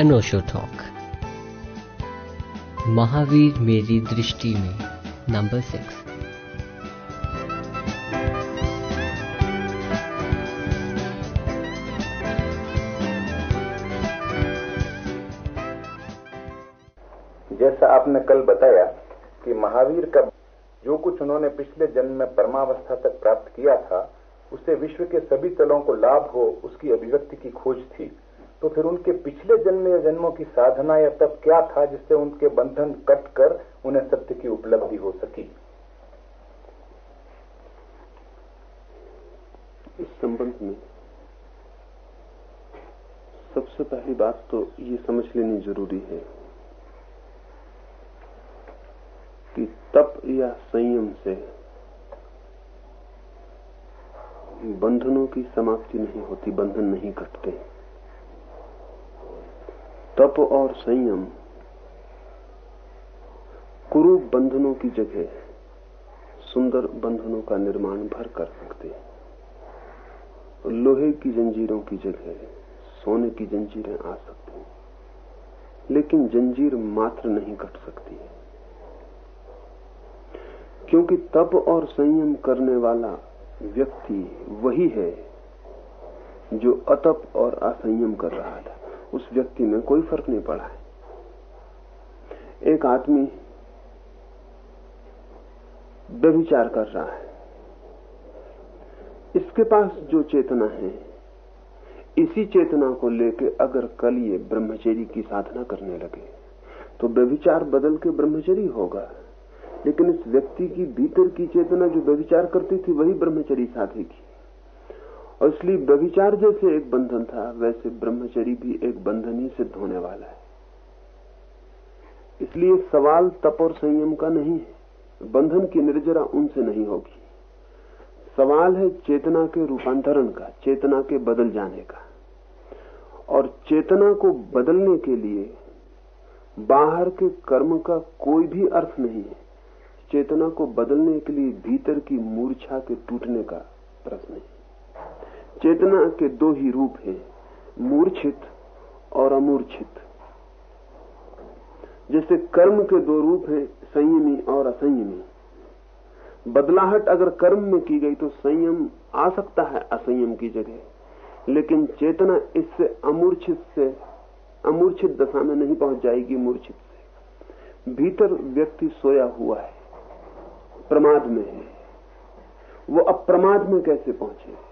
अनोशो talk Mahavir मेरी दृष्टि में नंबर सिक्स जैसा आपने कल बताया कि महावीर का जो कुछ उन्होंने पिछले जन्म में परमावस्था तक प्राप्त किया था उससे विश्व के सभी तलों को लाभ हो उसकी अभिव्यक्ति की खोज थी। तो फिर उनके पिछले जन्म या जन्मों की साधना या तब क्या था जिससे उनके बंधन कट कर उन्हें सत्य की उपलब्धि हो सकी? इस संबंध में सबसे पहली बात तो ये समझ लेनी ज़रूरी है कि तप या संयम से बंधनों की समाप्ति नहीं होती, बंधन नहीं कटते। तप और संयम कुरूप बंधनों की जगह सुंदर बंधनों का निर्माण भर कर सकते लोहे की जंजीरों की जगह, सोने की जंजीरें आ सकती हैं, लेकिन जंजीर मात्र नहीं कट सकती है। क्योंकि तप और संयम करने वाला व्यक्ति वही है जो अतप और असंयम कर रहा था। उस व्यक्ति में कोई फ़र्क नहीं पड़ा है। एक आदमी व्यभिचार कर रहा है। इसके पास जो चेतना है, इसी चेतना को लेकर अगर कल ये ब्रह्मचरी की साधना करने लगे तो व्यभिचार बदल के ब्रह्मचरी होगा। लेकिन इस व्यक्ति की भीतर की चेतना जो व्यविचार करती थी, वही ब्रह्मचरी साधेगी और इसलिए व्यविचार जैसे एक बंधन था, वैसे ब्रह्मचरी भी एक बंधन ही सिद्ध होने वाला है। इसलिए सवाल तप और संयम का नहीं है, बंधन की निर्जरा उनसे नहीं होगी। सवाल है चेतना के रूपांतरण का, चेतना के बदल जाने का। और चेतना को बदलने के लिए बाहर के कर्म का कोई भी अर्थ नहीं है। चेतना को बदलने के लिए भीतर की मूर्छा के टूटने का प्रश्न है। चेतना के दो ही रूप हैं, मूर्छित और अमूर्छित। जैसे कर्म के दो रूप हैं, संयमी और असंयमी। बदलाहट अगर कर्म में की गई तो संयम आ सकता है, असंयम की जगह। लेकिन चेतना इससे अमूर्छित से, अमूर्छित दशा में नहीं पहुँच जाएगी मूर्छित से। भीतर व्यक्ति सोया हुआ है, प्रमाद में है। वो अप्रमाद में कैसे पहुँचे?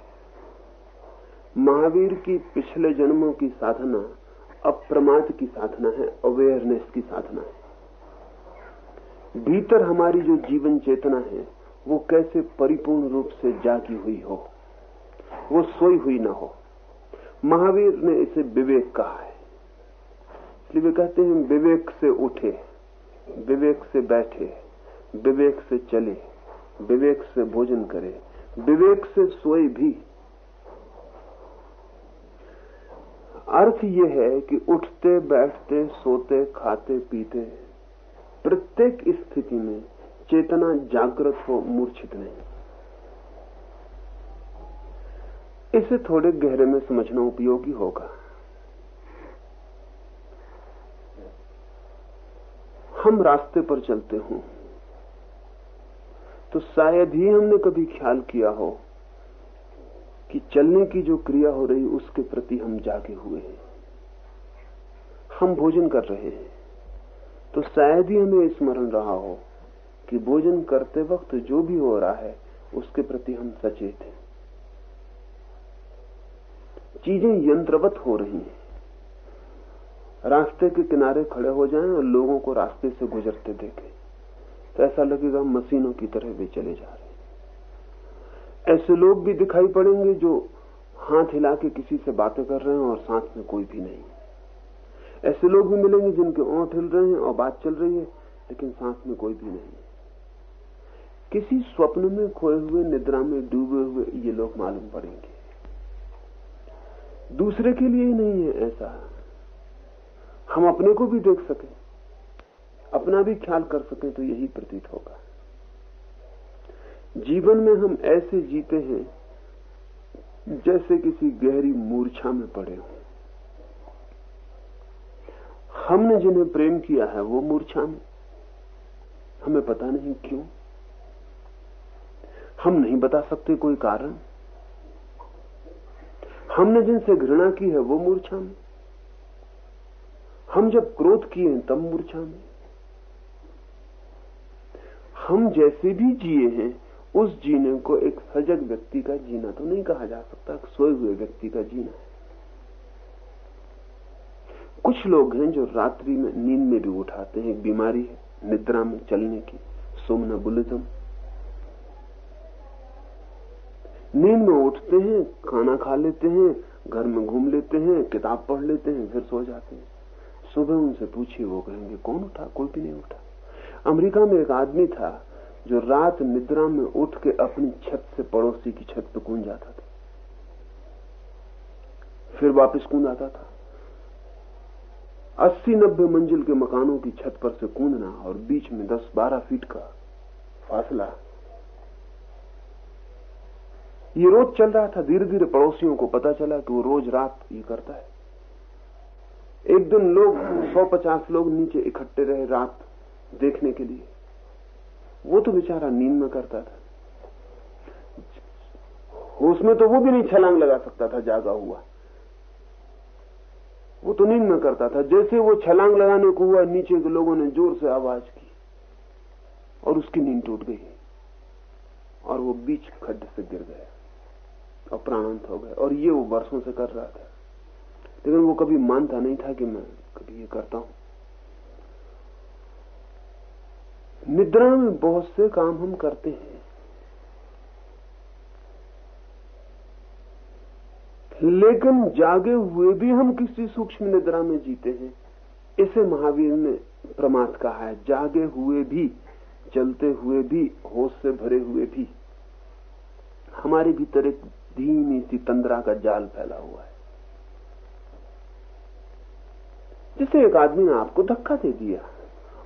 महावीर की पिछले जन्मों की साधना, अप्रमाद की साधना है अवेयरनेस की साधना है। भीतर हमारी जो जीवन चेतना है, वो कैसे परिपूर्ण रूप से जागी हुई हो, वो सोई हुई ना हो। महावीर ने इसे विवेक कहा है। इसलिए वे कहते हैं, विवेक से उठे, विवेक से बैठे, विवेक से चले, विवेक से भोजन करे, विवेक से सोए भी। अर्थ ये है कि उठते, बैठते, सोते, खाते, पीते प्रत्येक स्थिति में चेतना जागृत हो, मूर्छित नहीं। इसे थोड़े गहरे में समझना उपयोगी होगा। हम रास्ते पर चलते हों तो शायद ही हमने कभी ख्याल किया हो कि चलने की जो क्रिया हो रही, उसके प्रति हम जागे हुए हैं। हम भोजन कर रहे हैं। तो शायद ही हमें स्मरण रहा हो कि भोजन करते वक्त जो भी हो रहा है, उसके प्रति हम सचेत हैं। चीज़ें यंत्रवत हो रही हैं। रास्ते के किनारे खड़े हो जाएँ और लोगों को रास्ते से गुजरते देखें। तो ऐसा लगेगा मशीनों की तरह वे चले जा रहे ऐसे लोग भी दिखाई पड़ेंगे जो हाथ हिला के किसी से बातें कर रहे हैं और साथ में कोई भी नहीं। ऐसे लोग भी मिलेंगे जिनके ओंठ हिल रहे हैं और बात चल रही है, लेकिन साथ में कोई भी नहीं। किसी स्वप्न में खोए हुए, निद्रा में डूबे हुए ये लोग मालूम पड़ेंगे। दूसरे के लिए ही नहीं है ऐसा। हम अपने को भी देख सकें, अपना भी ख्याल कर सकें तो यही प्रतीत होगा। जीवन में हम ऐसे जीते हैं जैसे किसी गहरी मूर्छा में पड़े हों। हमने जिन्हें प्रेम किया है, वो मूर्छा में। हमें पता नहीं क्यों। हम नहीं बता सकते कोई कारण। हमने जिनसे घृणा की है, वो मूर्छा में। हम जब क्रोध किए हैं, तब मूर्छा में। हम जैसे भी जिए हैं उस जीने को एक सजग व्यक्ति का जीना तो नहीं कहा जा सकता सोए हुए व्यक्ति का जीना है। कुछ लोग हैं जो रात्रि में नींद में भी उठाते हैं बीमारी है, निद्रा में चलने की सोमनाबुलिज्म नींद में उठते हैं, खाना खा लेते हैं, घर में घूम लेते हैं, किताब पढ़ लेते हैं, फिर सो जाते हैं। सुबह उनसे पूछिए, वो कहेंगे, कौन उठा? कोई भी नहीं उठा। अमेरिका में एक आदमी था जो रात निद्रा में उठ के अपनी छत से पड़ोसी की छत पर कूद जाता था। फिर वापस कूद आता था। अस्सी नब्बे मंजिल के मकानों की छत पर से कूदना और बीच में दस बारह फीट का फासला। ये रोज चल रहा था। धीरे धीरे पड़ोसियों को पता चला कि वो रोज रात ये करता है। एक दिन लोग, सौ पचास लोग नीचे इकट्ठे रहे रात देखने के लिए। वो तो बेचारा नींद में करता था। उसमें तो वो भी नहीं छलांग लगा सकता था, जागा हुआ। वो तो नींद में करता था। जैसे वो छलांग लगाने को हुआ, नीचे के लोगों ने ज़ोर से आवाज़ की और उसकी नींद टूट गई और वो बीच खड्ड से गिर गया और प्राणांत हो गए और ये वो वर्षों से कर रहा था। लेकिन वो कभी मानता नहीं था कि मैं कभी ये करता हूँ। निद्रा में बहुत से काम हम करते हैं। लेकिन जागे हुए भी हम किसी सूक्ष्म निद्रा में जीते हैं। इसे महावीर ने प्रमाद कहा है, जागे हुए भी चलते हुए भी, होश से भरे हुए भी। हमारे भीतर एक धीमी सी तंद्रा का जाल फैला हुआ है, जिसे एक आदमी ने आपको धक्का दे दिया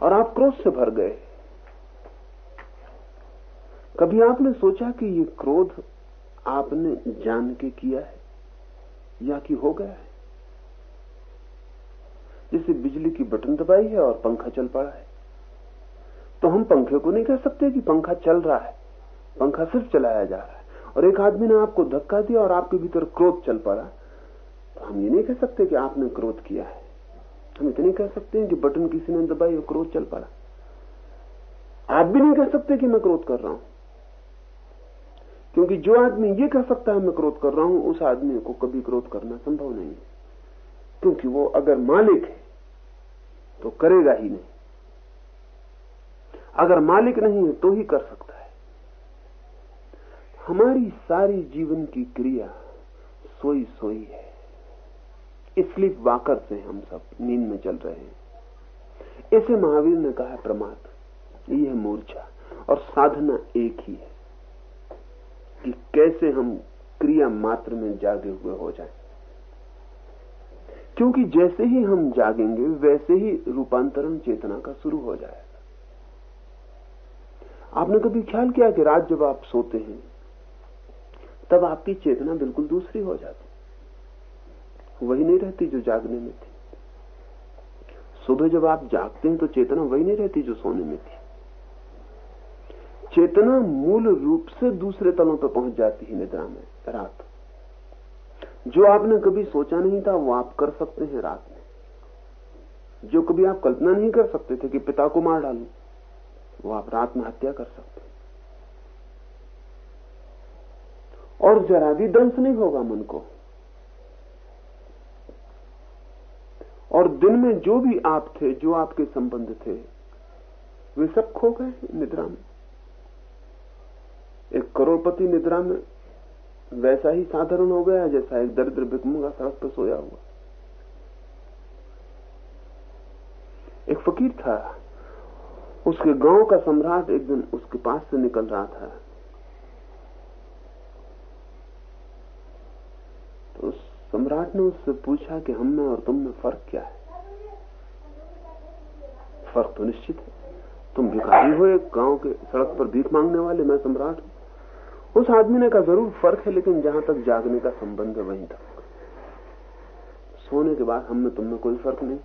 और आप क्रोध से भर गए। कभी आपने सोचा कि ये क्रोध आपने जान के किया है? या कि हो गया है? जैसे बिजली की बटन दबाई है और पंखा चल पड़ा है। तो हम पंखे को नहीं कह सकते कि पंखा चल रहा है। पंखा सिर्फ़ चलाया जा रहा है। और एक आदमी ने आपको धक्का दिया और आपके भीतर क्रोध चल पड़ा। तो हम ये नहीं कह सकते कि आपने क्रोध किया है। हम इतने कह सकते हैं कि बटन किसी ने दबाई और क्रोध चल पड़ा। आप भी नहीं कह सकते कि मैं क्रोध कर रहा हूँ। क्योंकि जो आदमी ये कह सकता है, मैं क्रोध कर रहा हूँ, उस आदमी को कभी क्रोध करना संभव नहीं है। क्योंकि वो अगर मालिक है तो करेगा ही नहीं। अगर मालिक नहीं है तो ही कर सकता है। हमारी सारी जीवन की क्रिया सोई सोई है। स्लीप वाकर से हम सब नींद में चल रहे हैं। इसे महावीर ने कहा, प्रमाद ये है मूर्छा और साधना एक ही है। कि कैसे हम क्रिया मात्र में जागे हुए हो जाएँ। क्योंकि जैसे ही हम जागेंगे, वैसे ही रूपांतरण चेतना का शुरू हो जाएगा। आपने कभी ख्याल किया कि रात जब आप सोते हैं, तब आपकी चेतना बिल्कुल दूसरी हो जाती वही नहीं रहती जो जागने में थी। सुबह जब आप जागते हैं तो चेतना वही नहीं रहती जो सोने में थी। चेतना मूल रूप से दूसरे तलों पर पहुँच जाती है निद्रा में, रात। जो आपने कभी सोचा नहीं था, वो आप कर सकते हैं रात में। जो कभी आप कल्पना नहीं कर सकते थे कि पिता को मार डालू, वो आप रात में हत्या कर सकते और जरा भी दंश नहीं होगा मन को। और दिन में जो भी आप थे, जो आपके संबंध थे, वे सब खो गए निद्रा में। एक करोड़पति निद्रा में वैसा ही साधारण हो गया जैसा एक दरिद्र भिकमुंगा सड़क पर सोया हुआ। एक फकीर था। उसके गाँव का सम्राट एक दिन उसके पास से निकल रहा था। तो उस सम्राट ने उससे पूछा कि हम में और तुम में फ़र्क क्या है? फ़र्क तो निश्चित है। तुम भिखारी हो एक गाँव के सड़क पर भीख मांगने वाले, मैं सम्राट हूँ। उस आदमी ने कहा, ज़रूर, फ़र्क है, लेकिन जहाँ तक जागने का संबंध है, वहीं तक। सोने के बाद हम में तुम में कोई फ़र्क नहीं,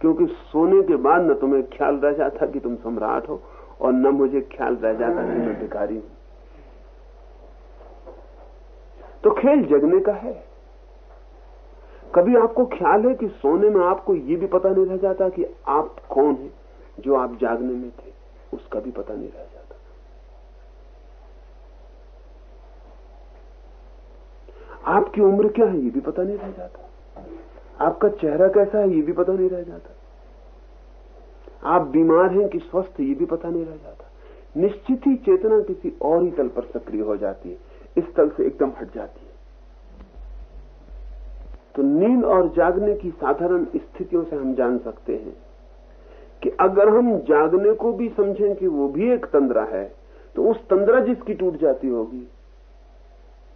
क्योंकि सोने के बाद न तुम्हें ख्याल रह जाता कि तुम सम्राट हो, और न मुझे ख्याल रह जाता कि मैं भिखारी हूँ। तो खेल जगने का है। कभी आपको ख्याल है कि सोने में आपको ये भी पता नहीं रह जाता कि आप कौन है, जो आप जागने में थे, उसका भी पता नहीं रह जाता। आपकी उम्र क्या है, ये भी पता नहीं रह जाता। आपका चेहरा कैसा है, ये भी पता नहीं रह जाता। आप बीमार हैं कि स्वस्थ ये भी पता नहीं रह जाता। निश्चित ही चेतना किसी और ही तल पर सक्रिय हो जाती है, इस तल से एकदम हट जाती है। तो नींद और जागने की साधारण स्थितियों से हम जान सकते हैं कि अगर हम जागने को भी समझें कि वो भी एक तंद्रा है तो उस तंद्रा जिसकी टूट जाती होगी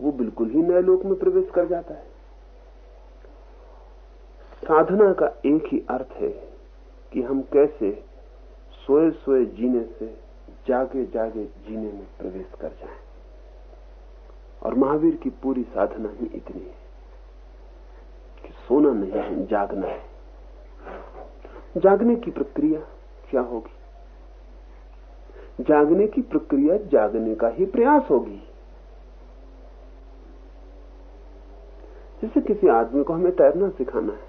वो बिल्कुल ही नए लोक में प्रवेश कर जाता है। साधना का एक ही अर्थ है कि हम कैसे सोए सोए जीने से जागे जागे जीने में प्रवेश कर जाएँ। और महावीर की पूरी साधना ही इतनी है कि सोना नहीं है जागना है। जागने की प्रक्रिया क्या होगी? जागने की प्रक्रिया जागने का ही प्रयास होगी। जैसे किसी आदमी को हमें तैरना सिखाना है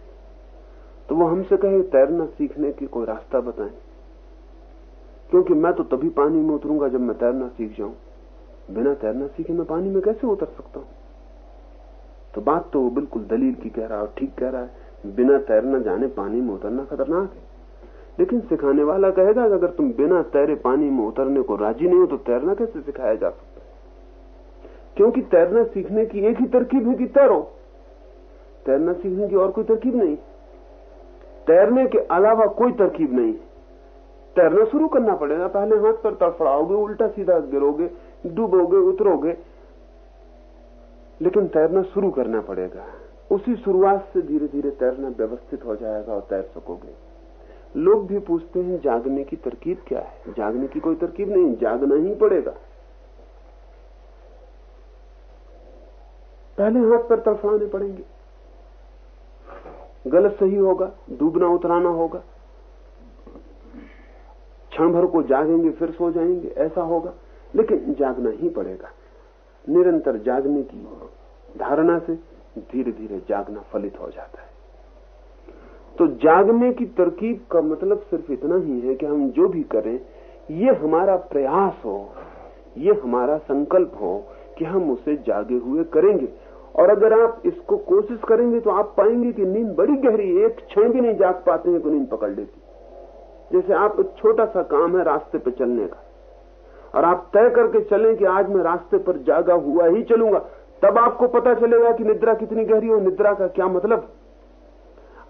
तो वो हमसे कहे, तैरना सीखने की कोई रास्ता बताएँ। क्योंकि मैं तो तभी पानी में उतरूँगा जब मैं तैरना सीख जाऊँ। बिना तैरना सीखे मैं पानी में कैसे उतर सकता हूँ? तो बात तो वो बिल्कुल दलील की कह रहा है और ठीक कह रहा है, बिना तैरना जाने पानी में उतरना खतरनाक है। लेकिन सिखाने वाला कहेगा कि अगर तुम बिना तैरे पानी में उतरने को राज़ी नहीं हो तो तैरना कैसे सिखाया जा सकता है? क्योंकि तैरना सीखने की एक ही तरकीब है कि तैरो। तैरना सीखने की और कोई तरकीब नहीं। तैरने के अलावा कोई तरकीब नहीं। तैरना शुरू करना पड़ेगा। पहले हाथ पर तड़फड़ाओगे, उल्टा सीधा गिरोगे, डूबोगे, उतरोगे। लेकिन तैरना शुरू करना पड़ेगा। उसी शुरुआत से धीरे धीरे तैरना व्यवस्थित हो जाएगा और तैर सकोगे। लोग भी पूछते हैं, जागने की तरकीब क्या है? जागने की कोई तरकीब नहीं, जागना ही पड़ेगा। पहले हाथ पर तड़फड़ाने पड़ेंगे। गलत सही होगा, डूबना उतराना होगा। क्षण भर को जागेंगे, फिर सो जाएँगे, ऐसा होगा। लेकिन जागना ही पड़ेगा। निरंतर जागने की धारणा से धीरे धीरे जागना फलित हो जाता है। तो जागने की तरकीब का मतलब सिर्फ़ इतना ही है कि हम जो भी करें, ये हमारा प्रयास हो, ये हमारा संकल्प हो कि हम उसे जागे हुए करेंगे। और अगर आप इसको कोशिश करेंगे तो आप पाएँगे कि नींद बड़ी गहरी एक क्षण भी नहीं जाग पाते हैं तो नींद पकड़ लेती जैसे आप एक छोटा सा काम है रास्ते पर चलने का, और आप तय करके चलें कि आज मैं रास्ते पर जागा हुआ ही चलूँगा, तब आपको पता चलेगा कि निद्रा कितनी गहरी हो निद्रा का क्या मतलब।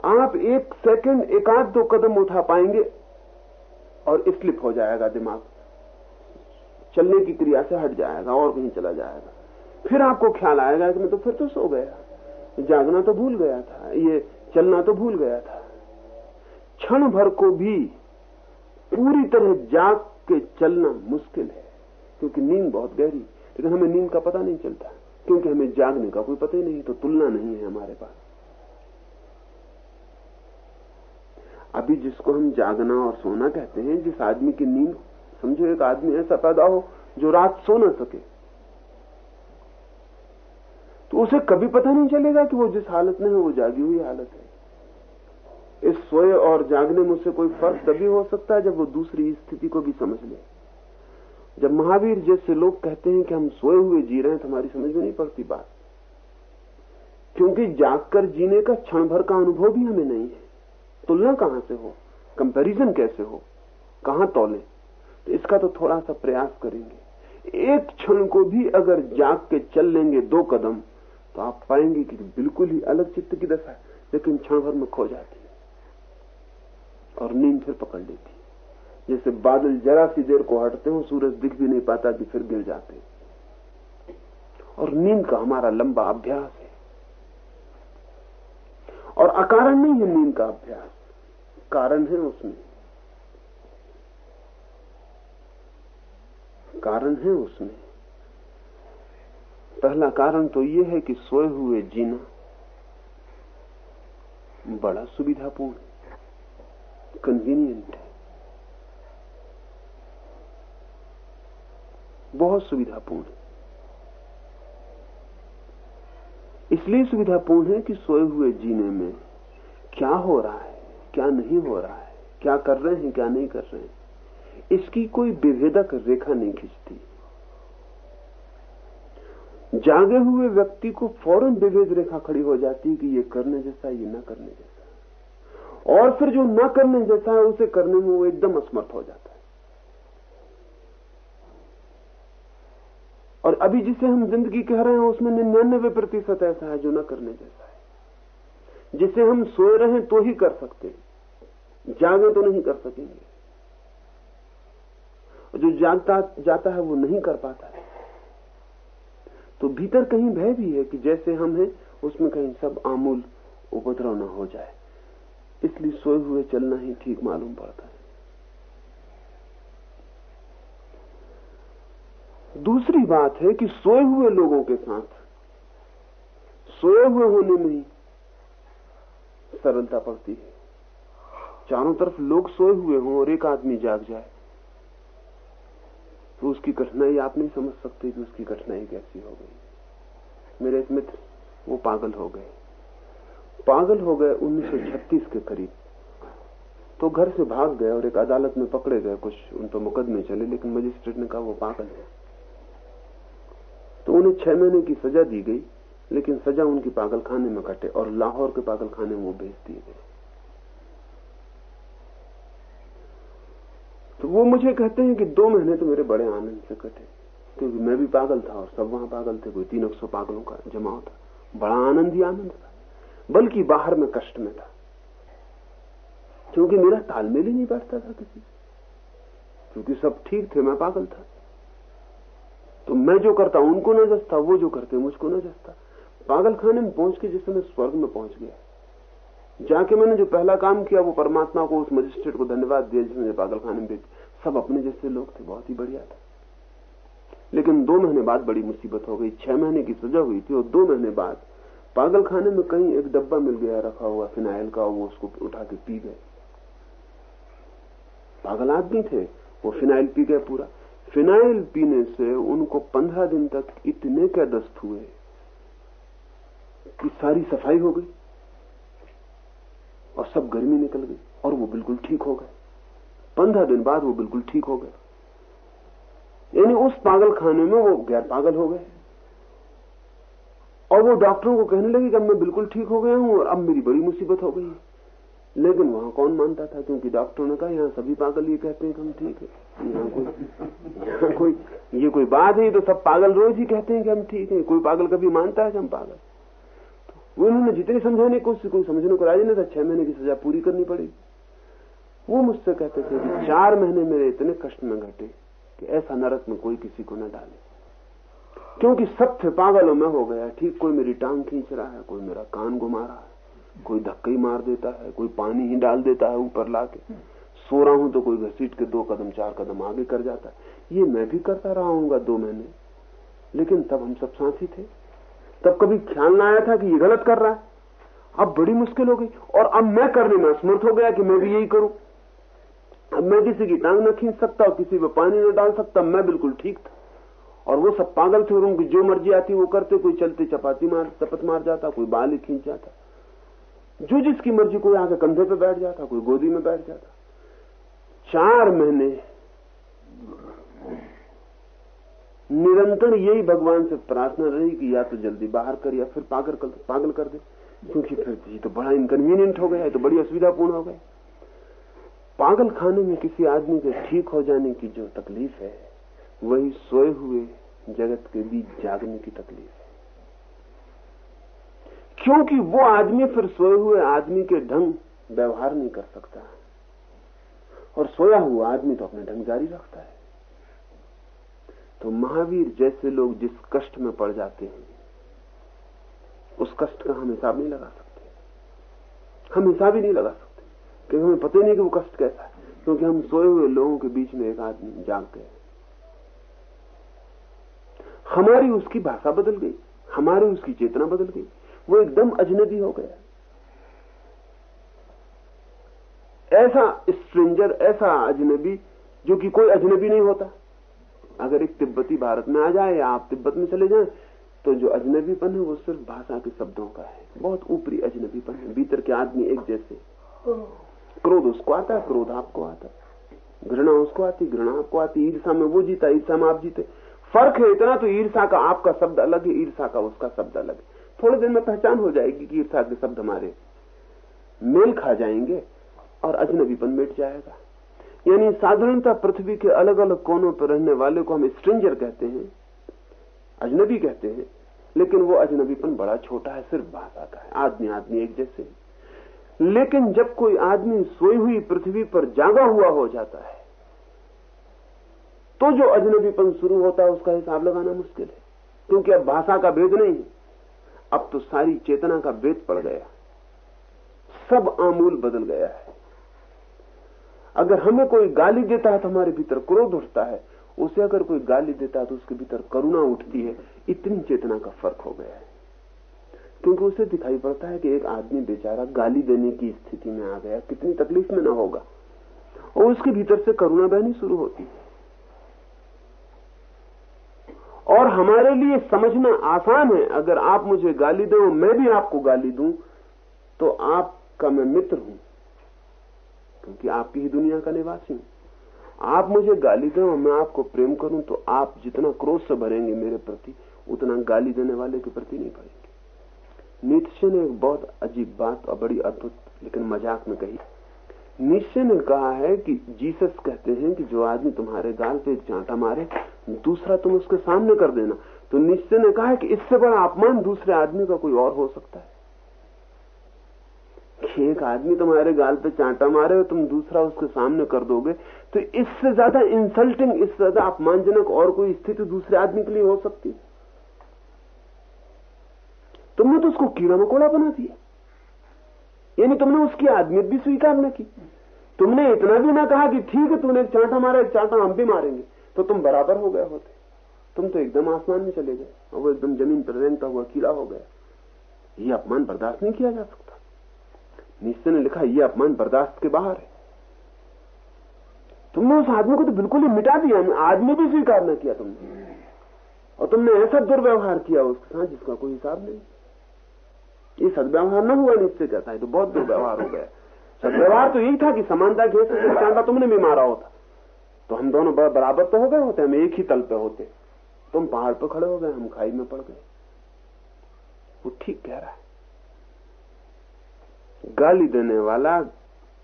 आप एक सेकंड एक आध दो कदम उठा पाएँगे और स्लिप हो जाएगा दिमाग। चलने की क्रिया से हट जाएगा और कहीं चला जाएगा। फिर आपको ख्याल आएगा कि मैं तो फिर तो सो गया। जागना तो भूल गया था, ये चलना तो भूल गया था। क्षण भर को भी पूरी तरह जाग के चलना मुश्किल है, क्योंकि नींद बहुत गहरी, लेकिन हमें नींद का पता नहीं चलता, क्योंकि हमें जागने का कोई पता ही नहीं तो तुलना नहीं है हमारे पास। अभी जिसको हम जागना और सोना कहते हैं, जिस आदमी की नींद, समझो एक आदमी ऐसा पैदा हो, जो रात सो ना सके उसे कभी पता नहीं चलेगा कि वो जिस हालत में है, वो जागी हुई हालत है। इस सोए और जागने में उससे कोई फ़र्क तभी हो सकता है जब वो दूसरी स्थिति को भी समझ ले। जब महावीर जैसे लोग कहते हैं कि हम सोए हुए जी रहे हैं तो हमारी समझ में नहीं पड़ती बात। क्योंकि जागकर जीने का क्षण भर का अनुभव भी हमें नहीं है। तुलना कहाँ से हो? कंपैरिजन कैसे हो? कहाँ तोले? तो इसका तो थोड़ा सा प्रयास करेंगे। एक क्षण को भी अगर जाग के चल लेंगे दो कदम तो आप पाएँगे कि बिल्कुल ही अलग चित्त की दशा है, लेकिन क्षण भर में खो जाती है और नींद फिर पकड़ लेती जैसे बादल जरा सी देर को हटते हो, सूरज दिख भी नहीं पाता कि फिर गिर जाते और नींद का हमारा लंबा अभ्यास है। और अकारण नहीं है नींद का अभ्यास, कारण है उसमें। कारण है उसमें। पहला कारण तो यह है कि सोए हुए जीना बड़ा सुविधापूर्ण कन्वीनियंट है। बहुत सुविधापूर्ण। इसलिए सुविधापूर्ण है कि सोए हुए जीने में क्या हो रहा है, क्या नहीं हो रहा है, क्या कर रहे हैं, क्या नहीं कर रहे हैं, इसकी कोई विभेदक रेखा नहीं खींचती। जागे हुए व्यक्ति को फ़ौरन विभेद रेखा खड़ी हो जाती है कि ये करने जैसा ये न करने जैसा और फिर जो न करने जैसा है, उसे करने में वो एकदम असमर्थ हो जाता है। और अभी जिसे हम ज़िंदगी कह रहे हैं, उसमें निन्यानबे प्रतिशत ऐसा है जो न करने जैसा है। जिसे हम सोए रहे तो ही कर सकते जागे तो नहीं कर सकेंगे। जो जागता, जाता है वो नहीं कर पाता है। तो भीतर कहीं भय भी है कि जैसे हम हैं, उसमें कहीं सब आमूल उपद्रव न हो जाए। इसलिए सोए हुए चलना ही ठीक मालूम पड़ता है। दूसरी बात है कि सोए हुए लोगों के साथ, सोए हुए होने में सरलता पड़ती है। चारों तरफ़ लोग सोए हुए हों और एक आदमी जाग जाए तो उसकी कठिनाई आप नहीं समझ सकते कि उसकी कठिनाई कैसी हो गई। मेरे एक मित्र, वो पागल हो गए। पागल हो गए 1936 के करीब। तो घर से भाग गए और एक अदालत में पकड़े गए। कुछ उन पर मुकदमे चले, लेकिन मजिस्ट्रेट ने कहा, वो पागल है। तो उन्हें छह महीने की सजा दी गई, लेकिन सजा उनकी पागल खाने में कटे और लाहौर के पागल खाने में वो भेज दिए गए। तो वो मुझे कहते हैं कि दो महीने तो मेरे बड़े आनंद से कटे। क्योंकि मैं भी पागल था और सब वहाँ पागल थे, कोई तीन सौ पागलों का जमाव था बड़ा आनंद ही आनंद था, बल्कि बाहर में कष्ट में था। क्योंकि मेरा तालमेल ही नहीं बैठता था किसी क्योंकि सब ठीक थे, मैं पागल था। तो मैं जो करता, उनको न जसता वो जो करते, मुझको न जसता पागल खाने में पहुँच के जिससे मैं स्वर्ग में पहुँच गया जाके मैंने जो पहला काम किया, वो परमात्मा को उस मजिस्ट्रेट को धन्यवाद दिया जिसने पागल खाने में भेज सब अपने जैसे लोग थे, बहुत ही बढ़िया था। लेकिन दो महीने बाद बड़ी मुसीबत हो गई, छह महीने की सजा हुई थी और दो महीने बाद पागल खाने में कहीं एक डब्बा मिल गया, रखा हुआ फिनाइल का, वो उसको उठा के पी गए। पागल आदमी थे, वो फिनाइल पी गए पूरा। फिनाइल पीने से उनको पंद्रह दिन तक इतने क्या दस्त हुए कि सारी सफ़ाई हो गई। और सब गर्मी निकल गई, और वो बिल्कुल ठीक हो गए। पंद्रह दिन बाद वो बिल्कुल ठीक हो गए। यानी उस पागल खाने में वो गैर पागल हो गए। और वो डॉक्टरों को कहने लगे कि अब मैं बिल्कुल ठीक हो गया हूँ, और अब मेरी बड़ी मुसीबत हो गई है। लेकिन वहाँ कौन मानता था? क्योंकि डॉक्टरों ने कहा, यहाँ सभी पागल ये कहते हैं कि हम ठीक है। यहाँ कोई यहाँ कोई, ये कोई बात है तो सब पागल रोज ही कहते हैं कि हम ठीक है। कोई पागल कभी मानता है कि हम पागल तो उन्होंने जितनी समझाने की कोशिश कोई समझने को राज़ी नहीं था, छह महीने की सजा पूरी करनी पड़ेगी वो मुझसे कहते थे कि चार महीने मेरे इतने कष्ट में घटे कि ऐसा नरक में कोई किसी को न डाले। क्योंकि सब थे पागलों में हो गया, ठीक कोई मेरी टांग खींच रहा है, कोई मेरा कान घुमा रहा है, कोई धक्का मार देता है, कोई पानी ही डाल देता है ऊपर लाके। सो रहा हूँ तो कोई घसीट के दो कदम, चार कदम आगे कर जाता है। ये मैं भी करता रहा हूँ दो महीने। लेकिन तब हम सब साथी थे। तब कभी ख्याल ना आया था कि ये गलत कर रहा है। अब बड़ी मुश्किल हो गई। और अब मैं करने में असमर्थ हो गया कि मैं भी यही करूँ। अब मैं किसी की टांग न खींच सकता और किसी पे पानी न डाल सकता, मैं बिल्कुल ठीक था। और वो सब पागल थे और उनकी जो मर्ज़ी आती, वो करते। कोई चलते चपाती मार चपत मार जाता, कोई बाल ही खींच जाता। जो जिसकी मर्ज़ी, कोई आके कंधे पे बैठ जाता, कोई गोदी में बैठ जाता। चार महीने निरंतर यही भगवान से प्रार्थना रही कि या तो जल्दी बाहर कर, या फिर पागल कर पागल कर दे। क्योंकि फिर ये तो बड़ा इनकन्वीनियंट हो गया है तो बड़ी असुविधापूर्ण हो गया। पागल खाने में किसी आदमी के ठीक हो जाने की जो तकलीफ़ है, वही सोए हुए जगत के बीच जागने की तकलीफ़ है। क्योंकि वो आदमी फिर सोए हुए आदमी के ढंग व्यवहार नहीं कर सकता। और सोया हुआ आदमी तो अपने ढंग जारी रखता है। तो महावीर जैसे लोग जिस कष्ट में पड़ जाते हैं, उस कष्ट का हम हिसाब नहीं लगा सकते। हम हिसाब ही नहीं लगा सकते, क्योंकि हमें पता ही नहीं कि वो कष्ट कैसा है, क्योंकि हम सोए हुए लोगों के बीच में एक आदमी जाग गए हमारी उसकी भाषा बदल गई, हमारी उसकी चेतना बदल गई, वो एकदम अजनबी हो गया। ऐसा स्ट्रेंजर, ऐसा अजनबी, जो कि कोई अजनबी नहीं होता अगर एक तिब्बती भारत में आ जाए आप तिब्बत में चले जाएँ तो जो अजनबीपन है, वो सिर्फ़ भाषा के शब्दों का है। बहुत ऊपरी अजनबीपन है। भीतर के आदमी एक जैसे। क्रोध उसको आता है, क्रोध आपको आता घृणा उसको आती, घृणा आपको आती। ईर्षा में वो जीता, ईर्षा में आप जीते। फ़र्क है इतना तो ईर्षा का आपका शब्द अलग है, ईर्षा का उसका शब्द अलग है। थोड़े दिन में पहचान हो जाएगी कि ईर्षा के शब्द हमारे मेल खा जाएँगे और अजनबीपन मिट जाएगा। यानी साधारणतः पृथ्वी के अलग अलग कोनों पर रहने वाले को हम स्ट्रेंजर कहते हैं, अजनबी कहते हैं, लेकिन वो अजनबीपन बड़ा छोटा है, सिर्फ़ भाषा का है आदमी आदमी एक जैसे लेकिन जब कोई आदमी सोई हुई पृथ्वी पर जागा हुआ हो जाता है तो जो अजनबीपन शुरू होता है, उसका हिसाब लगाना मुश्किल है, क्योंकि अब भाषा का भेद नहीं है। अब तो सारी चेतना का भेद पड़ गया। सब आमूल बदल गया है। अगर हमें कोई गाली देता है तो हमारे भीतर क्रोध उठता है। उसे अगर कोई गाली देता है तो उसके भीतर करुणा उठती है। इतनी चेतना का फ़र्क हो गया है। क्योंकि उसे दिखाई पड़ता है कि एक आदमी बेचारा गाली देने की स्थिति में आ गया। कितनी तकलीफ़ में ना होगा। और उसके भीतर से करुणा बहनी शुरू होती है। और हमारे लिए समझना आसान है। अगर आप मुझे गाली दो मैं भी आपको गाली दूँ तो आपका मैं मित्र हूँ। क्योंकि आपकी ही दुनिया का निवासी हूँ। आप मुझे गाली दें और मैं आपको प्रेम करूँ तो आप जितना क्रोध से भरेंगे मेरे प्रति, उतना गाली देने वाले के प्रति नहीं भरेंगे। नीतशे ने एक बहुत अजीब बात और बड़ी अद्भुत, लेकिन मज़ाक में कही। निश्चय ने कहा है कि जीसस कहते हैं कि जो आदमी तुम्हारे गाल पे चांटा मारे, दूसरा तुम उसके सामने कर देना। तो निश्चय ने कहा है कि इससे बड़ा अपमान दूसरे आदमी का कोई और हो सकता है। एक आदमी तुम्हारे गाल पे चांटा मारे और तुम दूसरा उसके सामने कर दोगे तो इससे ज़्यादा इंसल्टिंग इससे ज़्यादा अपमानजनक और कोई स्थिति दूसरे आदमी के लिए हो सकती तुमने तो उसको कीड़ा मकोड़ा बना दिया। यानी तुमने उसकी आदमियत भी स्वीकार न की। तुमने इतना भी ना कहा कि ठीक है, तुमने एक चांटा मारा, एक चांटा हम भी मारेंगे तो तुम बराबर हो गए होते। तुम तो एकदम आसमान में चले गए, और वो एकदम ज़मीन पर रेंगता हुआ कीड़ा हो गया। ये अपमान बर्दाश्त नहीं किया जा सकता। निश्चय ने लिखा यह अपमान बर्दाश्त के बाहर है. तुमने उस आदमी को तो बिल्कुल ही मिटा दिया आदमी भी स्वीकार न किया तुमने। और तुमने ऐसा दुर्व्यवहार किया उसके साथ जिसका कोई हिसाब नहीं। ये सदव्यवहार न हुआ, निश्चय कहता है तो बहुत दुर्व्यवहार हो गया। सदव्यवहार तो यही था कि समानता के चांदा तुमने भी मारा होता। तो हम दोनों बराबर तो हो गए होते, हम एक ही तल पे होते। तुम पहाड़ पर खड़े हो गए, हम खाई में पड़ गए। वो ठीक कह रहा है। गाली देने वाला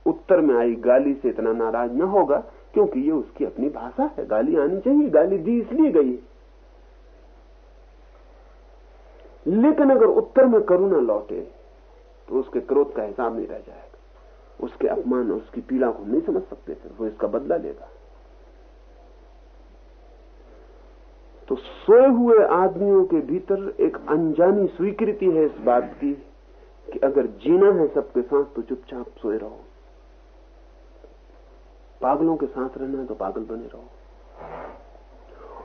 उत्तर में आई, गाली से इतना नाराज़ न होगा, क्योंकि ये उसकी अपनी भाषा है। गाली आनी चाहिए, गाली दी इसलिए गई लेकिन अगर उत्तर में करुणा लौटे तो उसके क्रोध का हिसाब नहीं रह जाएगा। उसके अपमान और उसकी पीड़ा को नहीं समझ सकते फिर वो इसका बदला लेगा। तो सोए हुए आदमियों के भीतर एक अनजानी स्वीकृति है इस बात की। कि अगर जीना है सबके साथ तो चुपचाप सोए रहो। पागलों के साथ रहना है तो पागल बने रहो।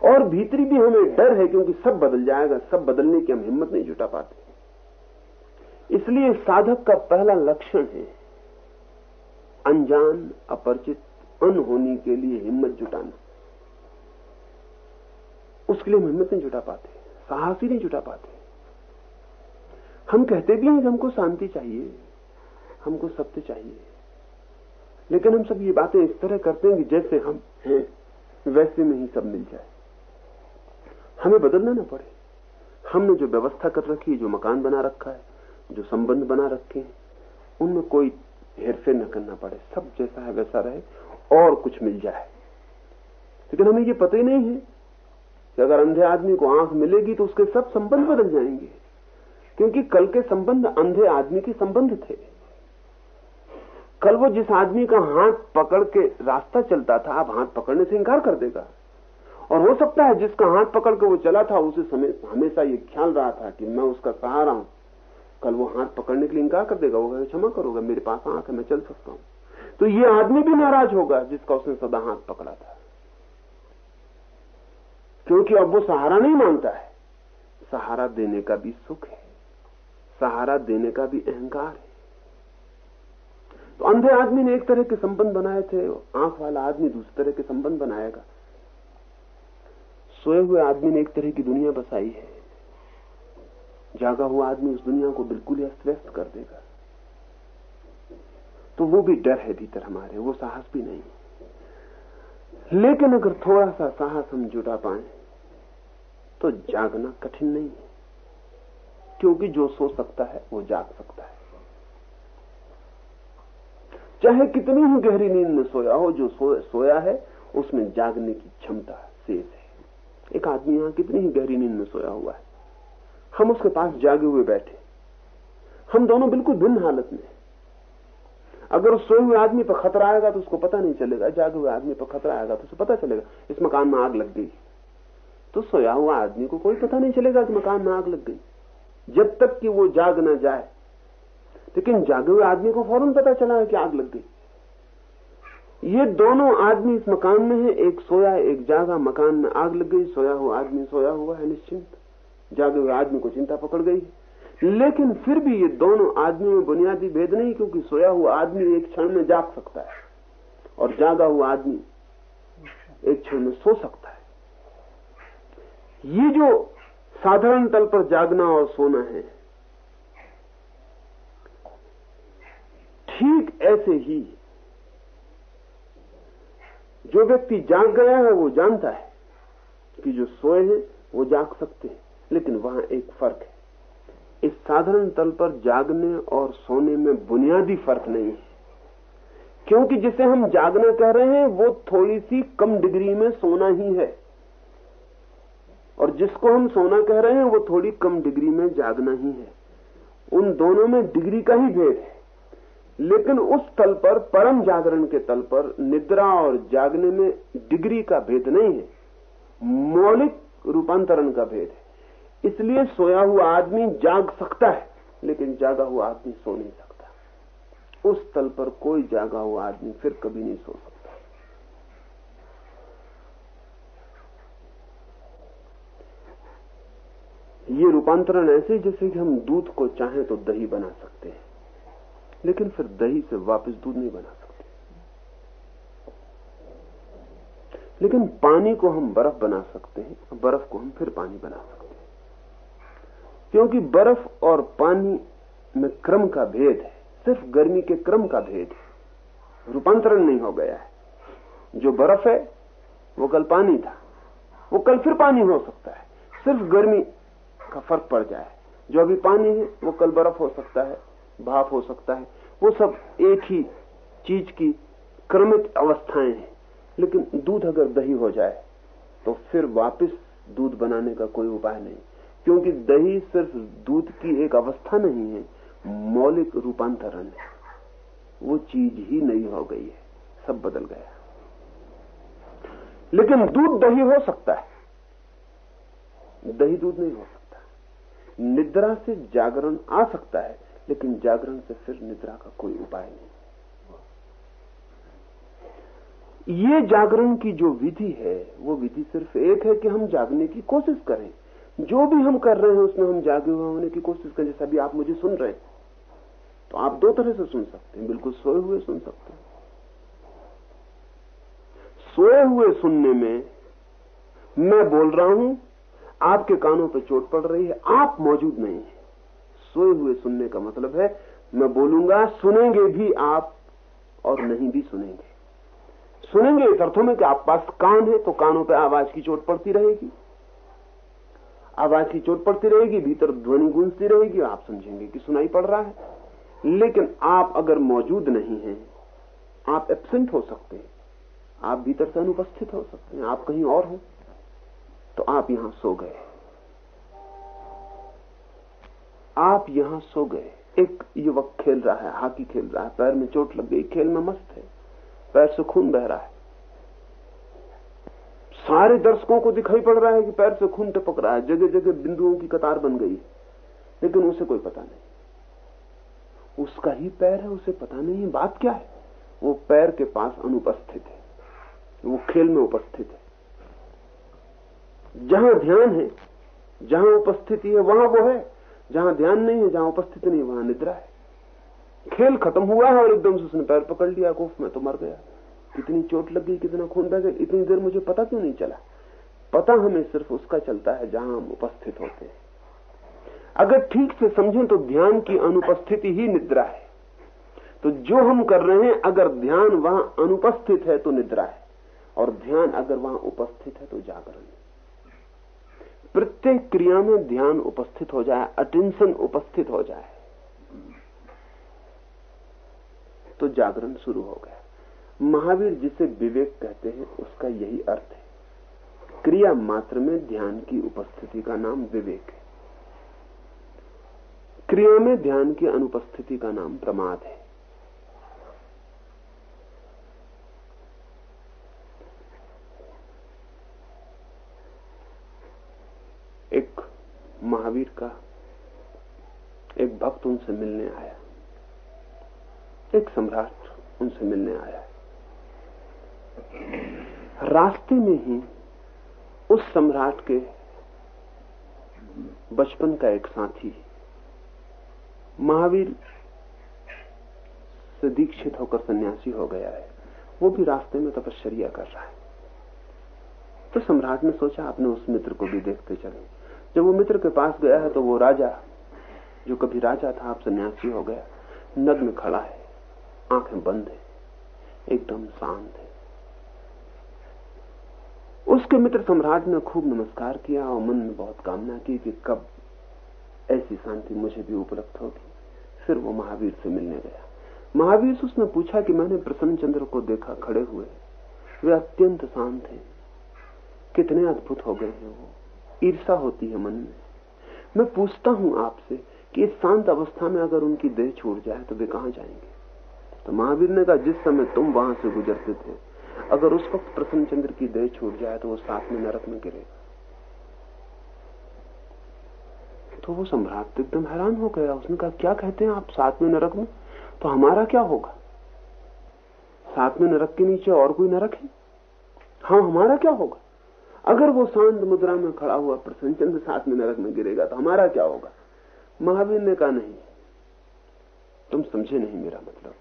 और भीतरी भी हमें डर है, क्योंकि सब बदल जाएगा, सब बदलने की हम हिम्मत नहीं जुटा पाते। इसलिए साधक का पहला लक्षण है, अनजान, अपरिचित, अनहोनी के लिए हिम्मत जुटाना। उसके लिए हम हिम्मत नहीं जुटा पाते, साहस ही नहीं जुटा पाते। हम कहते भी हैं कि हमको शांति चाहिए, हमको सत्य चाहिए। लेकिन हम सब ये बातें इस तरह करते हैं कि जैसे हम हैं, वैसे में ही सब मिल जाए। हमें बदलना ना पड़े। हमने जो व्यवस्था कर रखी है, जो मकान बना रखा है, जो संबंध बना रखे हैं, उनमें कोई हेरफेर न करना पड़े। सब जैसा है, वैसा रहे, और कुछ मिल जाए। लेकिन हमें ये पता ही नहीं है कि अगर अंधे आदमी को आँख मिलेगी तो उसके सब संबंध बदल जाएँगे। क्योंकि कल के संबंध अंधे आदमी के संबंध थे। कल वो जिस आदमी का हाथ पकड़ के रास्ता चलता था, अब हाथ पकड़ने से इंकार कर देगा। और हो सकता है जिसका हाथ पकड़ के वो चला था, उसे हमेशा ये ख्याल रहा था कि मैं उसका सहारा हूँ। कल वो हाथ पकड़ने के लिए इंकार कर देगा, वो क्षमा करोगा, मेरे पास आँख है, मैं चल सकता हूँ। तो ये आदमी भी नाराज़ होगा जिसका उसने सदा हाथ पकड़ा था। क्योंकि अब वो सहारा नहीं मानता है। सहारा देने का भी सुख है। सहारा देने का भी अहंकार है। तो अंधे आदमी ने एक तरह के संबंध बनाए थे, आँख वाला आदमी दूसरे तरह के संबंध बनाएगा। सोए हुए आदमी ने एक तरह की दुनिया बसाई है। जागा हुआ आदमी उस दुनिया को बिल्कुल ही अस्त व्यस्त कर देगा। तो वो भी डर है भीतर हमारे, वो साहस भी नहीं। लेकिन अगर थोड़ा सा साहस हम जुटा पाए तो जागना कठिन नहीं है। क्योंकि जो सो सकता है वो जाग सकता है। चाहे कितनी ही गहरी नींद में सोया हो जो सो, सोया है उसमें जागने की क्षमता शेष है। एक आदमी यहाँ कितनी ही गहरी नींद में सोया हुआ है। हम उसके पास जागे हुए बैठे। हम दोनों बिल्कुल भिन्न हालत में अगर उस सोए हुए आदमी पर खतरा आएगा तो उसको पता नहीं चलेगा। जागे हुए आदमी पर खतरा आएगा तो उसे पता चलेगा इस मकान में आग लग गई। तो सोया हुआ आदमी को कोई पता नहीं चलेगा कि मकान में आग लग गई। जब तक कि वो जाग ना जाए। लेकिन जागे हुए आदमी को फ़ौरन पता चला है कि आग लग गई। ये दोनों आदमी इस मकान में है, एक सोया, एक जागा। मकान में आग लग गई, सोया हुआ आदमी सोया हुआ है निश्चिंत। जागे हुए आदमी को चिंता पकड़ गई। लेकिन फिर भी ये दोनों आदमी में बुनियादी भेद नहीं, क्योंकि सोया हुआ आदमी एक क्षण में जाग सकता है और जागा हुआ आदमी एक क्षण में सो सकता है। ये जो साधारण तल पर जागना और सोना है। ठीक ऐसे ही जो व्यक्ति जाग गया है, वो जानता है कि जो सोए हैं, वो जाग सकते हैं, लेकिन वहाँ एक फ़र्क है। इस साधारण तल पर जागने और सोने में बुनियादी फ़र्क नहीं है। क्योंकि जिसे हम जागना कह रहे हैं, वो थोड़ी सी कम डिग्री में सोना ही है। और जिसको हम सोना कह रहे हैं, वो थोड़ी कम डिग्री में जागना ही है। उन दोनों में डिग्री का ही भेद है। लेकिन उस तल पर, परम जागरण के तल पर, निद्रा और जागने में डिग्री का भेद नहीं है। मौलिक रूपांतरण का भेद है। इसलिए सोया हुआ आदमी जाग सकता है, लेकिन जागा हुआ आदमी सो नहीं सकता। उस तल पर कोई जागा हुआ आदमी फिर कभी नहीं सो सकता। ये रूपांतरण ऐसे जैसे कि हम दूध को चाहें तो दही बना सकते हैं, लेकिन फिर दही से वापस दूध नहीं बना सकते। लेकिन पानी को हम बर्फ़ बना सकते हैं बर्फ़ को हम फिर पानी बना सकते हैं। क्योंकि बर्फ़ और पानी में क्रम का भेद है, सिर्फ़ गर्मी के क्रम का भेद है। रूपांतरण नहीं हो गया है। जो बर्फ़ है, वो कल पानी था, वो कल फिर पानी हो सकता है। सिर्फ़ गर्मी का फ़र्क पड़ जाए। जो अभी पानी है, वो कल बर्फ़ हो सकता है, भाप हो सकता है। वो सब एक ही चीज़ की क्रमित अवस्थाएँ हैं। लेकिन दूध अगर दही हो जाए तो फिर वापस दूध बनाने का कोई उपाय नहीं। क्योंकि दही सिर्फ़ दूध की एक अवस्था नहीं है, मौलिक रूपांतरण है। वो चीज़ ही नहीं हो गई है, सब बदल गया। लेकिन दूध दही हो सकता है। दही दूध नहीं हो सकता। निद्रा से जागरण आ सकता है, लेकिन जागरण से फिर निद्रा का कोई उपाय नहीं। ये जागरण की जो विधि है, वो विधि सिर्फ़ एक है कि हम जागने की कोशिश करें। जो भी हम कर रहे हैं, उसमें हम जागे हुए होने की कोशिश करें, जैसे अभी आप मुझे सुन रहे हैं। तो आप दो तरह से सुन सकते हैं, बिल्कुल सोए हुए सुन सकते हैं। सोए हुए सुनने में मैं बोल रहा हूँ आपके कानों पर चोट पड़ रही है, आप मौजूद नहीं है। सोए हुए सुनने का मतलब है, मैं बोलूँगा, सुनेंगे भी आप और नहीं भी सुनेंगे। सुनेंगे इस अर्थों में कि आप पास कान है तो कानों पर आवाज़ की चोट पड़ती रहेगी। आवाज़ की चोट पड़ती रहेगी, भीतर ध्वनि गूंजती रहेगी आप समझेंगे कि सुनाई पड़ रहा है। लेकिन आप अगर मौजूद नहीं हैं, आप एबसेंट हो सकते हैं। आप भीतर से अनुपस्थित हो सकते हैं, आप कहीं और हो। तो आप यहाँ सो गए। आप यहाँ सो गए। एक युवक खेल रहा है, हॉकी खेल रहा है, पैर में चोट लग गई, खेल में मस्त है, पैर से खून बह रहा है। सारे दर्शकों को दिखाई पड़ रहा है कि पैर से खून टपक रहा है जगह जगह बिंदुओं की कतार बन गई। लेकिन उसे कोई पता नहीं। उसका ही पैर है, उसे पता नहीं बात क्या है? वो पैर के पास अनुपस्थित है। वो खेल में उपस्थित है। जहाँ ध्यान है, जहाँ उपस्थिति है, वहाँ वो है। जहाँ ध्यान नहीं है, जहाँ उपस्थिति नहीं, वहाँ निद्रा है। खेल खत्म हुआ है और एकदम से उसने पैर पकड़ लिया, कोफ, में तो मर गया। कितनी चोट लग गई, कितना खून बह गया, इतनी देर मुझे पता क्यों नहीं चला? पता हमें सिर्फ़ उसका चलता है जहाँ हम उपस्थित होते हैं। अगर ठीक से समझें तो ध्यान की अनुपस्थिति ही निद्रा है। तो जो हम कर रहे हैं, अगर ध्यान वहाँ अनुपस्थित है तो निद्रा है। और ध्यान अगर वहाँ उपस्थित है तो जागरण प्रत्येक क्रिया में ध्यान उपस्थित हो जाए अटेंशन उपस्थित हो जाए तो जागरण शुरू हो गया। महावीर जिसे विवेक कहते हैं, उसका यही अर्थ है। क्रिया मात्र में ध्यान की उपस्थिति का नाम विवेक है। क्रिया में ध्यान की अनुपस्थिति का नाम प्रमाद है एक महावीर का एक भक्त उनसे मिलने आया। एक सम्राट उनसे मिलने आया। रास्ते में ही उस सम्राट के बचपन का एक साथी, महावीर से दीक्षित होकर सन्यासी हो गया है। वो भी रास्ते में तपश्चर्या कर रहा है। तो सम्राट ने सोचा, अपने उस मित्र को भी देखते चले जब वो मित्र के पास गया है तो वो राजा, जो कभी राजा था अब सन्यासी हो गया नग्न खड़ा है, आँखें बंद है, एकदम शांत है। उसके मित्र सम्राट ने खूब नमस्कार किया और मन में बहुत कामना की कि कब ऐसी शांति मुझे भी उपलब्ध होगी। फिर वो महावीर से मिलने गया। महावीर से उसने पूछा कि मैंने प्रसन्न चंद्र को देखा खड़े हुए। वे अत्यंत शांत हैं। कितने अद्भुत हो गए हैं वो। ईर्षा होती है मन में। मैं पूछता हूँ आपसे कि इस शांत अवस्था में अगर उनकी देह छूट जाए तो वे कहा जाएँगे? तो महावीर ने कहा, जिस समय तुम वहाँ से गुजरते थे, अगर उस वक्त प्रसन्न चंद्र की देह छूट जाए तो वो साथ में नरक में गिरेगा तो वो सम्राट एकदम हैरान हो गया। उसने कहा, क्या कहते हैं आप, साथ में नरक में? तो हमारा क्या होगा? साथ में नरक के नीचे और कोई नरक है? हाँ हमारा क्या होगा? अगर वो शांत मुद्रा में खड़ा हुआ प्रसन्न चंद्र साथ में नरक में गिरेगा तो हमारा क्या होगा? महावीर ने कहा, नहीं, तुम समझे नहीं मेरा मतलब।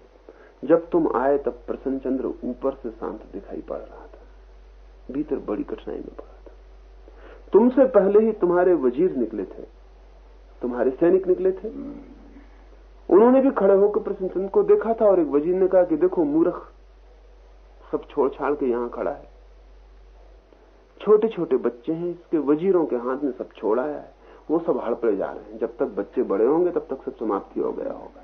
जब तुम आए, तब प्रसन्न चंद्र ऊपर से शांत दिखाई पड़ रहा था, भीतर बड़ी कठिनाई में पड़ा था। तुमसे पहले ही तुम्हारे वज़ीर निकले थे, तुम्हारे सैनिक निकले थे। उन्होंने भी खड़े होकर प्रसन्न चंद्र को देखा था और एक वज़ीर ने कहा कि देखो, मूर्ख, सब छोड़ छाड़ के यहाँ खड़ा है। छोटे छोटे बच्चे हैं, इसके वजीरों के हाथ में सब छोड़ा है। वो सब हड़पड़े जा रहे हैं। जब तक बच्चे बड़े होंगे, तब तक सब समाप्ति हो गया होगा।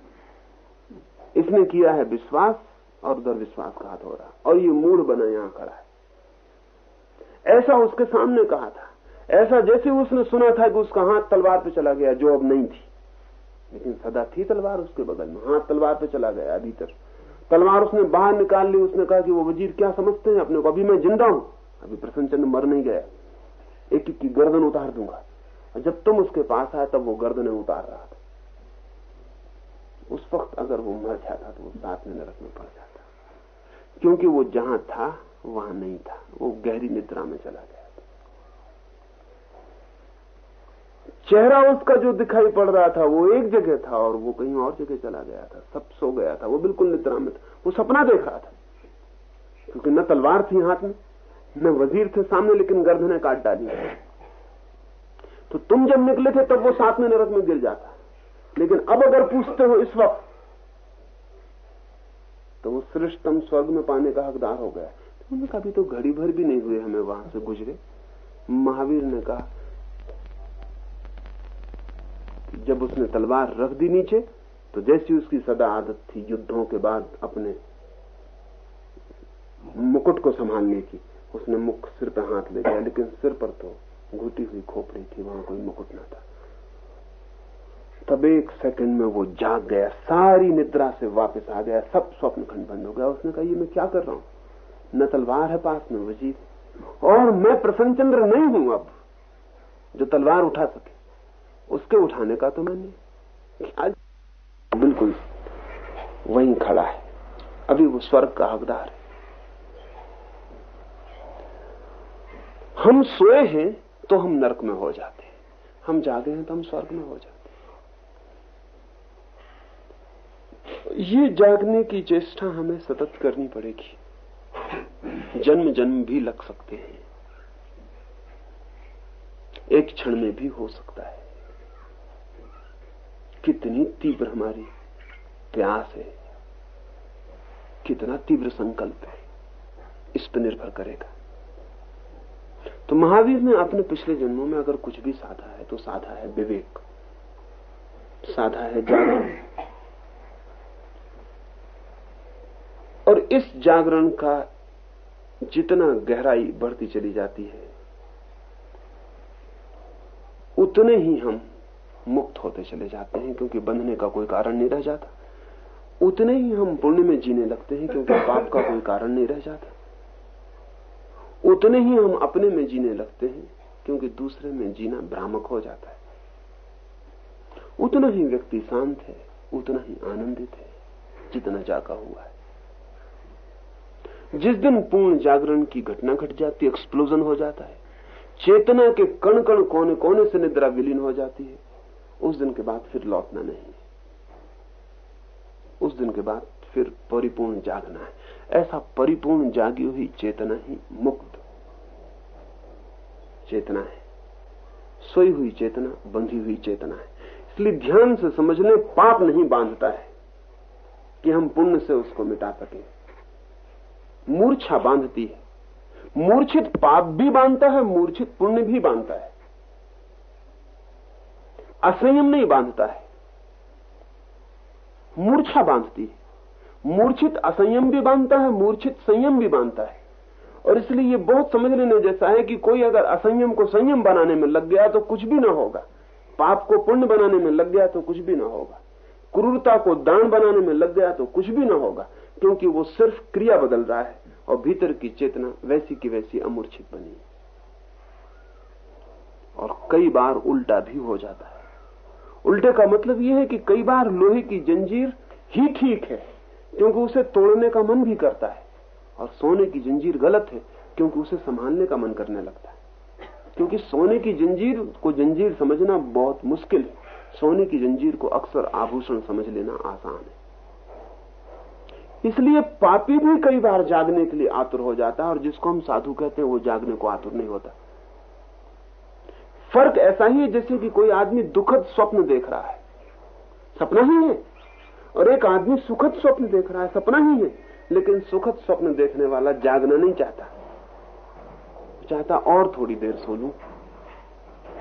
इसने किया है विश्वास और उधर हाथ हो रहा और ये मूड बना यहाँ खड़ा है। ऐसा उसके सामने कहा था। ऐसा जैसे उसने सुना था कि उसका हाथ तलवार पे चला गया, जो अब नहीं थी। लेकिन सदा थी तलवार उसके बगल में। हाथ तलवार पे चला गया भीतर तलवार उसने बाहर निकाल ली, उसने कहा कि वो वज़ीर क्या समझते हैं? अपने को अभी मैं ज़िंदा हूँ। अभी प्रसन्न चंद्र मर नहीं गया। एक एक की गर्दन उतार दूँगा। और जब तुम उसके पास आए, तब वो गर्दने उतार रहा था। उस वक्त अगर वो मर जाता तो वो साथ में नरक में पड़ जाता। क्योंकि वो जहाँ था, वहाँ नहीं था। वो गहरी निद्रा में चला गया चेहरा उसका जो दिखाई पड़ रहा था, वो एक जगह था और वो कहीं और जगह चला गया था। सब सो गया था। वो बिल्कुल निद्रा में था। वो सपना देख रहा था। क्योंकि न तलवार थी हाथ में न वज़ीर थे सामने, लेकिन गर्दने काट डाली। तो तुम जब निकले थे, तब वो साथ में नरक में गिर जाता। लेकिन अब अगर पूछते हो इस वक्त तो वो श्रेष्ठतम स्वर्ग में पाने का हकदार हो गया। तो उन्होंने कहा तो घड़ी भर भी नहीं हुए हमें वहाँ से गुजरे। महावीर ने कहा, जब उसने तलवार रख दी नीचे तो जैसी उसकी सदा आदत थी, युद्धों के बाद अपने मुकुट को संभालने की। उसने मुख सिर पर हाथ ले गया, लेकिन सिर पर तो घुटी हुई खोपड़ी थी, वहाँ कोई मुकुट न था। तब एक सेकंड में वो जाग गया, सारी निद्रा से वापस आ गया, सब स्वप्न खंड बंद हो गया। उसने कहा, ये मैं क्या कर रहा हूँ? न तलवार है पास में वज़ीर और मैं प्रसन्न चंद्र नहीं हूँ अब, जो तलवार उठा सके। उसके उठाने का तो मैंने आज बिल्कुल वहीं खड़ा है। अभी वो स्वर्ग का हकदार है। हम सोए हैं तो हम नरक में हो जाते हैं। हम जागे हैं तो हम स्वर्ग में हो जाते हैं। ये जागने की चेष्टा हमें सतत करनी पड़ेगी। जन्म जन्म भी लग सकते हैं। एक क्षण में भी हो सकता है। कितनी तीव्र हमारी प्यास है। कितना तीव्र संकल्प है। इस पर निर्भर करेगा। तो महावीर ने अपने पिछले जन्मों में अगर कुछ भी साधा है तो साधा है विवेक। साधा है जागरण। और इस जागरण का जितना गहराई बढ़ती चली जाती है, उतने ही हम मुक्त होते चले जाते हैं, क्योंकि बंधने का कोई कारण नहीं रह जाता। उतने ही हम पुण्य में जीने लगते हैं, क्योंकि पाप का कोई कारण नहीं रह जाता। उतने ही हम अपने में जीने लगते हैं, क्योंकि दूसरे में जीना भ्रामक हो जाता है। उतना ही व्यक्ति शांत है, उतना ही आनंदित है, जितना जागा हुआ है। जिस दिन पूर्ण जागरण की घटना घट जाती है एक्सप्लोजन हो जाता है। चेतना के कण कण कोने कोने से निद्रा विलीन हो जाती है। उस दिन के बाद फिर लौटना नहीं उस दिन के बाद फिर परिपूर्ण जागना है। ऐसा परिपूर्ण जागी हुई चेतना ही मुक्त चेतना है। सोई हुई चेतना, बंधी हुई चेतना है। इसलिए ध्यान से समझने, पाप नहीं बांधता है कि हम पुण्य से उसको मिटा सके। मूर्छा बांधती है। मूर्छित पाप भी बांधता है, मूर्छित पुण्य भी बांधता है। असंयम नहीं बांधता है। मूर्छा बांधती है। मूर्छित असंयम भी बांधता है, मूर्छित संयम भी बांधता है। और इसलिए ये बहुत समझ लेने जैसा है कि कोई अगर असंयम को संयम बनाने में लग गया तो कुछ भी ना होगा। पाप को पुण्य बनाने में लग गया तो कुछ भी ना होगा। क्रूरता को दान बनाने में लग गया तो कुछ भी ना होगा, क्योंकि वो सिर्फ़ क्रिया बदल रहा है और भीतर की चेतना वैसी की वैसी अमूर्छित बनी और कई बार उल्टा भी हो जाता है। उल्टे का मतलब यह है कि कई बार लोहे की जंजीर ही ठीक है। क्योंकि उसे तोड़ने का मन भी करता है और सोने की जंजीर गलत है क्योंकि उसे संभालने का मन करने लगता है। क्योंकि सोने की जंजीर को जंजीर समझना बहुत मुश्किल है। सोने की जंजीर को अक्सर आभूषण समझ लेना आसान है। इसलिए पापी भी कई बार जागने के लिए आतुर हो जाता है और जिसको हम साधु कहते हैं, वो जागने को आतुर नहीं होता। फ़र्क ऐसा ही है जैसे कि कोई आदमी दुखद स्वप्न देख रहा है। सपना ही है। और एक आदमी सुखद स्वप्न देख रहा है, सपना ही है, लेकिन सुखद स्वप्न देखने वाला जागना नहीं चाहता। चाहता और थोड़ी देर सो लू।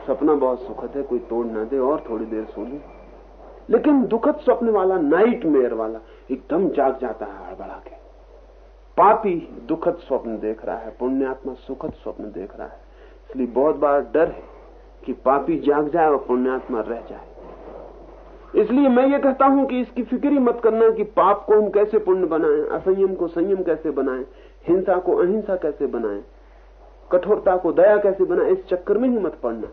सपना बहुत सुखद है, कोई तोड़ ना दे, और थोड़ी देर सो लू। लेकिन दुखद स्वप्न वाला नाइट मेयर वाला, एकदम जाग जाता है हड़बड़ा के। पापी दुखद स्वप्न देख रहा है, पुण्यात्मा सुखद स्वप्न देख रहा है। इसलिए बहुत बार डर है कि पापी जाग जाए और पुण्यात्मा रह जाए। इसलिए मैं ये कहता हूँ कि इसकी फ़िक्र ही मत करना कि पाप को हम कैसे पुण्य बनाएँ, असंयम को संयम कैसे बनाएँ, हिंसा को अहिंसा कैसे बनाएँ, कठोरता को दया कैसे बनाएँ, इस चक्कर में ही मत पड़ना।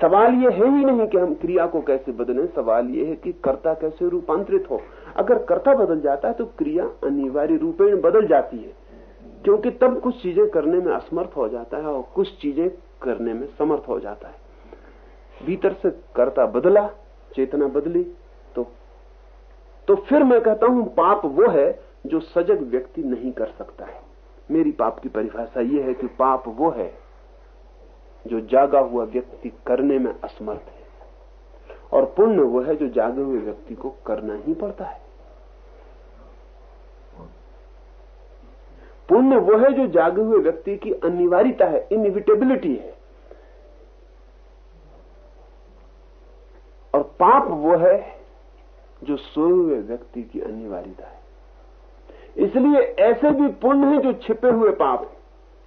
सवाल ये है ही नहीं कि हम क्रिया को कैसे बदलें, सवाल ये है कि कर्ता कैसे रूपांतरित हो। अगर कर्ता बदल जाता है तो क्रिया अनिवार्य रूपेण बदल जाती है, क्योंकि तब कुछ चीज़ें करने में असमर्थ हो जाता है और कुछ चीज़ें करने में समर्थ हो जाता है। भीतर से कर्ता बदला चेतना बदली तो तो फिर मैं कहता हूँ, पाप वो है जो सजग व्यक्ति नहीं कर सकता है। मेरी पाप की परिभाषा यह है कि पाप वो है जो जागा हुआ व्यक्ति करने में असमर्थ है, और पुण्य वो है जो जागे हुए व्यक्ति को करना ही पड़ता है। पुण्य वो है जो जागे हुए व्यक्ति की अनिवार्यता है इनविटेबिलिटी है। और पाप वो है जो सोए हुए व्यक्ति की अनिवार्यता है। इसलिए ऐसे भी पुण्य है जो छिपे हुए पाप है,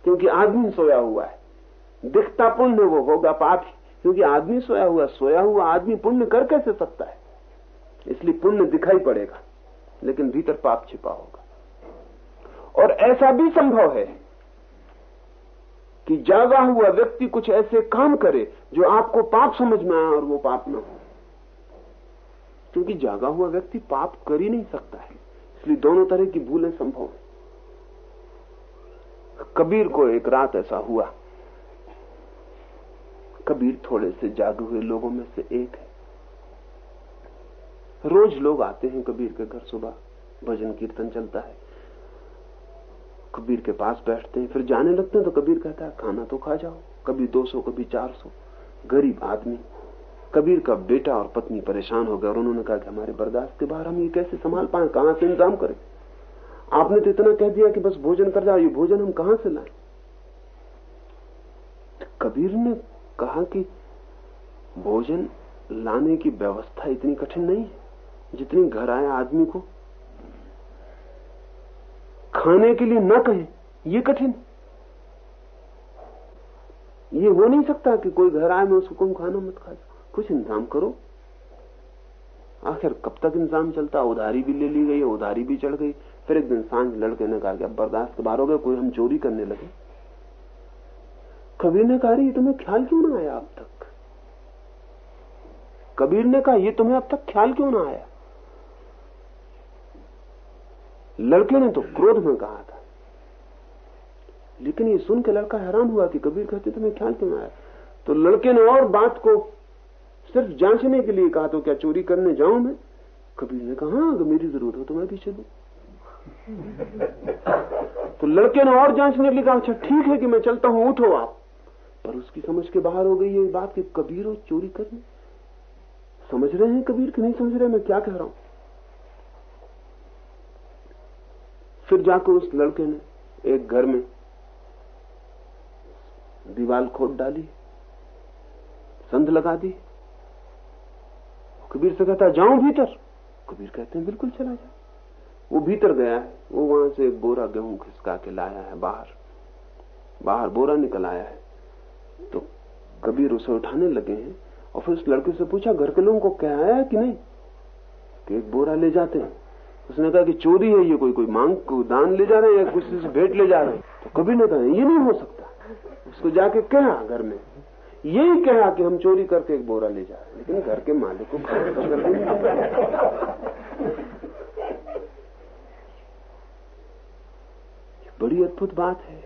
क्योंकि आदमी सोया हुआ है। दिखता पुण्य वो होगा पाप ही क्योंकि आदमी सोया हुआ सोया हुआ आदमी पुण्य कर कैसे सकता है? इसलिए पुण्य दिखाई पड़ेगा, लेकिन भीतर पाप छिपा होगा। और ऐसा भी संभव है कि जागा हुआ व्यक्ति कुछ ऐसे काम करे जो आपको पाप समझ में आए और वो पाप न हो। क्योंकि जागा हुआ व्यक्ति पाप कर ही नहीं सकता है। इसलिए दोनों तरह की भूलें संभव है। कबीर को एक रात ऐसा हुआ। कबीर थोड़े से जागे हुए लोगों में से एक है। रोज लोग आते हैं कबीर के घर, सुबह भजन कीर्तन चलता है। कबीर के पास बैठते हैं, फिर जाने लगते हैं तो कबीर कहता है, खाना तो खा जाओ, कभी 200 कभी 400 गरीब आदमी। कबीर का बेटा और पत्नी परेशान हो गए और उन्होंने कहा कि हमारे बर्दाश्त के बाहर हम ये कैसे संभाल पाए, कहाँ से इंतज़ाम करें? आपने तो इतना कह दिया कि बस भोजन कर जाओ, ये भोजन हम कहाँ से लाए? कबीर ने कहा कि भोजन लाने की व्यवस्था इतनी कठिन नहीं है, जितनी घर आए आदमी को। खाने के लिए न कहे, ये कठिन ये हो नहीं सकता कि कोई घर आए, मैं उसको कहूँ, खाना मत खा कुछ इंतज़ाम करो। आखिर कब तक इंतज़ाम चलता? उधारी भी ले ली गई, उधारी भी चढ़ गई। फिर एक दिन साँझ लड़के ने कहा कि अब बर्दाश्त गए कोई हम चोरी करने लगे। कबीर ने कहा तुम्हें ख्याल क्यों ना आया अब तक? कबीर ने कहा, ये तुम्हें अब तक ख्याल क्यों ना आया? लड़के ने तो क्रोध में कहा था। लेकिन ये सुन के लड़का हैरान हुआ कि कबीर कहते, तुम्हें ख्याल क्यों आया? तो लड़के ने और बात को सिर्फ़ जांचने के लिए कहा तो क्या चोरी करने जाऊँ मैं? कबीर ने कहा हाँ अगर मेरी ज़रूरत हो तो मैं भी चलू। तो लड़के ने और जांचने के लिए कहा अच्छा ठीक है कि मैं चलता हूँ, उठो आप। पर उसकी समझ के बाहर हो गई ये बात कि कबीर हो चोरी करने। समझ रहे हैं कबीर कि नहीं समझ रहे? मैं क्या कह रहा हूँ? फिर जाकर उस लड़के ने एक घर में दीवार खोद डाली संध लगा दी। कबीर से कहता, जाऊँ भीतर? कबीर कहते हैं, बिल्कुल चला जा। वो भीतर गया है वो वहाँ से एक बोरा गेहूँ खिसका के लाया है बाहर। बाहर बोरा निकल आया है। तो कबीर उसे उठाने लगे हैं और फिर उस लड़के से पूछा, घर के लोगों को क्या आया कि नहीं? कि एक बोरा ले जाते हैं। उसने कहा कि, चोरी है ये कोई कोई मांग को दान ले जा रहे हैं या किसी से भेंट ले जा रहे हैं? तो कभी ने कहा, ये नहीं हो सकता। उसको जाके कहा घर में यही कहा कि हम चोरी करके एक बोरा ले जा रहे हैं। लेकिन घर के मालिक को बड़ी अद्भुत बात है।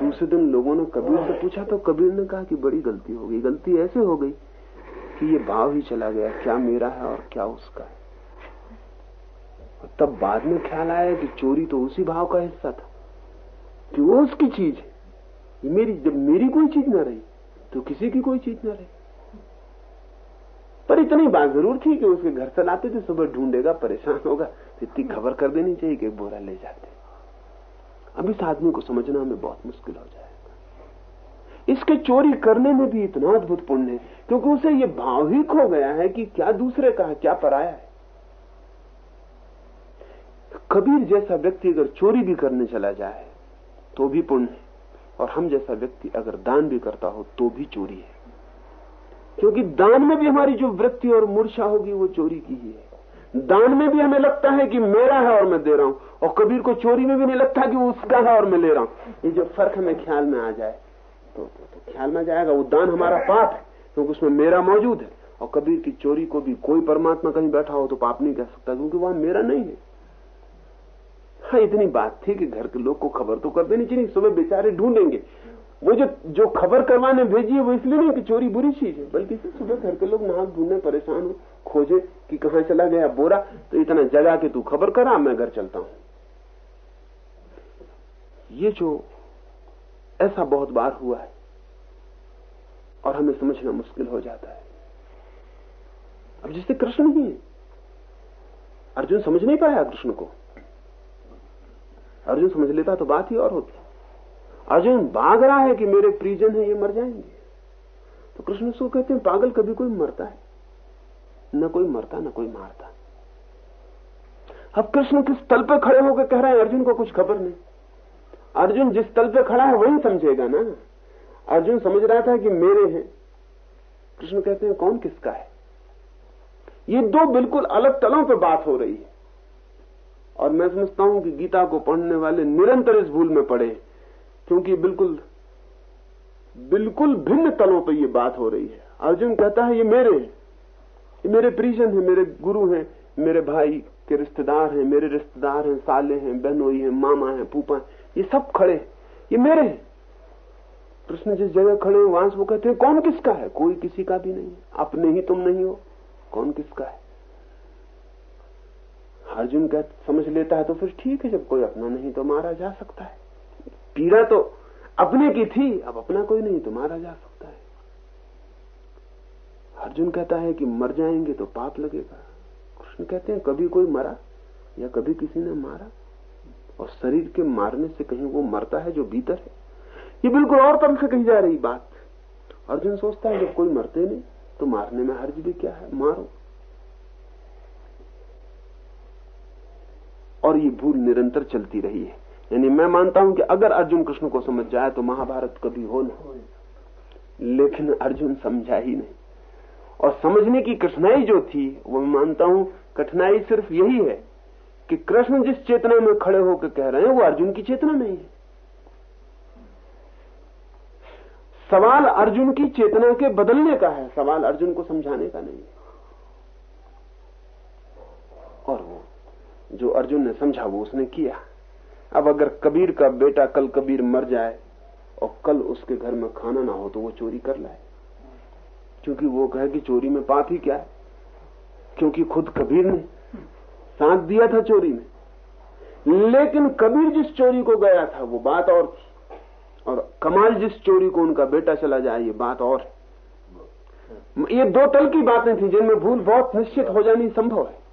दूसरे दिन लोगों ने कबीर से पूछा तो कबीर ने कहा कि बड़ी गलती हो गई। गलती ऐसे हो गई कि ये भाव ही चला गया, क्या मेरा है और क्या उसका है। तब बाद में ख्याल आया कि चोरी तो उसी भाव का हिस्सा था, कि वो उसकी चीज़ है। मेरी, जब मेरी कोई चीज़ ना रही तो किसी की कोई चीज़ न रही। पर इतनी बात ज़रूर थी कि उसके घर से लाते थे सुबह ढूंढेगा, परेशान होगा तो इतनी खबर कर देनी चाहिए कि बोरा ले जाते। अब इस आदमी को समझना हमें बहुत मुश्किल हो जाएगा। इसके चोरी करने में भी इतना अद्भुत पुण्य है, क्योंकि उसे ये भाव ही खो गया है कि क्या दूसरे का है क्या पराया है। कबीर जैसा व्यक्ति अगर चोरी भी करने चला जाए तो भी पुण्य है। और हम जैसा व्यक्ति अगर दान भी करता हो तो भी चोरी है। क्योंकि दान में भी हमारी जो वृत्ति और मूर्छा होगी वो चोरी की ही है। दान में भी हमें लगता है कि मेरा है और मैं दे रहा हूँ और कबीर को चोरी में भी नहीं लगता कि उसका है और मैं ले रहा हूँ। ये जो फ़र्क हमें ख्याल में आ जाए तो, तो, तो ख्याल में जाएगा वो दान हमारा पाप है क्योंकि उसमें मेरा मौजूद है। और कबीर की चोरी को भी कोई परमात्मा कहीं बैठा हो तो पाप नहीं कह सकता क्योंकि वहाँ मेरा नहीं है। हाँ इतनी बात थी कि घर के लोग को खबर तो कर देनी चाहिए, सुबह बेचारे ढूंढेंगे। वो जो जो खबर करवाने भेजी है, वो इसलिए नहीं कि चोरी बुरी चीज़ है, बल्कि सुबह घर के लोग नाक ढूँढने परेशान हो खोजे कि कहा चला गया बोरा तो इतना जगा के तू खबर करा, मैं घर चलता हूँ। ये जो ऐसा बहुत बार हुआ है, और हमें समझना मुश्किल हो जाता है। अब जिससे कृष्ण भी है। अर्जुन समझ नहीं पाया कृष्ण को। अर्जुन समझ लेता तो बात ही और होती। अर्जुन भाग रहा है कि मेरे प्रिजन है, ये मर जाएँगे। तो कृष्ण उसको कहते हैं, पागल कभी कोई मरता है? न कोई मरता, न कोई मारता। अब कृष्ण किस तल पे खड़े होकर कह रहे हैं, अर्जुन को कुछ खबर नहीं। अर्जुन जिस तल पे खड़ा है, वही समझेगा ना। अर्जुन समझ रहा था कि मेरे हैं। कृष्ण कहते हैं, कौन किसका है? ये दो बिल्कुल अलग तलों पर बात हो रही है। और मैं समझता हूँ कि गीता को पढ़ने वाले निरंतर इस भूल में पड़े, क्योंकि बिल्कुल बिल्कुल भिन्न तलों पर यह बात हो रही है। अर्जुन कहता है, ये मेरे ये मेरे परिजन हैं, मेरे गुरु हैं, मेरे भाई के रिश्तेदार हैं, मेरे रिश्तेदार हैं, साले हैं, बहनोई हैं, मामा हैं पूपा हैं, ये सब खड़े ये मेरे हैं। कृष्ण जिस जगह खड़े हैं, वहाँ से वो कहते हैं, कौन किसका है? कोई किसी का भी नहीं अपने ही तुम नहीं हो। कौन किसका है? अर्जुन कह समझ लेता है तो फिर ठीक है, जब कोई अपना नहीं तो मारा जा सकता है। पीड़ा तो अपने की थी, अब अपना कोई नहीं तो मारा जा सकता है। अर्जुन कहता है कि मर जाएँगे तो पाप लगेगा। कृष्ण कहते हैं, कभी कोई मरा या कभी किसी ने मारा? और शरीर के मारने से कहीं वो मरता है जो भीतर है? ये बिल्कुल और तरफ़ से कही जा रही बात। अर्जुन सोचता है, जब कोई मरते नहीं तो मारने में हर्ज भी क्या है? मारो। और ये भूल निरंतर चलती रही है। यानी मैं मानता हूँ कि अगर अर्जुन कृष्ण को समझ जाए तो महाभारत कभी हो ना लेकिन अर्जुन समझा ही नहीं। और समझने की कठिनाई जो थी, वो मैं मानता हूँ, कठिनाई सिर्फ़ यही है कि कृष्ण जिस चेतना में खड़े होकर कह रहे हैं, वो अर्जुन की चेतना नहीं है। सवाल अर्जुन की चेतना के बदलने का है, सवाल अर्जुन को समझाने का नहीं है और वो जो अर्जुन ने समझा, वो उसने किया। अब अगर कबीर का बेटा कल कबीर मर जाए और कल उसके घर में खाना ना हो तो वो चोरी कर लाए। क्योंकि वो कहे कि चोरी में पाप ही क्या है? क्योंकि खुद कबीर ने साथ दिया था चोरी में। लेकिन कबीर जिस चोरी को गया था, वो बात और थी। और कमाल जिस चोरी को उनका बेटा चला जाए, ये बात और ये दो तल की बातें थी जिनमें भूल बहुत निश्चित हो जानी संभव है।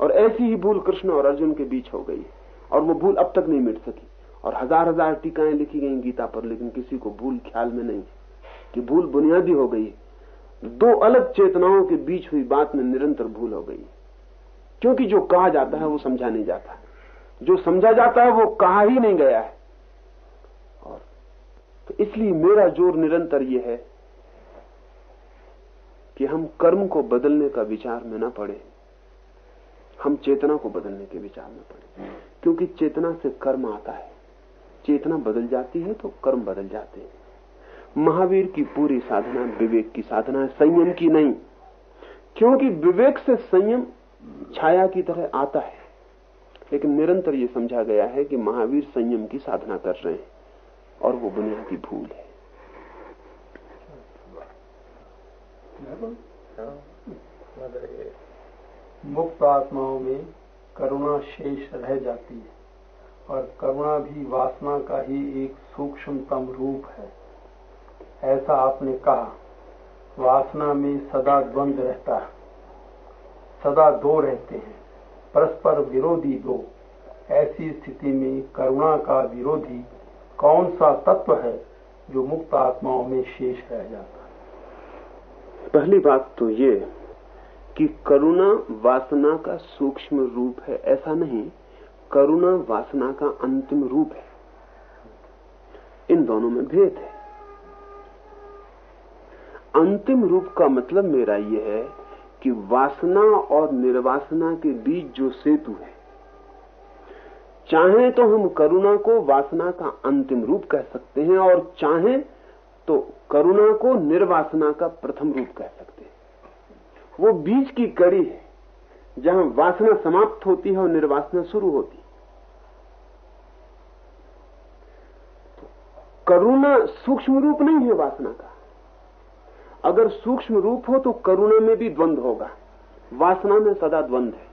और ऐसी ही भूल कृष्ण और अर्जुन के बीच हो गई। और वो भूल अब तक नहीं मिट सकी। और हज़ार हज़ार टीकाएँ लिखी गई गीता पर, लेकिन किसी को भूल ख्याल में नहीं। कि भूल बुनियादी हो गई। दो अलग चेतनाओं के बीच हुई बात में निरंतर भूल हो गई। क्योंकि जो कहा जाता है वो समझा नहीं जाता। जो समझा जाता है वो कहा ही नहीं गया है। और तो इसलिए मेरा ज़ोर निरंतर ये है कि हम कर्म को बदलने का विचार में न पड़े। हम चेतना को बदलने के विचार में पड़े। क्योंकि चेतना से कर्म आता है। चेतना बदल जाती है तो कर्म बदल जाते हैं। महावीर की पूरी साधना विवेक की साधना है, संयम की नहीं। क्योंकि विवेक से संयम छाया की तरह आता है। लेकिन निरंतर यह समझा गया है कि महावीर संयम की साधना कर रहे हैं और वो बुनियादी भूल है। मुक्त आत्माओं में करुणा शेष रह जाती है और करुणा भी वासना का ही एक सूक्ष्मतम रूप है। ऐसा आपने कहा, वासना में सदा द्वंद रहता है, सदा दो रहते हैं, परस्पर विरोधी दो। ऐसी स्थिति में करुणा का विरोधी कौन सा तत्व है जो मुक्त आत्माओं में शेष रह जाता है? पहली बात तो ये कि करुणा वासना का सूक्ष्म रूप है। ऐसा नहीं, करुणा वासना का अंतिम रूप है। इन दोनों में भेद है। अंतिम रूप का मतलब मेरा यह है कि वासना और निर्वासना के बीच जो सेतु है, चाहे तो हम करुणा को वासना का अंतिम रूप कह सकते हैं और चाहे तो करुणा को निर्वासना का प्रथम रूप कह सकते हैं। वो बीच की कड़ी है, जहाँ वासना समाप्त होती है और निर्वासना शुरू होती है। तो करुणा सूक्ष्म रूप नहीं है वासना का। अगर सूक्ष्म रूप हो तो करुणा में भी द्वंद होगा। वासना में सदा द्वंद है।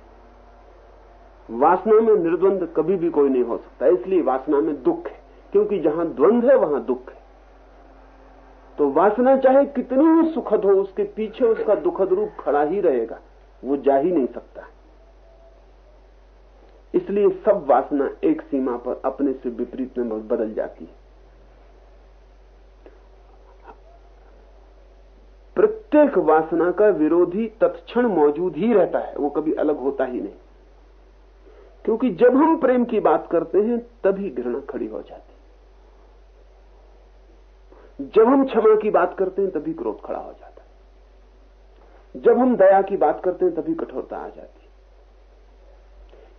वासना में निर्द्वंद कभी भी कोई नहीं हो सकता, इसलिए वासना में दुख है, क्योंकि जहाँ द्वंद है, वहाँ दुख है। तो वासना चाहे कितनी ही सुखद हो, उसके पीछे उसका दुखद रूप खड़ा ही रहेगा, वो जा ही नहीं सकता। इसलिए सब वासना एक सीमा पर अपने से विपरीत में बदल जाती है। प्रत्येक वासना का विरोधी तत्क्षण मौजूद ही रहता है, वो कभी अलग होता ही नहीं। क्योंकि जब हम प्रेम की बात करते हैं, तभी घृणा खड़ी हो जाती जब हम क्षमा की बात करते हैं, तभी क्रोध खड़ा हो जाता है। जब हम दया की बात करते हैं, तभी कठोरता आ जाती है।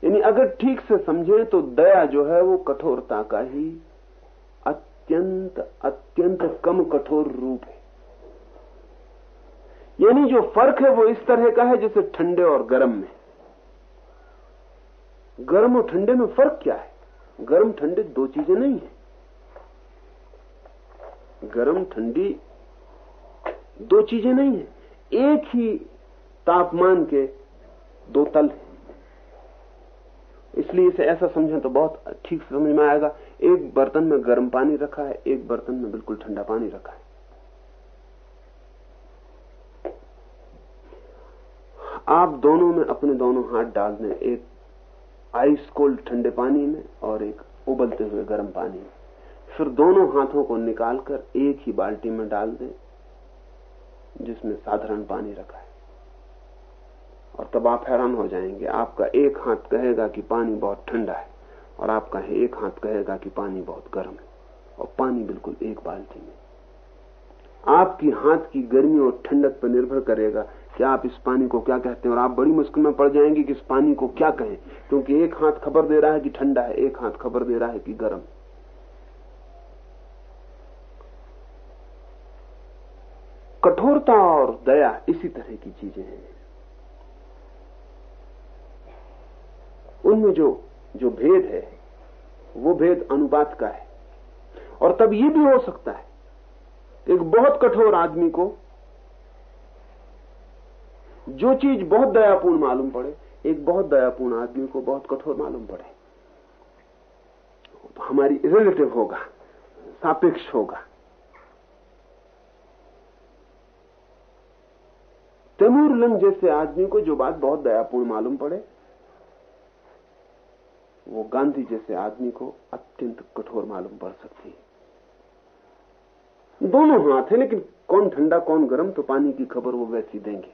यानी अगर ठीक से समझें तो दया जो है, वो कठोरता का ही अत्यंत अत्यंत कम कठोर रूप है। यानी जो फ़र्क है, वो इस तरह का है, जैसे ठंडे और गर्म में। गर्म और ठंडे में फ़र्क क्या है? गर्म ठंडे दो चीज़ें नहीं है। गर्म, ठंडी, दो चीज़ें नहीं है। एक ही तापमान के दो तल है। इसलिए इसे ऐसा समझें तो बहुत ठीक समझ में आएगा। एक बर्तन में गर्म पानी रखा है, एक बर्तन में बिल्कुल ठंडा पानी रखा है। आप दोनों में अपने दोनों हाथ डाल दें। एक आइस कोल्ड ठंडे पानी में और एक उबलते हुए गर्म पानी में। फिर दोनों हाथों को निकालकर एक ही बाल्टी में डाल दें, जिसमें साधारण पानी रखा है। और तब आप हैरान हो जाएँगे, आपका एक हाथ कहेगा कि पानी बहुत ठंडा है, और आपका एक हाथ कहेगा कि पानी बहुत गर्म है, और पानी बिल्कुल एक बाल्टी में। आपकी हाथ की गर्मी और ठंडक पर निर्भर करेगा कि आप इस पानी को क्या कहते हैं, और आप बड़ी मुश्किल में पड़ जाएँगे कि इस पानी को क्या कहें, क्योंकि एक हाथ खबर दे रहा है कि ठंडा है, एक हाथ खबर दे रहा है कि गर्म कठोरता और दया इसी तरह की चीज़ें हैं। उनमें जो जो भेद है, वो भेद अनुपात का है। और तब ये भी हो सकता है, एक बहुत कठोर आदमी को जो चीज़ बहुत दयापूर्ण मालूम पड़े, एक बहुत दयापूर्ण आदमी को बहुत कठोर मालूम पड़े। तो हमारी रिलेटिव होगा, सापेक्ष होगा। तैमूर लंग जैसे आदमी को जो बात बहुत दयापूर्ण मालूम पड़े, वो गांधी जैसे आदमी को अत्यंत कठोर मालूम पड़ सकती है। दोनों हाथ है, लेकिन कौन ठंडा, कौन गर्म तो पानी की खबर वो वैसी देंगे।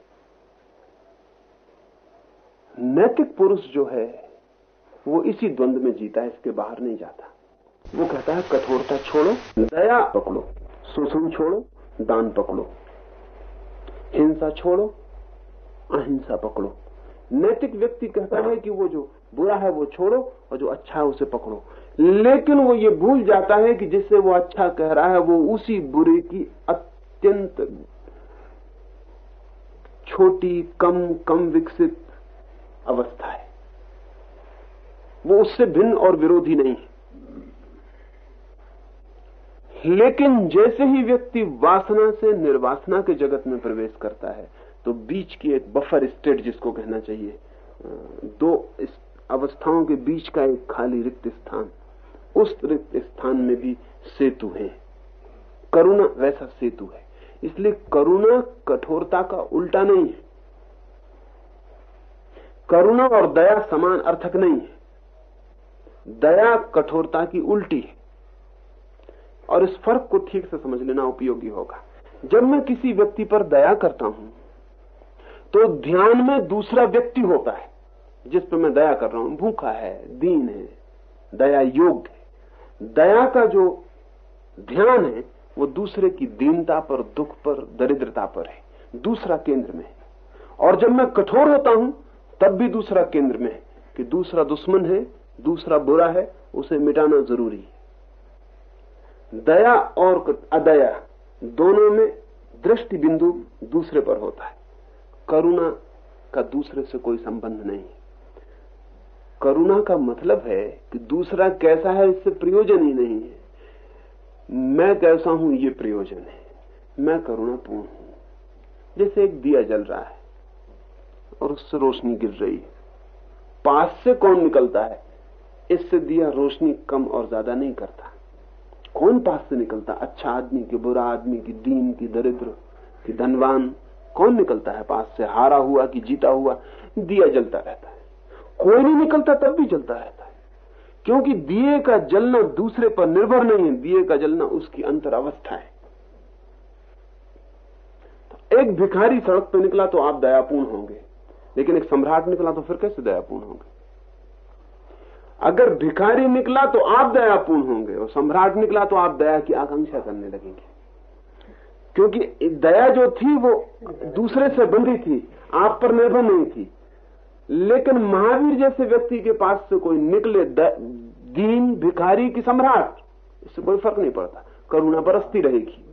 नैतिक पुरुष जो है, वो इसी द्वंद में जीता है, इसके बाहर नहीं जाता। वो कहता है, कठोरता छोड़ो, दया पकड़ो शोषण छोड़ो, दान पकड़ो। हिंसा छोड़ो, अहिंसा पकड़ो। नैतिक व्यक्ति कहता है कि वो जो बुरा है वो छोड़ो और जो अच्छा है उसे पकड़ो। लेकिन वो ये भूल जाता है कि जिससे वो अच्छा कह रहा है, वो उसी बुरे की अत्यंत छोटी, कम कम विकसित अवस्था है। वो उससे भिन्न और विरोधी नहीं है। लेकिन जैसे ही व्यक्ति वासना से निर्वासना के जगत में प्रवेश करता है तो बीच की एक बफर स्टेट जिसको कहना चाहिए दो अवस्थाओं के बीच का एक खाली रिक्त स्थान, उस रिक्त स्थान में भी सेतु है। करुणा, वैसा सेतु है। इसलिए करुणा कठोरता का उल्टा नहीं है। करुणा और दया समान अर्थक नहीं है। दया कठोरता की उल्टी है। और इस फ़र्क को ठीक से समझ लेना उपयोगी होगा। जब मैं किसी व्यक्ति पर दया करता हूँ तो ध्यान में दूसरा व्यक्ति होता है, जिस पर मैं दया कर रहा हूँ। भूखा है, दीन है, दया योग्य है। दया का जो ध्यान है, वो दूसरे की दीनता पर, दुख पर, दरिद्रता पर है। दूसरा केंद्र में है। और जब मैं कठोर होता हूँ, तब भी दूसरा केंद्र में है कि दूसरा दुश्मन है, दूसरा बुरा है, उसे मिटाना ज़रूरी है। दया और अदया दोनों में दृष्टि बिंदु दूसरे पर होता है। करुणा का दूसरे से कोई संबंध नहीं। करुणा का मतलब है कि दूसरा कैसा है इससे प्रयोजन ही नहीं है। मैं कैसा हूँ ये प्रयोजन है। मैं करुणापूर्ण हूँ। जैसे एक दिया जल रहा है और उससे रोशनी गिर रही है। पास से कौन निकलता है? इससे दिया रोशनी कम और ज़्यादा नहीं करता। कौन पास से निकलता? अच्छा आदमी की बुरा आदमी की दीन की दरिद्र की धनवान? कौन निकलता है पास से? हारा हुआ कि जीता हुआ? दिया जलता रहता है। कोई नहीं निकलता, तब भी जलता रहता है। क्योंकि दिए का जलना दूसरे पर निर्भर नहीं है। दिए का जलना उसकी अंतर अवस्था है। तो एक भिखारी सड़क पर निकला तो आप दयापूर्ण होंगे। लेकिन एक सम्राट निकला तो फिर कैसे दयापूर्ण होंगे? अगर भिखारी निकला तो आप दयापूर्ण होंगे और सम्राट निकला तो आप दया की आकांक्षा करने लगेंगे। क्योंकि दया जो थी वो दूसरे से बंधी थी, आप पर निर्भर नहीं थी। लेकिन महावीर जैसे व्यक्ति के पास से कोई निकले दीन, भिखारी की सम्राट, इससे कोई फ़र्क नहीं पड़ता। करुणा बरसती रहेगी।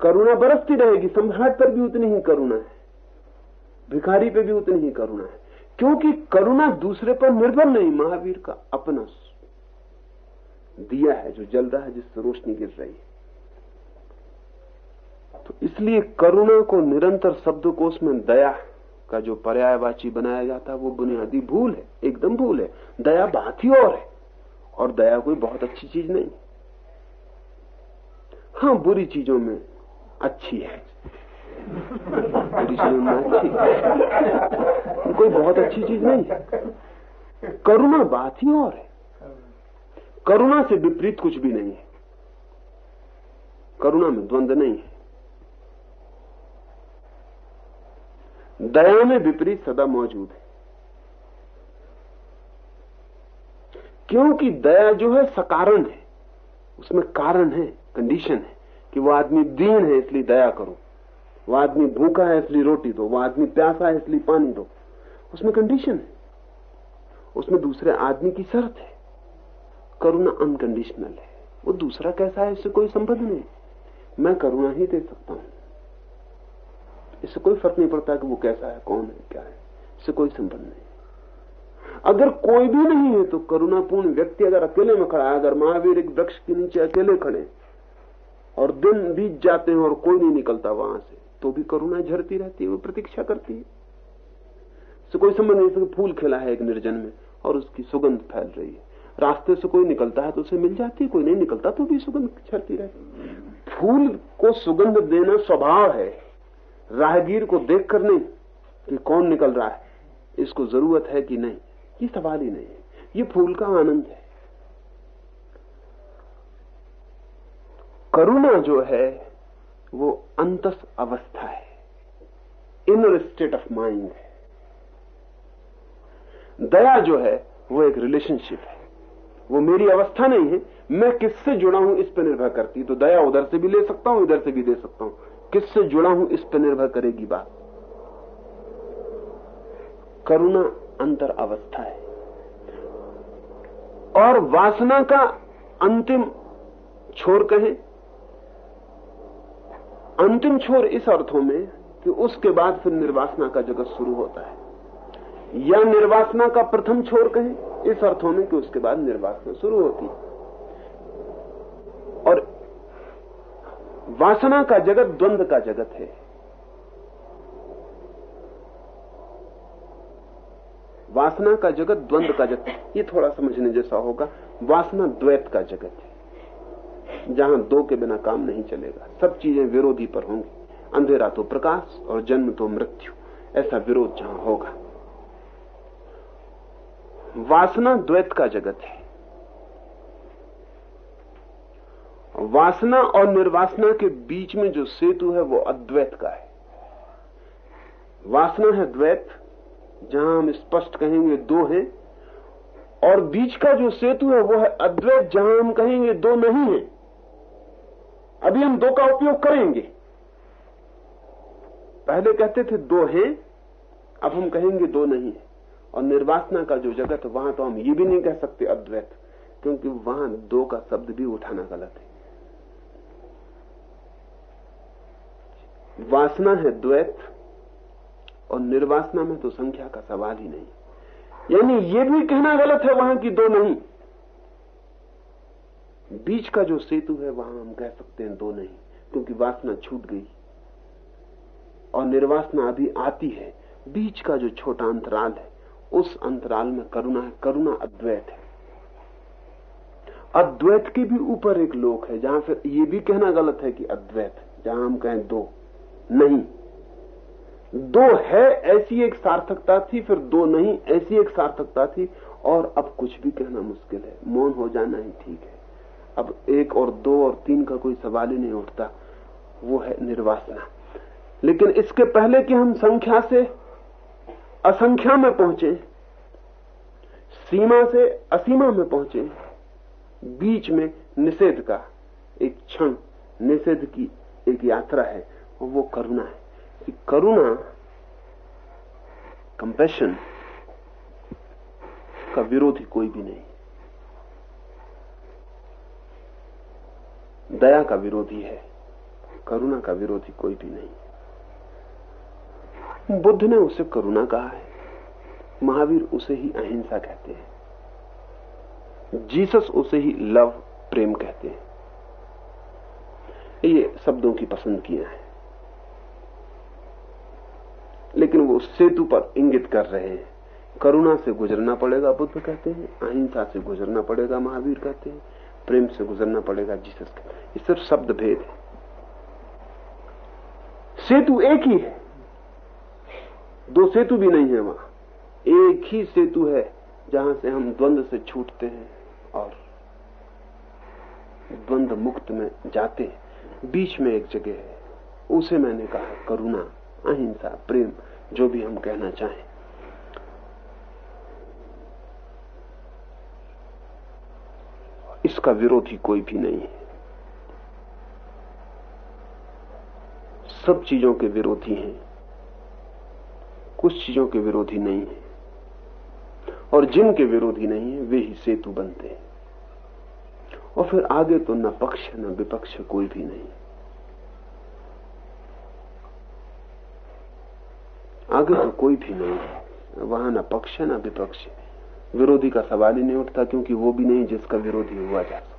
करुणा बरसती रहेगी, सम्राट पर भी उतनी ही करुणा है। भिखारी पे भी उतनी ही करुणा है। क्योंकि करुणा दूसरे पर निर्भर नहीं, महावीर का अपना दिया है, जो जल रहा है जिससे रोशनी गिर रही है। तो इसलिए करुणा को निरंतर शब्दकोश में दया का जो पर्यायवाची बनाया जाता है, वो बुनियादी भूल है, एकदम भूल है। दया बात ही और है, और दया कोई बहुत अच्छी चीज़ नहीं। हाँ बुरी चीज़ों में अच्छी है। कोई बहुत अच्छी चीज़ नहीं। है करुणा बात ही और है। करुणा से विपरीत कुछ भी नहीं है। करुणा में द्वंद्व नहीं है। दया में विपरीत सदा मौजूद है। क्योंकि दया जो है सकारण है। उसमें कारण है कंडीशन है कि वो आदमी दीन है, इसलिए दया करो। वो आदमी भूखा है इसलिए रोटी दो, वो आदमी प्यासा है इसलिए पानी दो। उसमें कंडीशन है। उसमें दूसरे आदमी की शर्त है। करुणा अनकंडीशनल है। वो दूसरा कैसा है, इससे कोई संबंध नहीं। मैं करुणा ही दे सकता हूँ। इससे कोई फ़र्क नहीं पड़ता कि वो कैसा है, कौन है, क्या है। इससे कोई संबंध नहीं। अगर कोई भी नहीं है तो करुणापूर्ण व्यक्ति अगर अकेले में खड़ा है, अगर महावीर एक वृक्ष के नीचे अकेले खड़े और दिन बीत जाते हैं और कोई नहीं निकलता वहाँ से तो भी करुणा झरती रहती है, वो प्रतीक्षा करती है। इससे कोई संबंध नहीं फूल खिला है एक निर्जन में और उसकी सुगंध फैल रही है। रास्ते से कोई निकलता है तो उसे मिल जाती है, कोई नहीं निकलता तो भी सुगंध छरती रहती फूल को सुगंध देना स्वभाव है, राहगीर को देख कर नहीं कि कौन निकल रहा है। इसको ज़रूरत है कि नहीं, ये सवाल ही नहीं है। ये फूल का आनंद है। करुणा जो है वो अंतस अवस्था है। इनर स्टेट ऑफ़ माइंड है। दया जो है, वो एक रिलेशनशिप है। वो मेरी अवस्था नहीं है, मैं किससे जुड़ा हूँ इस पर निर्भर करती तो दया उधर से भी ले सकता हूँ, इधर से भी दे सकता हूँ। किससे जुड़ा हूँ इस पर निर्भर करेगी बात। करुणा अंतर अवस्था है। और वासना का अंतिम छोर कहें अंतिम छोर इस अर्थों में कि उसके बाद फिर निर्वासना का जगत शुरू होता है। या निर्वासना का प्रथम छोर कहें, इस अर्थों में कि उसके बाद निर्वासना शुरू होती है। और वासना का जगत द्वंद का जगत है। वासना का जगत द्वंद का जगत, ये थोड़ा समझने जैसा होगा, वासना द्वैत का जगत है। जहाँ दो के बिना काम नहीं चलेगा। सब चीज़ें विरोधी पर होंगी। अंधेरा तो प्रकाश और जन्म तो मृत्यु। ऐसा विरोध जहाँ होगा। वासना द्वैत का जगत है। वासना और निर्वासना के बीच में जो सेतु है, वो अद्वैत का है। वासना है द्वैत, जहाँ हम स्पष्ट कहेंगे दो हैं, और बीच का जो सेतु है, वो है अद्वैत, जहाँ हम कहेंगे दो नहीं है। अभी हम दो का उपयोग करेंगे। पहले कहते थे दो हैं, अब हम कहेंगे दो नहीं है। और निर्वासना का जो जगत, वहाँ तो हम ये भी नहीं कह सकते अद्वैत, क्योंकि वहाँ दो का शब्द भी उठाना गलत है। वासना है द्वैत, और निर्वासना में तो संख्या का सवाल ही नहीं। यानी ये भी कहना गलत है वहाँ की दो नहीं। बीच का जो सेतु है, वहाँ हम कह सकते हैं दो नहीं, क्योंकि वासना छूट गई। और निर्वासना अभी आती है। बीच का जो छोटा अंतराल है, उस अंतराल में करुणा है, करुणा अद्वैत है। अद्वैत के भी ऊपर एक लोक है, जहाँ फिर ये भी कहना गलत है कि अद्वैत जहाँ हम कहें दो। नहीं। दो है, ऐसी एक सार्थकता थी, फिर दो नहीं, ऐसी एक सार्थकता थी, और अब कुछ भी कहना मुश्किल है। मौन हो जाना ही ठीक है। अब एक और दो और तीन का कोई सवाल ही नहीं उठता। वो है निर्वासना। लेकिन इसके पहले कि हम संख्या से असंख्या में पहुँचे, सीमा से असीमा में पहुँचे, बीच में निषेध का एक क्षण, निषेध की एक यात्रा है, और वो करुणा है। करुणा कंपेशन का विरोधी कोई भी नहीं। दया का विरोधी है, करुणा का विरोधी कोई भी नहीं। बुद्ध ने उसे करुणा कहा है, महावीर उसे ही अहिंसा कहते हैं। जीसस उसे ही लव, प्रेम कहते हैं। ये शब्दों की पसंद किया है। लेकिन वो सेतु पर इंगित कर रहे हैं। करुणा से गुजरना पड़ेगा, बुद्ध कहते हैं। अहिंसा से गुजरना पड़ेगा, महावीर कहते हैं। प्रेम से गुजरना पड़ेगा जीसस हैं ये सिर्फ़ शब्द भेद है। सेतु एक ही है। दो सेतु भी नहीं है वहाँ। एक ही सेतु है जहाँ से हम द्वंद्व से छूटते हैं और द्वंद्व मुक्त में जाते हैं। बीच में एक जगह है। उसे मैंने कहा, करुणा, अहिंसा, प्रेम, जो भी हम कहना चाहें। इसका विरोधी कोई भी नहीं है। सब चीज़ों के विरोधी हैं, कुछ चीज़ों के विरोधी नहीं है, और जिनके विरोधी नहीं है, वे ही सेतु बनते हैं। और फिर आगे तो न पक्ष, न विपक्ष कोई भी नहीं। आगे तो कोई भी नहीं है, वहाँ न पक्ष, न विपक्ष विरोधी का सवाल ही नहीं उठता, क्योंकि वो भी नहीं जिसका विरोधी हुआ जा सके।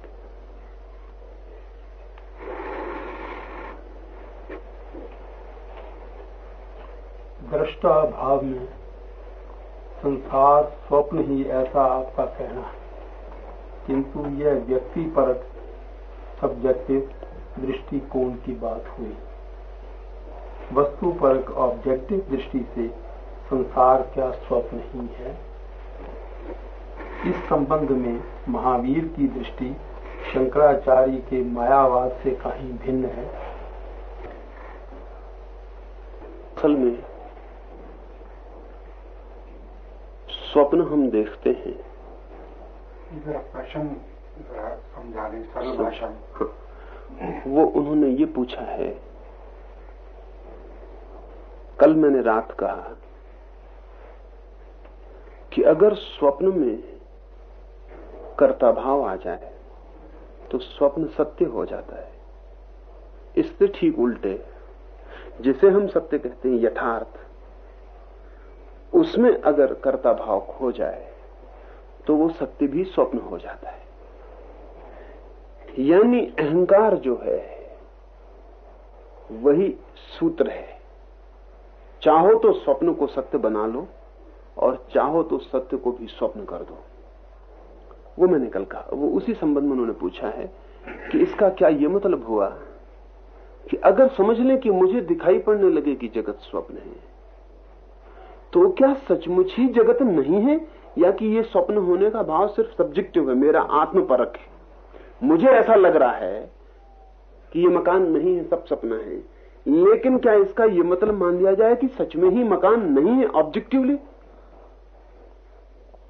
दृष्टा भाव में संसार स्वप्न ही ऐसा आपका कहना है। किंतु यह व्यक्ति परक सब्जेक्टिव दृष्टिकोण की बात हुई। वस्तु परक ऑब्जेक्टिव दृष्टि से संसार क्या स्वप्न ही है? इस संबंध में महावीर की दृष्टि शंकराचार्य के मायावाद से कहीं भिन्न है। असल में स्वप्न हम देखते हैं। प्रश्न समझा दें सरल भाषा में। वो उन्होंने ये पूछा है कल मैंने रात कहा कि अगर स्वप्न में कर्ता भाव आ जाए तो स्वप्न सत्य हो जाता है। इससे ठीक उल्टे, जिसे हम सत्य कहते हैं यथार्थ, उसमें अगर कर्ता भाव खो जाए तो वो सत्य भी स्वप्न हो जाता है। यानी अहंकार जो है, वही सूत्र है। चाहो तो स्वप्न को सत्य बना लो, और चाहो तो सत्य को भी स्वप्न कर दो। वो मैंने कल कहा वो उसी संबंध में उन्होंने पूछा है कि इसका क्या ये मतलब हुआ कि अगर समझ लें कि मुझे दिखाई पड़ने लगे कि जगत स्वप्न है तो क्या सचमुच ही जगत नहीं है, या कि ये स्वप्न होने का भाव सिर्फ़ सब्जेक्टिव है, मेरा आत्म परक है? मुझे ऐसा लग रहा है कि ये मकान नहीं है, सब सपना है। लेकिन क्या इसका ये मतलब मान लिया जाए कि सच में ही मकान नहीं है ऑब्जेक्टिवली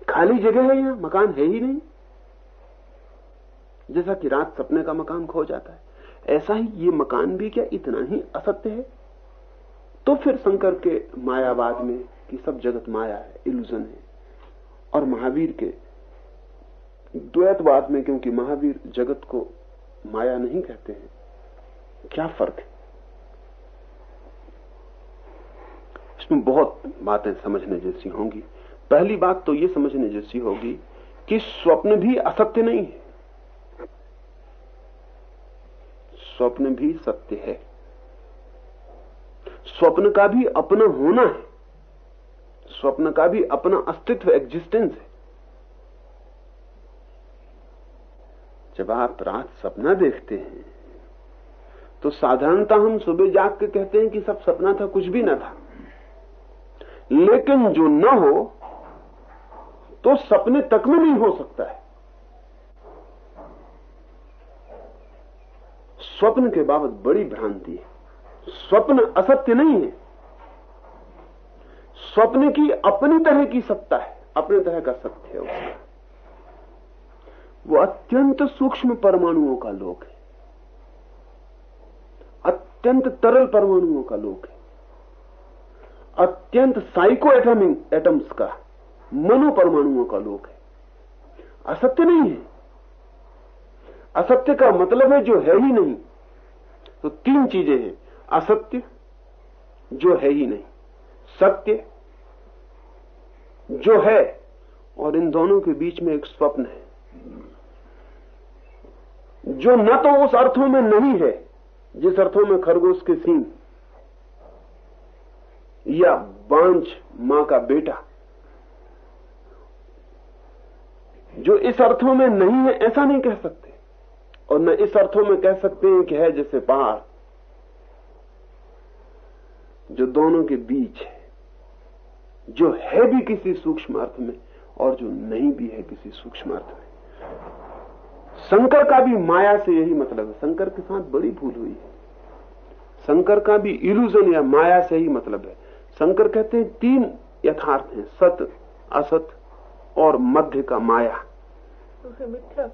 खाली जगह है यहाँ मकान है ही नहीं? जैसा कि रात सपने का मकान खो जाता है। ऐसा ही ये मकान भी क्या इतना ही असत्य है? तो फिर शंकर के मायावाद में कि सब जगत माया है इल्यूजन है, और महावीर के द्वैतवाद में क्योंकि महावीर जगत को माया नहीं कहते हैं, क्या फ़र्क है? इसमें बहुत बातें समझने जैसी होंगी। पहली बात तो ये समझने जैसी होगी कि स्वप्न भी असत्य नहीं है। स्वप्न भी सत्य है। स्वप्न का भी अपना होना है। स्वप्न का भी अपना अस्तित्व एग्जिस्टेंस है। जब आप रात सपना देखते हैं तो साधारणता हम सुबह जाग के कहते हैं कि सब सपना था, कुछ भी ना था। लेकिन जो न हो तो सपने तक में नहीं हो सकता है। स्वप्न के बाबत बड़ी भ्रांति है। स्वप्न असत्य नहीं है। स्वप्न की अपनी तरह की सत्ता है, अपने तरह का सत्य है उसका। वो अत्यंत सूक्ष्म परमाणुओं का लोक है। अत्यंत तरल परमाणुओं का लोक है। अत्यंत साइको एटमिक एटम्स का, मनो परमाणुओं का लोक है। असत्य नहीं है। असत्य का मतलब है जो है ही नहीं। तो तीन चीज़ें हैं। असत्य जो है ही नहीं। सत्य जो है और इन दोनों के बीच में एक स्वप्न है। जो न तो उस अर्थों में नहीं है, जिस अर्थों में खरगोश के सीन या बांझ माँ का बेटा, जो इस अर्थों में नहीं है, ऐसा नहीं कह सकते। और न इस अर्थों में कह सकते हैं कि है जैसे पहाड़, जो दोनों के बीच है, जो है भी किसी सूक्ष्म अर्थ में और जो नहीं भी है किसी सूक्ष्म अर्थ में। शंकर का भी माया से यही मतलब है। शंकर के साथ बड़ी भूल हुई है। शंकर का भी इल्यूजन या माया से ही मतलब है। शंकर कहते हैं तीन यथार्थ हैं, सत, असत और मध्य का माया। उसे मिथ्या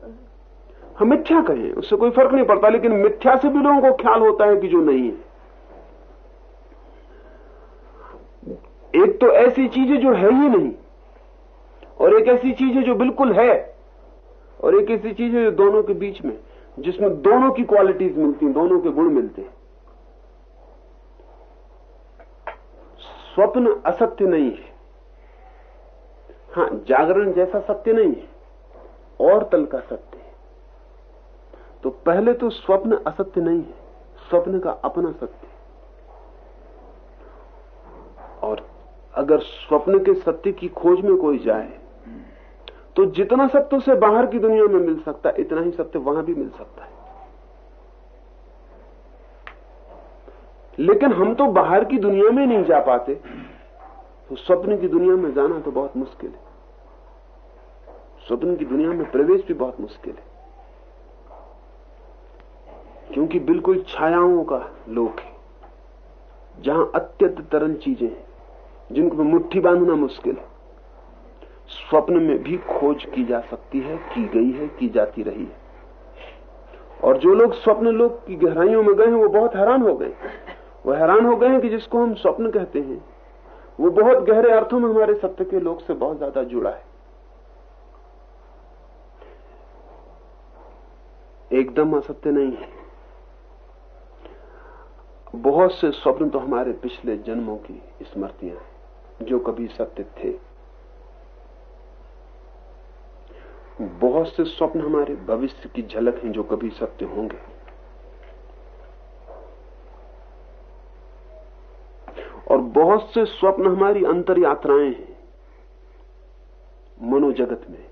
हम मिथ्या कहें, उससे कोई फ़र्क नहीं पड़ता, लेकिन मिथ्या से भी लोगों को ख्याल होता है कि जो नहीं है। एक तो ऐसी चीज़ जो है ही नहीं, और एक ऐसी चीज़ है जो बिल्कुल है, और एक ऐसी चीज़ है जो दोनों के बीच में, जिसमें दोनों की क्वालिटीज मिलती दोनों के गुण मिलते हैं। स्वप्न असत्य नहीं है। हाँ जागरण जैसा सत्य नहीं है, और तल का सत्य तो पहले तो स्वप्न असत्य नहीं है, स्वप्न का अपना सत्य और अगर स्वप्न के सत्य की खोज में कोई जाए तो जितना सत्य उसे बाहर की दुनिया में मिल सकता है इतना ही सत्य वहाँ भी मिल सकता है। लेकिन हम तो बाहर की दुनिया में नहीं जा पाते तो स्वप्न की दुनिया में जाना तो बहुत मुश्किल है। स्वप्न की दुनिया में प्रवेश भी बहुत मुश्किल है। क्योंकि बिल्कुल छायाओं का लोक है, जहाँ अत्यंत तरल चीज़ें हैं, जिनको मुट्ठी बांधना मुश्किल है। स्वप्न में भी खोज की जा सकती है, की गई है, की जाती रही है। और जो लोग स्वप्न लोग की गहराइयों में गए हैं, वो बहुत हैरान हो गए। वो हैरान हो गए हैं कि जिसको हम स्वप्न कहते हैं, वो बहुत गहरे अर्थों में हमारे सत्य के लोग से बहुत ज़्यादा जुड़ा है। एकदम असत्य नहीं है। बहुत से स्वप्न तो हमारे पिछले जन्मों की स्मृतियाँ हैं, जो कभी सत्य थे। बहुत से स्वप्न हमारे भविष्य की झलक हैं, जो कभी सत्य होंगे। और बहुत से स्वप्न हमारी अंतर यात्राएँ हैं, मनोजगत में,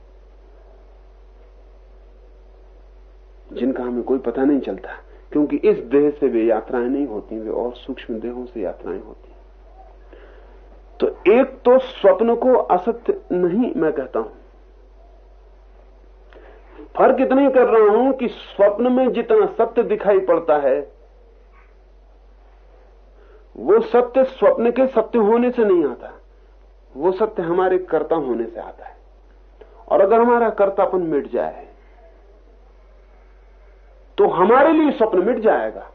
जिनका हमें कोई पता नहीं चलता। क्योंकि इस देह से वे यात्राएँ नहीं होती, वे और सूक्ष्म देहों से यात्राएँ होती तो एक तो स्वप्न को असत्य नहीं मैं कहता हूँ। फ़र्क इतना ही कर रहा हूँ कि स्वप्न में जितना सत्य दिखाई पड़ता है, वो सत्य स्वप्न के सत्य होने से नहीं आता, वो सत्य हमारे कर्ता होने से आता है। और अगर हमारा कर्तापन मिट जाए तो हमारे लिए स्वप्न मिट जाएगा।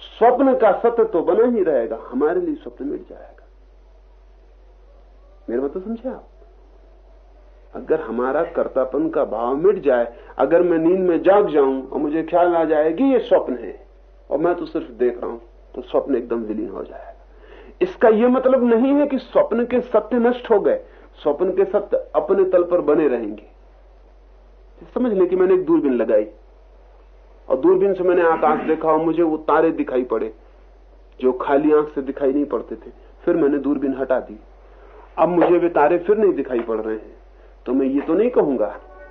स्वप्न का सत्य तो बना ही रहेगा, हमारे लिए स्वप्न मिट जाएगा। मेरे मतलब समझे आप? अगर हमारा कर्तापन का भाव मिट जाए, अगर मैं नींद में जाग जाऊँ और मुझे ख्याल आ जाएगी ये स्वप्न है, और मैं तो सिर्फ़ देख रहा हूँ तो स्वप्न एकदम विलीन हो जाएगा। इसका यह मतलब नहीं है कि स्वप्न के सत्य नष्ट हो गए, स्वप्न के सत्य अपने तल पर बने रहेंगे। समझ लें कि मैंने एक दूरबीन लगाई। और दूरबीन से मैंने आकाश देखा और मुझे वो तारे दिखाई पड़े, जो खाली आँख से दिखाई नहीं पड़ते थे। फिर मैंने दूरबीन हटा दी। अब मुझे वे तारे फिर नहीं दिखाई पड़ रहे हैं। तो मैं ये तो नहीं कहूँगा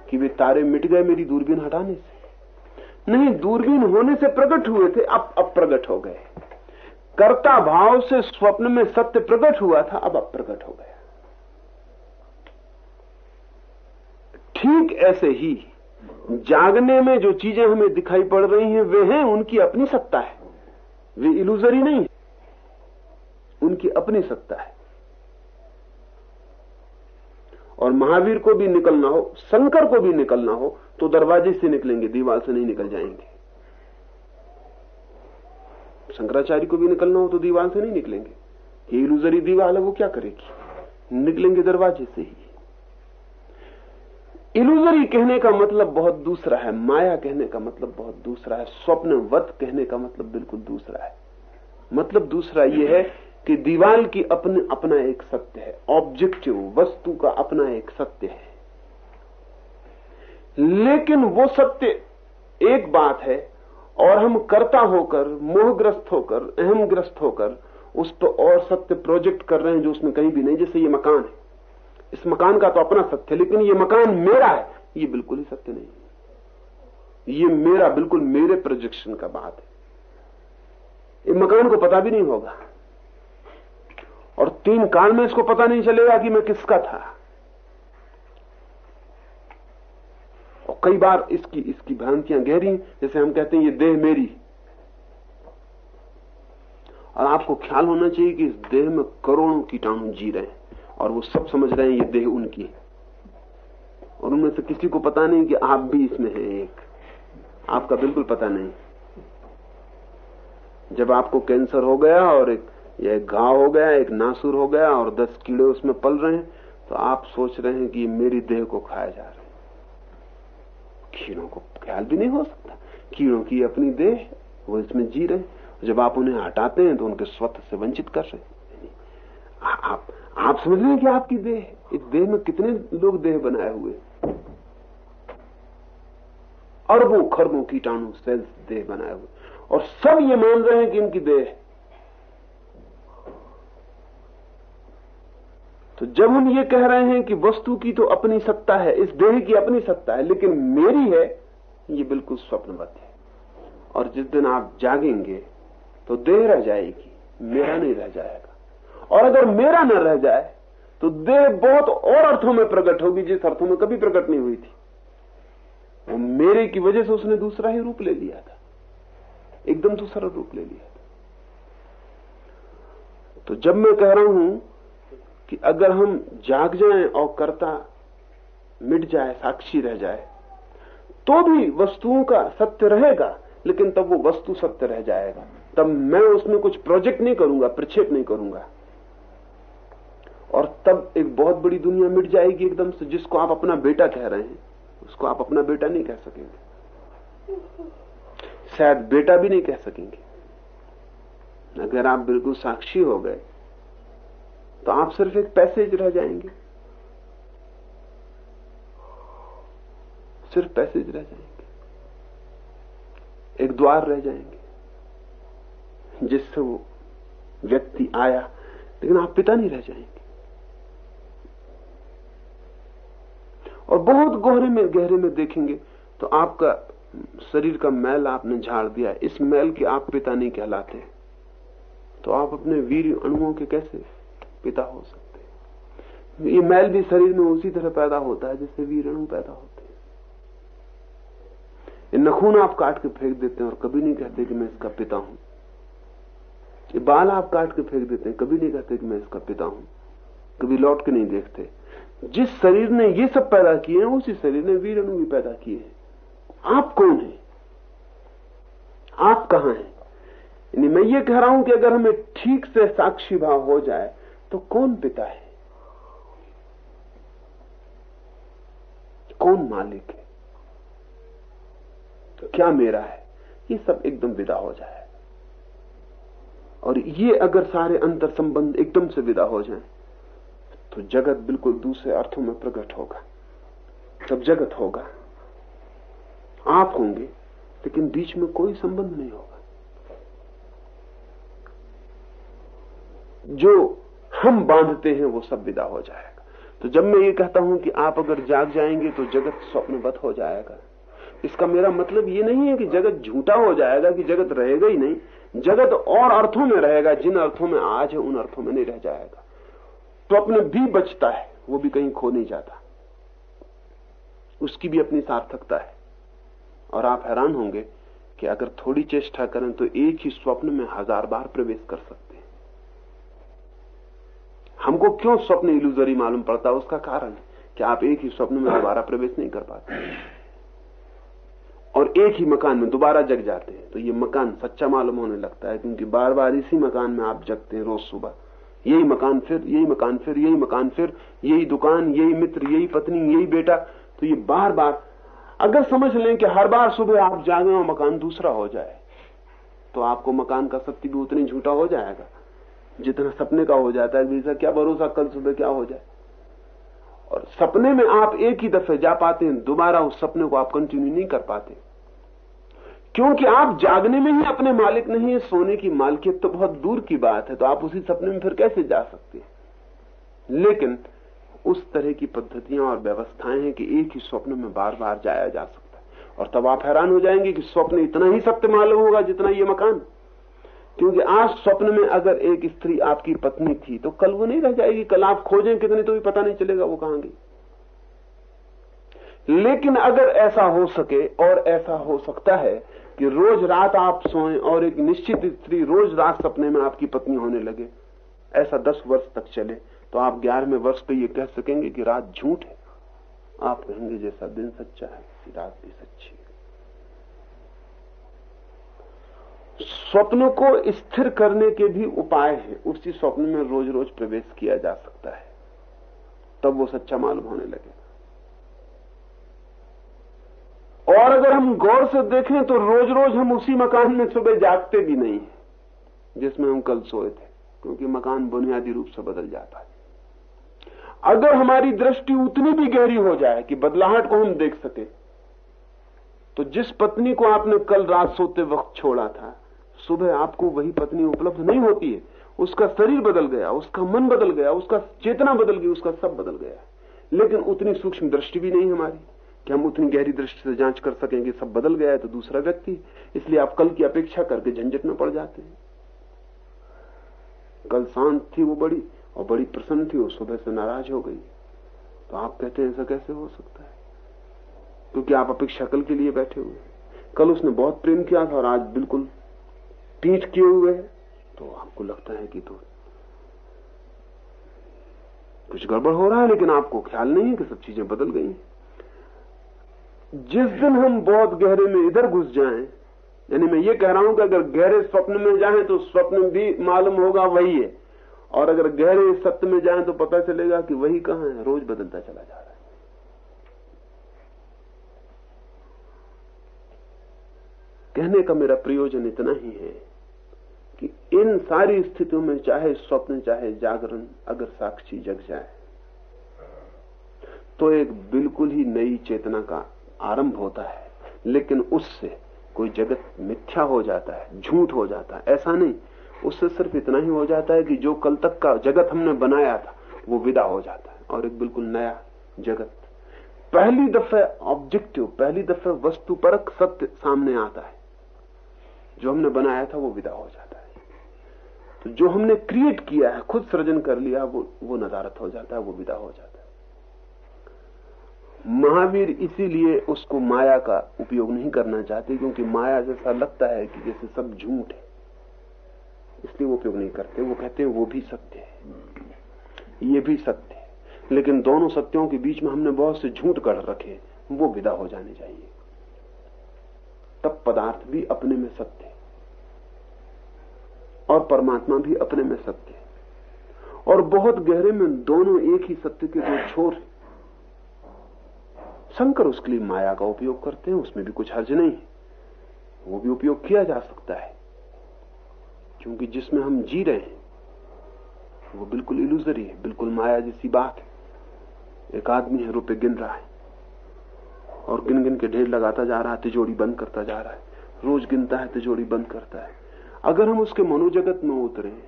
कि वे तारे मिट गए मेरी दूरबीन हटाने से। नहीं, दूरबीन होने से प्रकट हुए थे, अब अब प्रकट हो गए। कर्ता भाव से स्वप्न में सत्य प्रकट हुआ था, अब अब प्रकट हो गया। ठीक ऐसे ही जागने में जो चीज़ें हमें दिखाई पड़ रही हैं, वे हैं उनकी अपनी सत्ता है। वे इलूजरी नहीं है। उनकी अपनी सत्ता है। और महावीर को भी निकलना हो, शंकर को भी निकलना हो तो दरवाजे से निकलेंगे, दीवार से नहीं निकल जाएँगे। शंकराचार्य को भी निकलना हो तो दीवार से नहीं निकलेंगे। ये इलूजरी दीवार है, वो क्या करेगी? निकलेंगे दरवाजे से ही। इलूजरी कहने का मतलब बहुत दूसरा है, माया कहने का मतलब बहुत दूसरा है, स्वप्नवत कहने का मतलब बिल्कुल दूसरा है। मतलब दूसरा यह है कि दीवाल की अपने अपना एक सत्य है ऑब्जेक्टिव वस्तु का अपना एक सत्य है। लेकिन वो सत्य एक बात है, और हम कर्ता होकर, मोहग्रस्त होकर, अहमग्रस्त होकर, उस पर और सत्य प्रोजेक्ट कर रहे हैं जो उसमें कहीं भी नहीं, जैसे ये मकान है। इस मकान का तो अपना सत्य लेकिन ये मकान मेरा है। ये बिल्कुल ही सत्य नहीं ये मेरा बिल्कुल मेरे प्रोजेक्शन का बात है। ये मकान को पता भी नहीं होगा। और तीन काल में इसको पता नहीं चलेगा कि मैं किसका था। और कई बार इसकी इसकी भ्रांतियाँ गहरी जैसे हम कहते हैं, ये देह मेरी और आपको ख्याल होना चाहिए कि इस देह में करोड़ों कीटाणु जी रहे हैं। और वो सब समझ रहे हैं ये देह उनकी है। और उनमें से किसी को पता नहीं कि आप भी इसमें हैं एक। आपका बिल्कुल पता नहीं। जब आपको कैंसर हो गया और एक, या एक घाव हो गया, एक नासुर हो गया और दस कीड़े उसमें पल रहे हैं तो आप सोच रहे हैं कि मेरी देह को खाया जा रहा है। कीड़ों को ख्याल भी नहीं हो सकता। कीड़ों की अपनी देह, वो इसमें जी रहे जब आप उन्हें हटाते हैं तो उनके स्वत से वंचित कर रहे हैं। आप आप समझ रहे हैं कि आपकी देह, इस देह में कितने लोग देह बनाए हुए अरबों, खरबों, कीटाणु सेल्स देह बनाए हुए और सब ये मान रहे हैं कि इनकी देह तो जब हम ये कह रहे हैं कि वस्तु की तो अपनी सत्ता है, इस देह की अपनी सत्ता है, लेकिन मेरी है, ये बिल्कुल स्वप्नवत है। और जिस दिन आप जागेंगे तो देह रह जाएगी, मेरा नहीं रह जाएगा। और अगर मेरा न रह जाए तो देह बहुत और अर्थों में प्रकट होगी, जिस अर्थों में कभी प्रकट नहीं हुई थी। वो मेरे की वजह से उसने दूसरा ही रूप ले लिया था। एकदम दूसरा रूप ले लिया था। तो जब मैं कह रहा हूँ कि अगर हम जाग जाएँ और कर्ता मिट जाए, साक्षी रह जाए तो भी वस्तुओं का सत्य रहेगा, लेकिन तब वो वस्तु सत्य रह जाएगा। तब मैं उसमें कुछ प्रोजेक्ट नहीं करूँगा, प्रक्षेप नहीं करूँगा। और तब एक बहुत बड़ी दुनिया मिट जाएगी एकदम से, जिसको आप अपना बेटा कह रहे हैं। उसको आप अपना बेटा नहीं कह सकेंगे। शायद बेटा भी नहीं कह सकेंगे। अगर आप बिल्कुल साक्षी हो गए तो आप सिर्फ़ एक पैसेज रह जाएँगे। सिर्फ़ पैसेज रह जाएँगे। एक द्वार रह जाएँगे, जिससे वो व्यक्ति आया, लेकिन आप पिता नहीं रह जाएँगे। और बहुत गहरे में गहरे में देखेंगे तो आपका शरीर का मैल आपने झाड़ दिया। इस मैल के आप पिता नहीं कहलाते। तो आप अपने वीर अणुओं के कैसे पिता हो सकते ये मैल भी शरीर में उसी तरह पैदा होता है जिससे वीर अणु पैदा होते हैं। ये नखून आप काट के फेंक देते हैं और कभी नहीं कहते कि मैं इसका पिता हूँ। ये बाल आप काट के फेंक देते हैं, कभी नहीं कहते कि मैं इसका पिता हूँ। कभी लौट के नहीं देखते। जिस शरीर ने ये सब पैदा किए हैं, उसी शरीर ने वीर अणु भी पैदा किए हैं। आप कौन है? आप कहाँ हैं? मैं ये कह रहा हूँ कि अगर हमें ठीक से साक्षी भाव हो जाए तो कौन पिता है? कौन मालिक है? तो क्या मेरा है? ये सब एकदम विदा हो जाए। और ये अगर सारे अंतर संबंध एकदम से विदा हो जाएँ तो जगत बिल्कुल दूसरे अर्थों में प्रकट होगा। तब जगत होगा, आप होंगे, लेकिन बीच में कोई संबंध नहीं होगा। जो हम बांधते हैं, वो सब विदा हो जाएगा। तो जब मैं ये कहता हूँ कि आप अगर जाग जाएँगे तो जगत स्वप्नवत हो जाएगा। इसका मेरा मतलब ये नहीं है कि जगत झूठा हो जाएगा, कि जगत रहेगा ही नहीं। जगत और अर्थों में रहेगा, जिन अर्थों में आज है, उन अर्थों में नहीं रह जाएगा। स्वप्न भी बचता है, वो भी कहीं खो नहीं जाता। उसकी भी अपनी सार्थकता है। और आप हैरान होंगे कि अगर थोड़ी चेष्टा करें तो एक ही स्वप्न में हज़ार बार प्रवेश कर सकते हैं। हमको क्यों स्वप्न इल्यूजरी मालूम पड़ता? है उसका कारण कि आप एक ही स्वप्न में दोबारा प्रवेश नहीं कर पाते। और एक ही मकान में दोबारा जग जाते हैं तो ये मकान सच्चा मालूम होने लगता है, क्योंकि बार बार इसी मकान में आप जगते हैं रोज सुबह। यही मकान फिर, यही मकान फिर, यही मकान फिर, यही दुकान, यही मित्र, यही पत्नी, यही बेटा। तो ये बार बार अगर समझ लें कि हर बार सुबह आप जागे और मकान दूसरा हो जाए तो आपको मकान का सत्य भी उतनी झूठा हो जाएगा, जितना सपने का हो जाता है। सर क्या भरोसा कल सुबह क्या हो जाए? और सपने में आप एक ही दफे जा पाते हैं, दोबारा उस सपने को आप कंटिन्यू नहीं कर पाते। क्योंकि आप जागने में ही अपने मालिक नहीं है, सोने की मालिकियत तो बहुत दूर की बात है तो आप उसी सपने में फिर कैसे जा सकते हैं? लेकिन उस तरह की पद्धतियाँ और व्यवस्थाएँ हैं कि एक ही स्वप्न में बार बार जाया जा सकता है। और तब आप हैरान हो जाएँगे कि स्वप्न इतना ही सत्य मालूम होगा जितना ये मकान। क्योंकि आज स्वप्न में अगर एक स्त्री आपकी पत्नी थी तो कल वो नहीं रह जाएगी। कल आप खोजें कितनी तो भी पता नहीं चलेगा वो कहाँ गई। लेकिन अगर ऐसा हो सके और ऐसा हो सकता है कि रोज रात आप सोएँ और एक निश्चित स्त्री रोज रात सपने में आपकी पत्नी होने लगे। ऐसा दस वर्ष तक चले तो आप ग्यारहवें वर्ष पे ये कह सकेंगे कि रात झूठ है। आप कहेंगे, जैसा दिन सच्चा है रात भी सच्ची है। स्वप्न को स्थिर करने के भी उपाय हैं। उसी स्वप्न में रोज रोज प्रवेश किया जा सकता है। तब वो सच्चा मालूम होने लगेगा और अगर हम गौर से देखें तो रोज रोज हम उसी मकान में सुबह जागते भी नहीं जिसमें हम कल सोए थे, क्योंकि मकान बुनियादी रूप से बदल जाता है। अगर हमारी दृष्टि उतनी भी गहरी हो जाए कि बदलाहट को हम देख सके तो जिस पत्नी को आपने कल रात सोते वक्त छोड़ा था, सुबह आपको वही पत्नी उपलब्ध नहीं होती है। उसका शरीर बदल गया, उसका मन बदल गया, उसका चेतना बदल गई, उसका सब बदल गया। लेकिन उतनी सूक्ष्म दृष्टि भी नहीं हमारी। कि हम उतनी गहरी दृष्टि से जाँच कर सकें कि सब बदल गया है तो दूसरा व्यक्ति। इसलिए आप कल की अपेक्षा करके झंझट में पड़ जाते हैं। कल शांत थी वो बड़ी, और बड़ी प्रसन्न थी, वो सुबह से नाराज़ हो गई। तो आप कहते हैं, ऐसा कैसे हो सकता है? क्योंकि आप अपेक्षा कल के लिए बैठे हुए कल उसने बहुत प्रेम किया था, और आज बिल्कुल पीठ किए हुए है। तो आपको लगता है कि तो कुछ गड़बड़ हो रहा है, लेकिन आपको ख्याल नहीं है कि सब चीज़ें बदल गई जिस दिन हम बहुत गहरे में इधर घुस जाएँ, यानी मैं ये कह रहा हूँ कि अगर गहरे स्वप्न में जाएँ तो स्वप्न भी मालूम होगा, वही है। और अगर गहरे सत्य में जाएँ तो पता चलेगा कि वही कहाँ है, रोज बदलता चला जा रहा है। कहने का मेरा प्रयोजन इतना ही है कि इन सारी स्थितियों में चाहे स्वप्न, चाहे जागरण, अगर साक्षी जग जाए तो एक बिल्कुल ही नई चेतना का आरंभ होता है, लेकिन उससे कोई जगत मिथ्या हो जाता है, झूठ हो जाता है। ऐसा नहीं, उससे सिर्फ़ इतना ही हो जाता है कि जो कल तक का जगत हमने बनाया था, वो विदा हो जाता है। और एक बिल्कुल नया जगत। पहली दफे ऑब्जेक्टिव पहली दफे वस्तु परक सत्य सामने आता है। जो हमने बनाया था, वो विदा हो जाता है। तो जो हमने क्रिएट किया है, खुद सृजन कर लिया, वो वो नदारत हो जाता है, वो विदा हो जाता है। महावीर इसीलिए उसको माया का उपयोग नहीं करना चाहते, क्योंकि माया जैसा लगता है कि जैसे सब झूठ है। इसलिए वो उपयोग नहीं करते। वो कहते हैं, वो भी सत्य है। ये भी सत्य है। लेकिन दोनों सत्यों के बीच में हमने बहुत से झूठ गढ़ रखे वो विदा हो जाने चाहिए। तब पदार्थ भी अपने में सत्य है। और परमात्मा भी अपने में सत्य है। और बहुत गहरे में दोनों एक ही सत्य के दो छोर हैं। शंकर उसके लिए माया का उपयोग करते हैं, उसमें भी कुछ हर्ज नहीं है। वो भी उपयोग किया जा सकता है। क्योंकि जिसमें हम जी रहे हैं, वो बिल्कुल इलूजरी है, बिल्कुल माया जैसी बात है। एक आदमी है, रुपए गिन रहा है। और गिन गिन के ढेर लगाता जा रहा है तिजोड़ी बंद करता जा रहा है। रोज गिनता है तिजोड़ी बंद करता है। अगर हम उसके मनोजगत में उतरे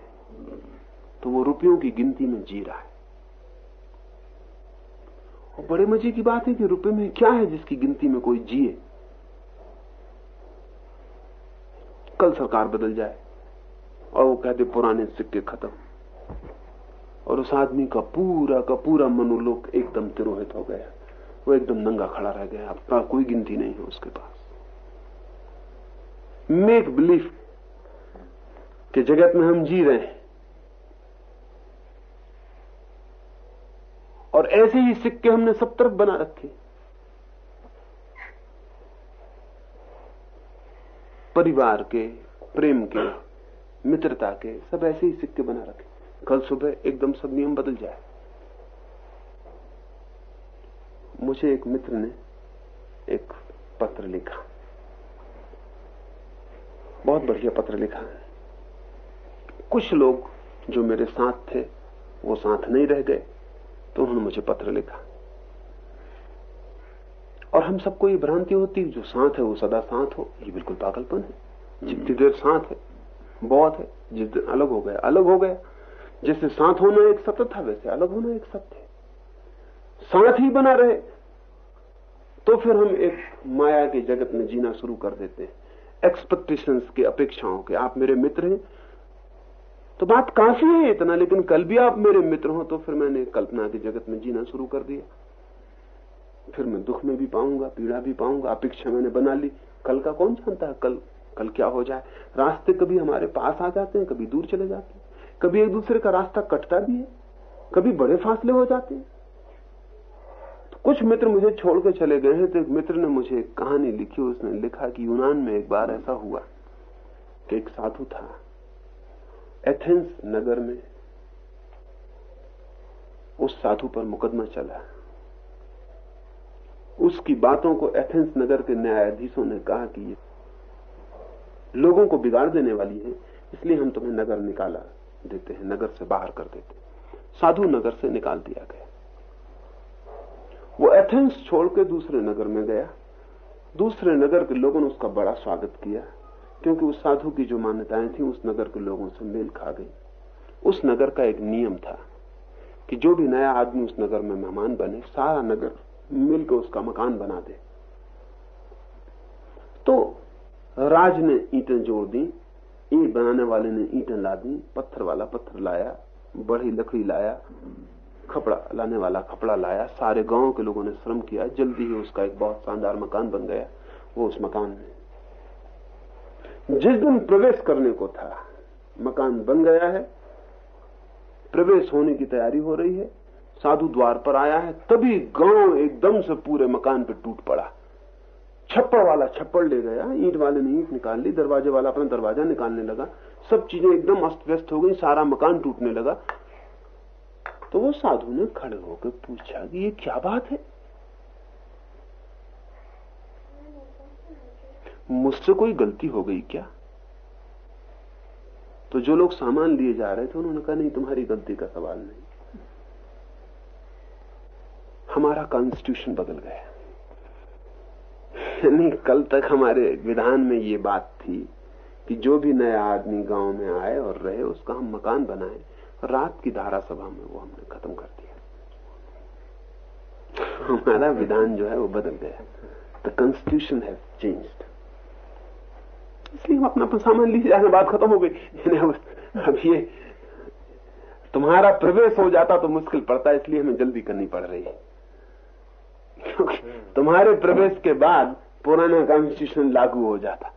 तो वो रुपयों की गिनती में जी रहा है। और बड़े मज़े की बात है कि रुपए में क्या है जिसकी गिनती में कोई जिए कल सरकार बदल जाए और वो कहते पुराने सिक्के खत्म। और उस आदमी का पूरा का पूरा मनोलोक एकदम तिरोहित हो गया। वो एकदम नंगा खड़ा रह गया। अब कोई गिनती नहीं है उसके पास। मेक बिलीफ के जगत में हम जी रहे हैं। और ऐसे ही सिक्के हमने सब तरफ़ बना रखे। परिवार के, प्रेम के, मित्रता के, सब ऐसे ही सिक्के बना रखे। कल सुबह एकदम सब नियम बदल जाए। मुझे एक मित्र ने एक पत्र लिखा। बहुत बढ़िया पत्र लिखा। है कुछ लोग जो मेरे साथ थे, वो साथ नहीं रह गए। तो उन्होंने मुझे पत्र लिखा। और हम सबको ये भ्रांति होती जो साथ है, वो सदा साथ हो। ये बिल्कुल पागलपन है। जितनी देर साथ है, बहुत है। जिस दिन अलग हो गया, अलग हो गया। जैसे साथ होना एक सत्य था, वैसे अलग होना एक सत्य है। साथ ही बना रहे तो फिर हम एक माया के जगत में जीना शुरू कर देते हैं। एक्सपेक्टेशंस की अपेक्षाओं के। आप मेरे मित्र हैं तो बात काफ़ी है इतना, लेकिन कल भी आप मेरे मित्र हो तो फिर मैंने कल्पना के जगत में जीना शुरू कर दिया। फिर मैं दुख में भी पाऊँगा, पीड़ा भी पाऊँगा, अपेक्षा मैंने बना ली। कल का कौन जानता है, कल कल क्या हो जाए? रास्ते कभी हमारे पास आ जाते हैं, कभी दूर चले जाते हैं। कभी एक दूसरे का रास्ता कटता भी है, कभी बड़े फासले हो जाते हैं। तो कुछ मित्र मुझे छोड़ के चले गए हैं तो एक मित्र ने मुझे एक कहानी लिखी, उसने लिखा कि यूनान में एक बार ऐसा हुआ कि एक साधु था। एथेंस नगर में उस साधु पर मुकदमा चला। उसकी बातों को एथेंस नगर के न्यायाधीशों ने कहा कि ये लोगों को बिगाड़ देने वाली है, इसलिए हम तुम्हें नगर निकाला देते हैं, नगर से बाहर कर देते हैं। साधु नगर से निकाल दिया गया। वो एथेंस छोड़ के दूसरे नगर में गया। दूसरे नगर के लोगों ने उसका बड़ा स्वागत किया। क्योंकि उस साधु की जो मान्यताएँ थी, उस नगर के लोगों से मेल खा गई। उस नगर का एक नियम था कि जो भी नया आदमी उस नगर में मेहमान बने, सारा नगर मिलकर उसका मकान बना दे। तो राज ने ईंटें जोड़ दी, ईंट बनाने वाले ने ईंटें ला दी, पत्थर वाला पत्थर लाया, बड़ी लकड़ी लाया कपड़ा लाने वाला कपड़ा लाया, सारे गाँव के लोगों ने श्रम किया, जल्दी ही उसका एक बहुत शानदार मकान बन गया, वो उस मकान में। जिस दिन प्रवेश करने को था, मकान बन गया है, प्रवेश होने की तैयारी हो रही है, साधु द्वार पर आया है, तभी गाँव एकदम से पूरे मकान पर टूट पड़ा। छप्पड़ वाला छप्पड़ ले गया, ईंट वाले ने ईंट निकाल ली, दरवाजे वाला अपना दरवाज़ा निकालने लगा। सब चीज़ें एकदम अस्त व्यस्त हो गई, सारा मकान टूटने लगा। तो वो साधु ने खड़े होकर पूछा कि ये क्या बात है? मुझसे कोई गलती हो गई क्या? तो जो लोग सामान लिए जा रहे थे, उन्होंने कहा, नहीं, तुम्हारी गलती का सवाल नहीं। हमारा कॉन्स्टिट्यूशन बदल गया। नहीं, कल तक हमारे विधान में ये बात थी कि जो भी नया आदमी गाँव में आए और रहे, उसका हम मकान बनाए, रात की धारा सभा में वो हमने खत्म कर दिया। हमारा विधान जो है, वो बदल गया। द कॉन्स्टिट्यूशन हैज़ चेंज्ड इसलिए हम अपना सामान लीजिए जाने बात खत्म हो गई। अब ये तुम्हारा प्रवेश हो जाता तो मुश्किल पड़ता, इसलिए हमें जल्दी करनी पड़ रही है। क्योंकि तुम्हारे प्रवेश के बाद पुराना कॉन्स्टिट्यूशन लागू हो जाता।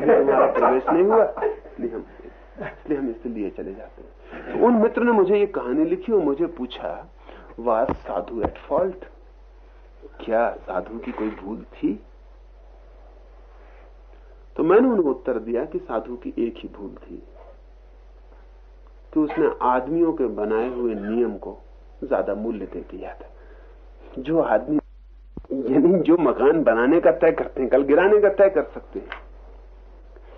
तुम्हारा प्रवेश नहीं हुआ, इसलिए हम इसलिए हम इसलिए चले जाते हैं। तो उन मित्र ने मुझे ये कहानी लिखी और मुझे पूछा वाज साधु एट फॉल्ट क्या साधु की कोई भूल थी? तो मैंने उनको उत्तर दिया कि साधु की एक ही भूल थी कि उसने आदमियों के बनाए हुए नियम को ज़्यादा मूल्य दे दिया था। जो आदमी, यानी जो मकान बनाने का तय करते हैं, कल गिराने का तय कर सकते हैं।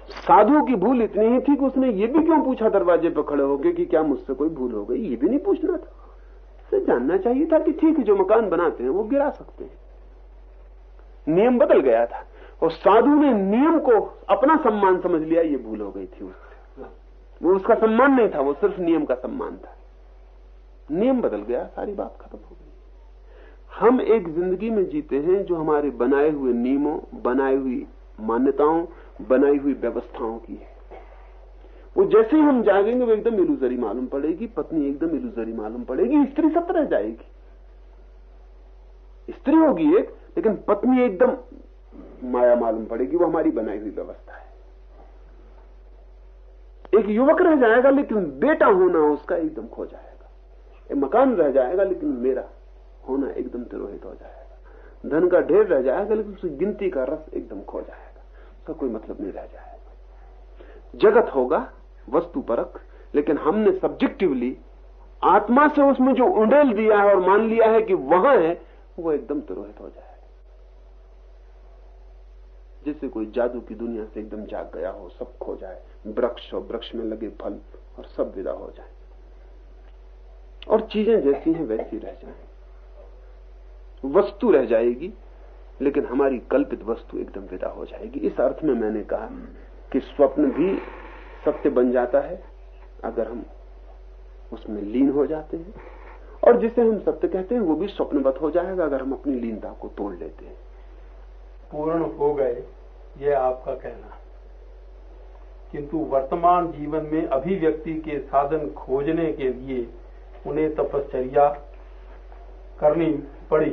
साधु की भूल इतनी ही थी कि उसने ये भी क्यों पूछा दरवाजे पर खड़े होकर कि क्या मुझसे कोई भूल हो गई? ये भी नहीं पूछना था। से जानना चाहिए था कि ठीक है जो मकान बनाते हैं वो गिरा सकते हैं। नियम बदल गया था और साधु ने नियम को अपना सम्मान समझ लिया, ये भूल हो गई थी उससे। वो उसका सम्मान नहीं था, वो सिर्फ़ नियम का सम्मान था। नियम बदल गया, सारी बात खत्म हो गई। हम एक ज़िंदगी में जीते हैं जो हमारे बनाए हुए नियमों, बनाई हुई मान्यताओं, बनाई हुई व्यवस्थाओं की है। वो जैसे ही हम जागेंगे, वो एकदम इलूजरी मालूम पड़ेगी, पत्नी एकदम इलूजरी मालूम पड़ेगी, स्त्री सब रह जाएगी। स्त्री होगी एक, लेकिन पत्नी एकदम माया मालूम पड़ेगी, वो हमारी बनाई हुई व्यवस्था है। एक युवक रह जाएगा, लेकिन बेटा होना उसका एकदम खो जाएगा। एक मकान रह जाएगा, लेकिन मेरा होना एकदम तिरोहित हो जाएगा। धन का ढेर रह जाएगा, लेकिन उसकी गिनती का रस एकदम खो जाएगा। उसका कोई मतलब नहीं रह जाएगा। जगत होगा वस्तु परक लेकिन हमने सब्जेक्टिवली आत्मा से उसमें जो उंडेल दिया है और मान लिया है कि वहाँ है, वो एकदम तुरोहित हो जाए। जैसे कोई जादू की दुनिया से एकदम जाग गया हो, सब खो जाए, वृक्ष और वृक्ष में लगे फल और सब विदा हो जाए। और चीज़ें जैसी हैं, वैसी रह जाए। वस्तु रह जाएगी, लेकिन हमारी कल्पित वस्तु एकदम विदा हो जाएगी। इस अर्थ में मैंने कहा कि स्वप्न भी सत्य बन जाता है अगर हम उसमें लीन हो जाते हैं। और जिसे हम सत्य कहते हैं, वो भी स्वप्नवत हो जाएगा अगर हम अपनी लीनता को तोड़ लेते हैं। पूर्ण हो गए, ये आपका कहना। किंतु वर्तमान जीवन में अभिव्यक्ति के साधन खोजने के लिए उन्हें तपश्चर्या करनी पड़ी।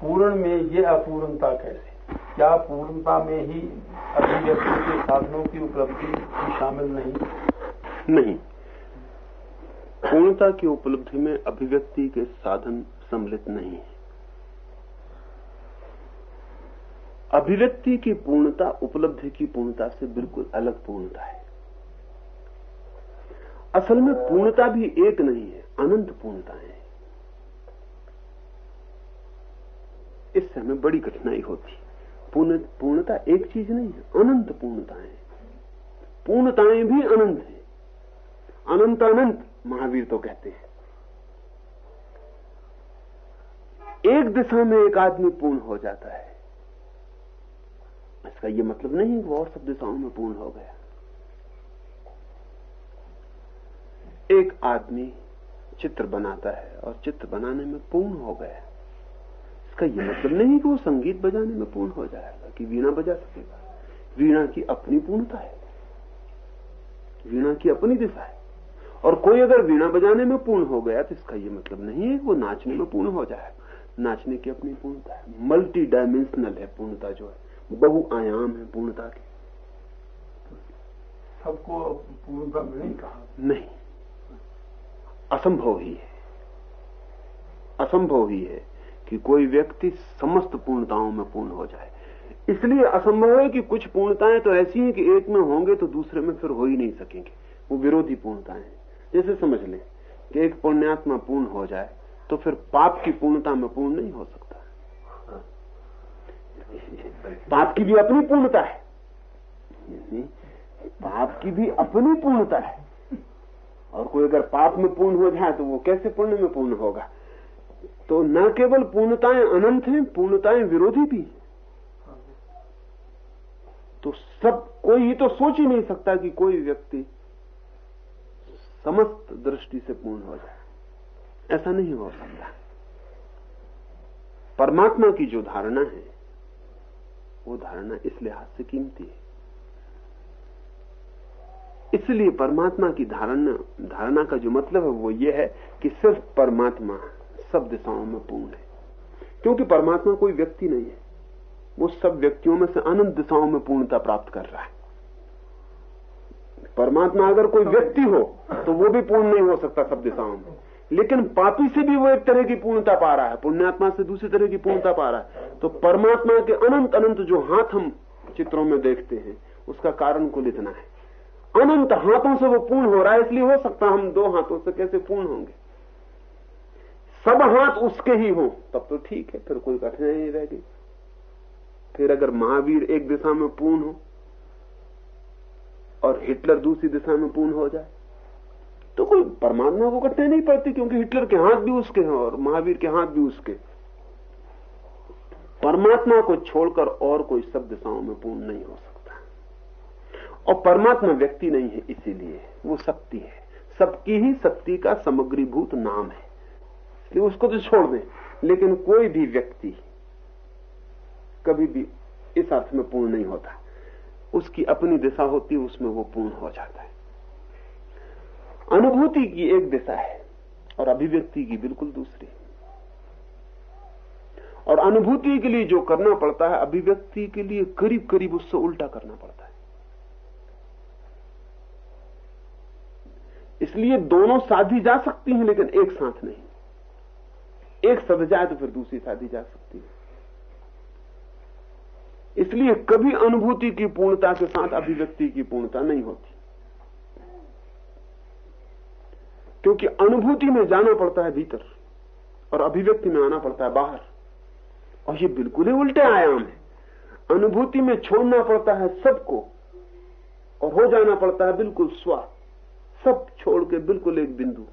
पूर्ण में ये अपूर्णता कैसे? क्या पूर्णता में ही अभिव्यक्ति के साधनों की उपलब्धि भी शामिल नहीं? नहीं। पूर्णता की उपलब्धि में अभिव्यक्ति के साधन सम्मिलित नहीं है। अभिव्यक्ति की पूर्णता, उपलब्धि की पूर्णता से बिल्कुल अलग पूर्णता है। असल में पूर्णता भी एक नहीं है, अनंत पूर्णता है। इससे हमें बड़ी कठिनाई होती पूर्ण, पूर्णता एक चीज़ नहीं है, अनंत पूर्णताएँ पूर्णताएँ भी अनंत है। अनंत अनंत महावीर तो कहते हैं। एक दिशा में एक आदमी पूर्ण हो जाता है। इसका यह मतलब नहीं वो और सब दिशाओं में पूर्ण हो गया। एक आदमी चित्र बनाता है, और चित्र बनाने में पूर्ण हो गया। इसका यह मतलब नहीं कि वो संगीत बजाने में पूर्ण हो जाएगा कि वीणा बजा सकेगा। वीणा की अपनी पूर्णता है। वीणा की अपनी दिशा है। और कोई अगर वीणा बजाने में पूर्ण हो गया तो इसका यह मतलब नहीं है कि वो नाचने में पूर्ण हो जाएगा नाचने की अपनी पूर्णता है। मल्टी डायमेंशनल है पूर्णता जो है। बहुआयाम है पूर्णता की। सबको पूर्णता में नहीं कहा। नहीं। असंभव ही है। असंभव ही है। कि कोई व्यक्ति समस्त पूर्णताओं में पूर्ण हो जाए। इसलिए असंभव है कि कुछ पूर्णताएँ तो ऐसी हैं कि एक में होंगे तो दूसरे में फिर हो ही नहीं सकेंगे। वो विरोधी पूर्णताएँ जैसे समझ लें कि एक पुण्यात्मा पूर्ण हो जाए तो फिर पाप की पूर्णता में पूर्ण नहीं हो सकता। पाप की भी अपनी पूर्णता है। पाप की भी अपनी पूर्णता है। और कोई अगर पाप में पूर्ण हो जाए तो वो कैसे पुण्य में पूर्ण होगा? तो न केवल पूर्णताएँ अनंत हैं, पूर्णताएँ विरोधी भी। तो सब कोई ही तो सोच ही नहीं सकता कि कोई व्यक्ति समस्त दृष्टि से पूर्ण हो जाए। ऐसा नहीं हो सकता। परमात्मा की जो धारणा है, वो धारणा इस लिहाज से कीमती है। इसलिए परमात्मा की धारणा धारणा का जो मतलब है वो ये है कि सिर्फ़ परमात्मा सब दिशाओं में पूर्ण है। क्योंकि परमात्मा कोई व्यक्ति नहीं है, वो सब व्यक्तियों में से अनंत दिशाओं में पूर्णता प्राप्त कर रहा है। परमात्मा अगर कोई व्यक्ति हो तो वो भी पूर्ण नहीं हो सकता सब दिशाओं में। लेकिन पापी से भी वो एक तरह की पूर्णता पा रहा है, पुण्यात्मा से दूसरी तरह की पूर्णता पा रहा है। तो परमात्मा के अनंत अनंत जो हाथ हम चित्रों में देखते हैं, उसका कारण कुल इतना है। अनंत हाथों से वो पूर्ण हो रहा है, इसलिए हो सकता हम दो हाथों से कैसे पूर्ण होंगे। सब हाथ उसके ही हो। तब तो ठीक है, फिर कोई कठिनाई नहीं रहेगी। फिर अगर महावीर एक दिशा में पूर्ण हो और हिटलर दूसरी दिशा में पूर्ण हो जाए तो कोई परमात्मा को कठिनाई नहीं पड़ती, क्योंकि हिटलर के हाथ भी उसके हैं और महावीर के हाथ भी उसके। परमात्मा को छोड़कर और कोई सब दिशाओं में पूर्ण नहीं हो सकता। और परमात्मा व्यक्ति नहीं है, इसीलिए वो शक्ति है। सबकी ही शक्ति का समग्रीभूत नाम है। इसलिए उसको तो छोड़ दें। लेकिन कोई भी व्यक्ति कभी भी इस अर्थ में पूर्ण नहीं होता। उसकी अपनी दिशा होती है उसमें वो पूर्ण हो जाता है। अनुभूति की एक दिशा है और अभिव्यक्ति की बिल्कुल दूसरी। और अनुभूति के लिए जो करना पड़ता है, अभिव्यक्ति के लिए करीब करीब उससे उल्टा करना पड़ता है। इसलिए दोनों साधी जा सकती हैं, लेकिन एक साथ नहीं। एक सद जाए तो फिर दूसरी साधी जा सकती है। इसलिए कभी अनुभूति की पूर्णता के साथ अभिव्यक्ति की पूर्णता नहीं होती। क्योंकि अनुभूति में जाना पड़ता है भीतर और अभिव्यक्ति में आना पड़ता है बाहर। और ये बिल्कुल ही उल्टे आयाम है। अनुभूति में छोड़ना पड़ता है सबको और हो जाना पड़ता है बिल्कुल स्व। सब छोड़ के बिल्कुल एक बिंदु।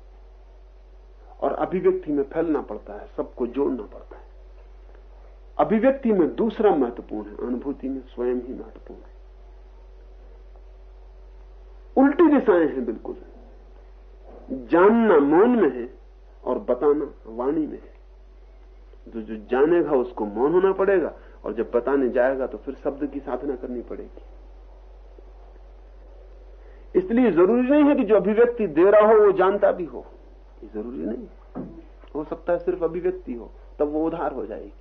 और अभिव्यक्ति में फैलना पड़ता है, सबको जोड़ना पड़ता है। अभिव्यक्ति में दूसरा महत्वपूर्ण है, अनुभूति में स्वयं ही महत्वपूर्ण है। उल्टी दिशाएँ हैं बिल्कुल। जानना मौन में है और बताना वाणी में है। जो जो जानेगा उसको मौन होना पड़ेगा, और जब बताने जाएगा तो फिर शब्द की साधना करनी पड़ेगी। इसलिए ज़रूरी नहीं है कि जो अभिव्यक्ति दे रहा हो वो जानता भी हो। ज़रूरी नहीं हो। सकता है सिर्फ़ अभिव्यक्ति हो, तब वो उधार हो जाएगी।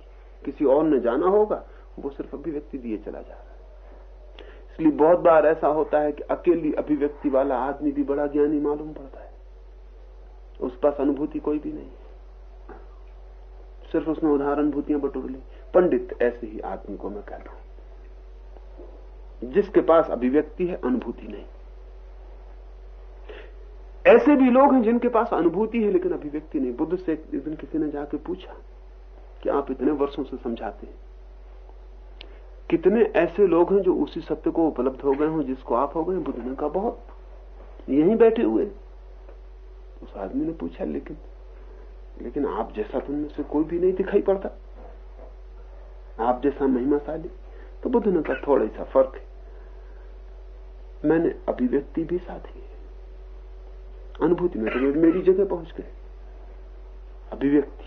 किसी और ने जाना होगा, वो सिर्फ़ अभिव्यक्ति दिए चला जा रहा है। इसलिए बहुत बार ऐसा होता है कि अकेली अभिव्यक्ति वाला आदमी भी बड़ा ज्ञानी मालूम पड़ता है। उस पास अनुभूति कोई भी नहीं। सिर्फ़ उसने उदाहरण अनुभूतियाँ बटोर ली। पंडित ऐसे ही आदमी को मैं कहता हूँ। जिसके पास अभिव्यक्ति है, अनुभूति नहीं। ऐसे भी लोग हैं जिनके पास अनुभूति है, लेकिन अभिव्यक्ति नहीं। बुद्ध से एक दिन किसी ने जाके पूछा कि आप इतने वर्षों से समझाते हैं। कितने ऐसे लोग हैं जो उसी सत्य को उपलब्ध हो गए हो, जिसको आप हो गए बुद्ध ने कहा, बहुत। यहीं बैठे हुए उस आदमी ने पूछा, लेकिन लेकिन आप जैसा तुम में से कोई भी नहीं दिखाई पड़ता। आप जैसा महिमाशाली। तो बुद्ध ने कहा, थोड़ा सा फ़र्क है। मैंने अभिव्यक्ति भी साधी अनुभूति में तो मेरी जगह पहुँच गए। अभिव्यक्ति।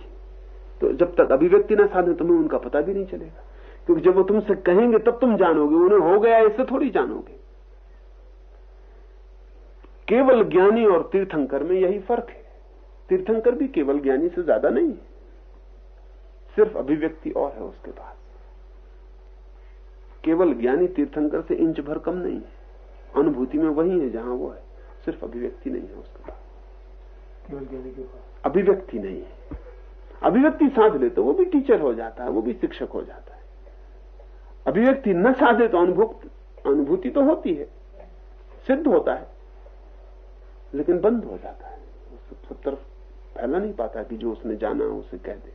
तो जब तक अभिव्यक्ति ना साधे, तुम्हें उनका पता भी नहीं चलेगा। क्योंकि जब वो तुमसे कहेंगे, तब तुम जानोगे, उन्हें हो गया इससे थोड़ी जानोगे। केवल ज्ञानी और तीर्थंकर में यही फ़र्क है। तीर्थंकर भी केवल ज्ञानी से ज़्यादा नहीं है। सिर्फ़ अभिव्यक्ति और है उसके पास। केवल ज्ञानी तीर्थंकर से इंच भर कम नहीं है। अनुभूति में वही है जहाँ वो है। सिर्फ़ अभिव्यक्ति नहीं है उसके। पास केवल ज्ञानी के पास अभिव्यक्ति नहीं है। अभिव्यक्ति साध ले तो वो भी टीचर हो जाता है वो भी शिक्षक हो जाता है। अभिव्यक्ति न साधे तो अनुभुक्त अनुभूति तो होती है सिद्ध होता है लेकिन बंद हो जाता है। सब सब तरफ़ फैला नहीं पाता कि जो उसने जाना उसे कह दे।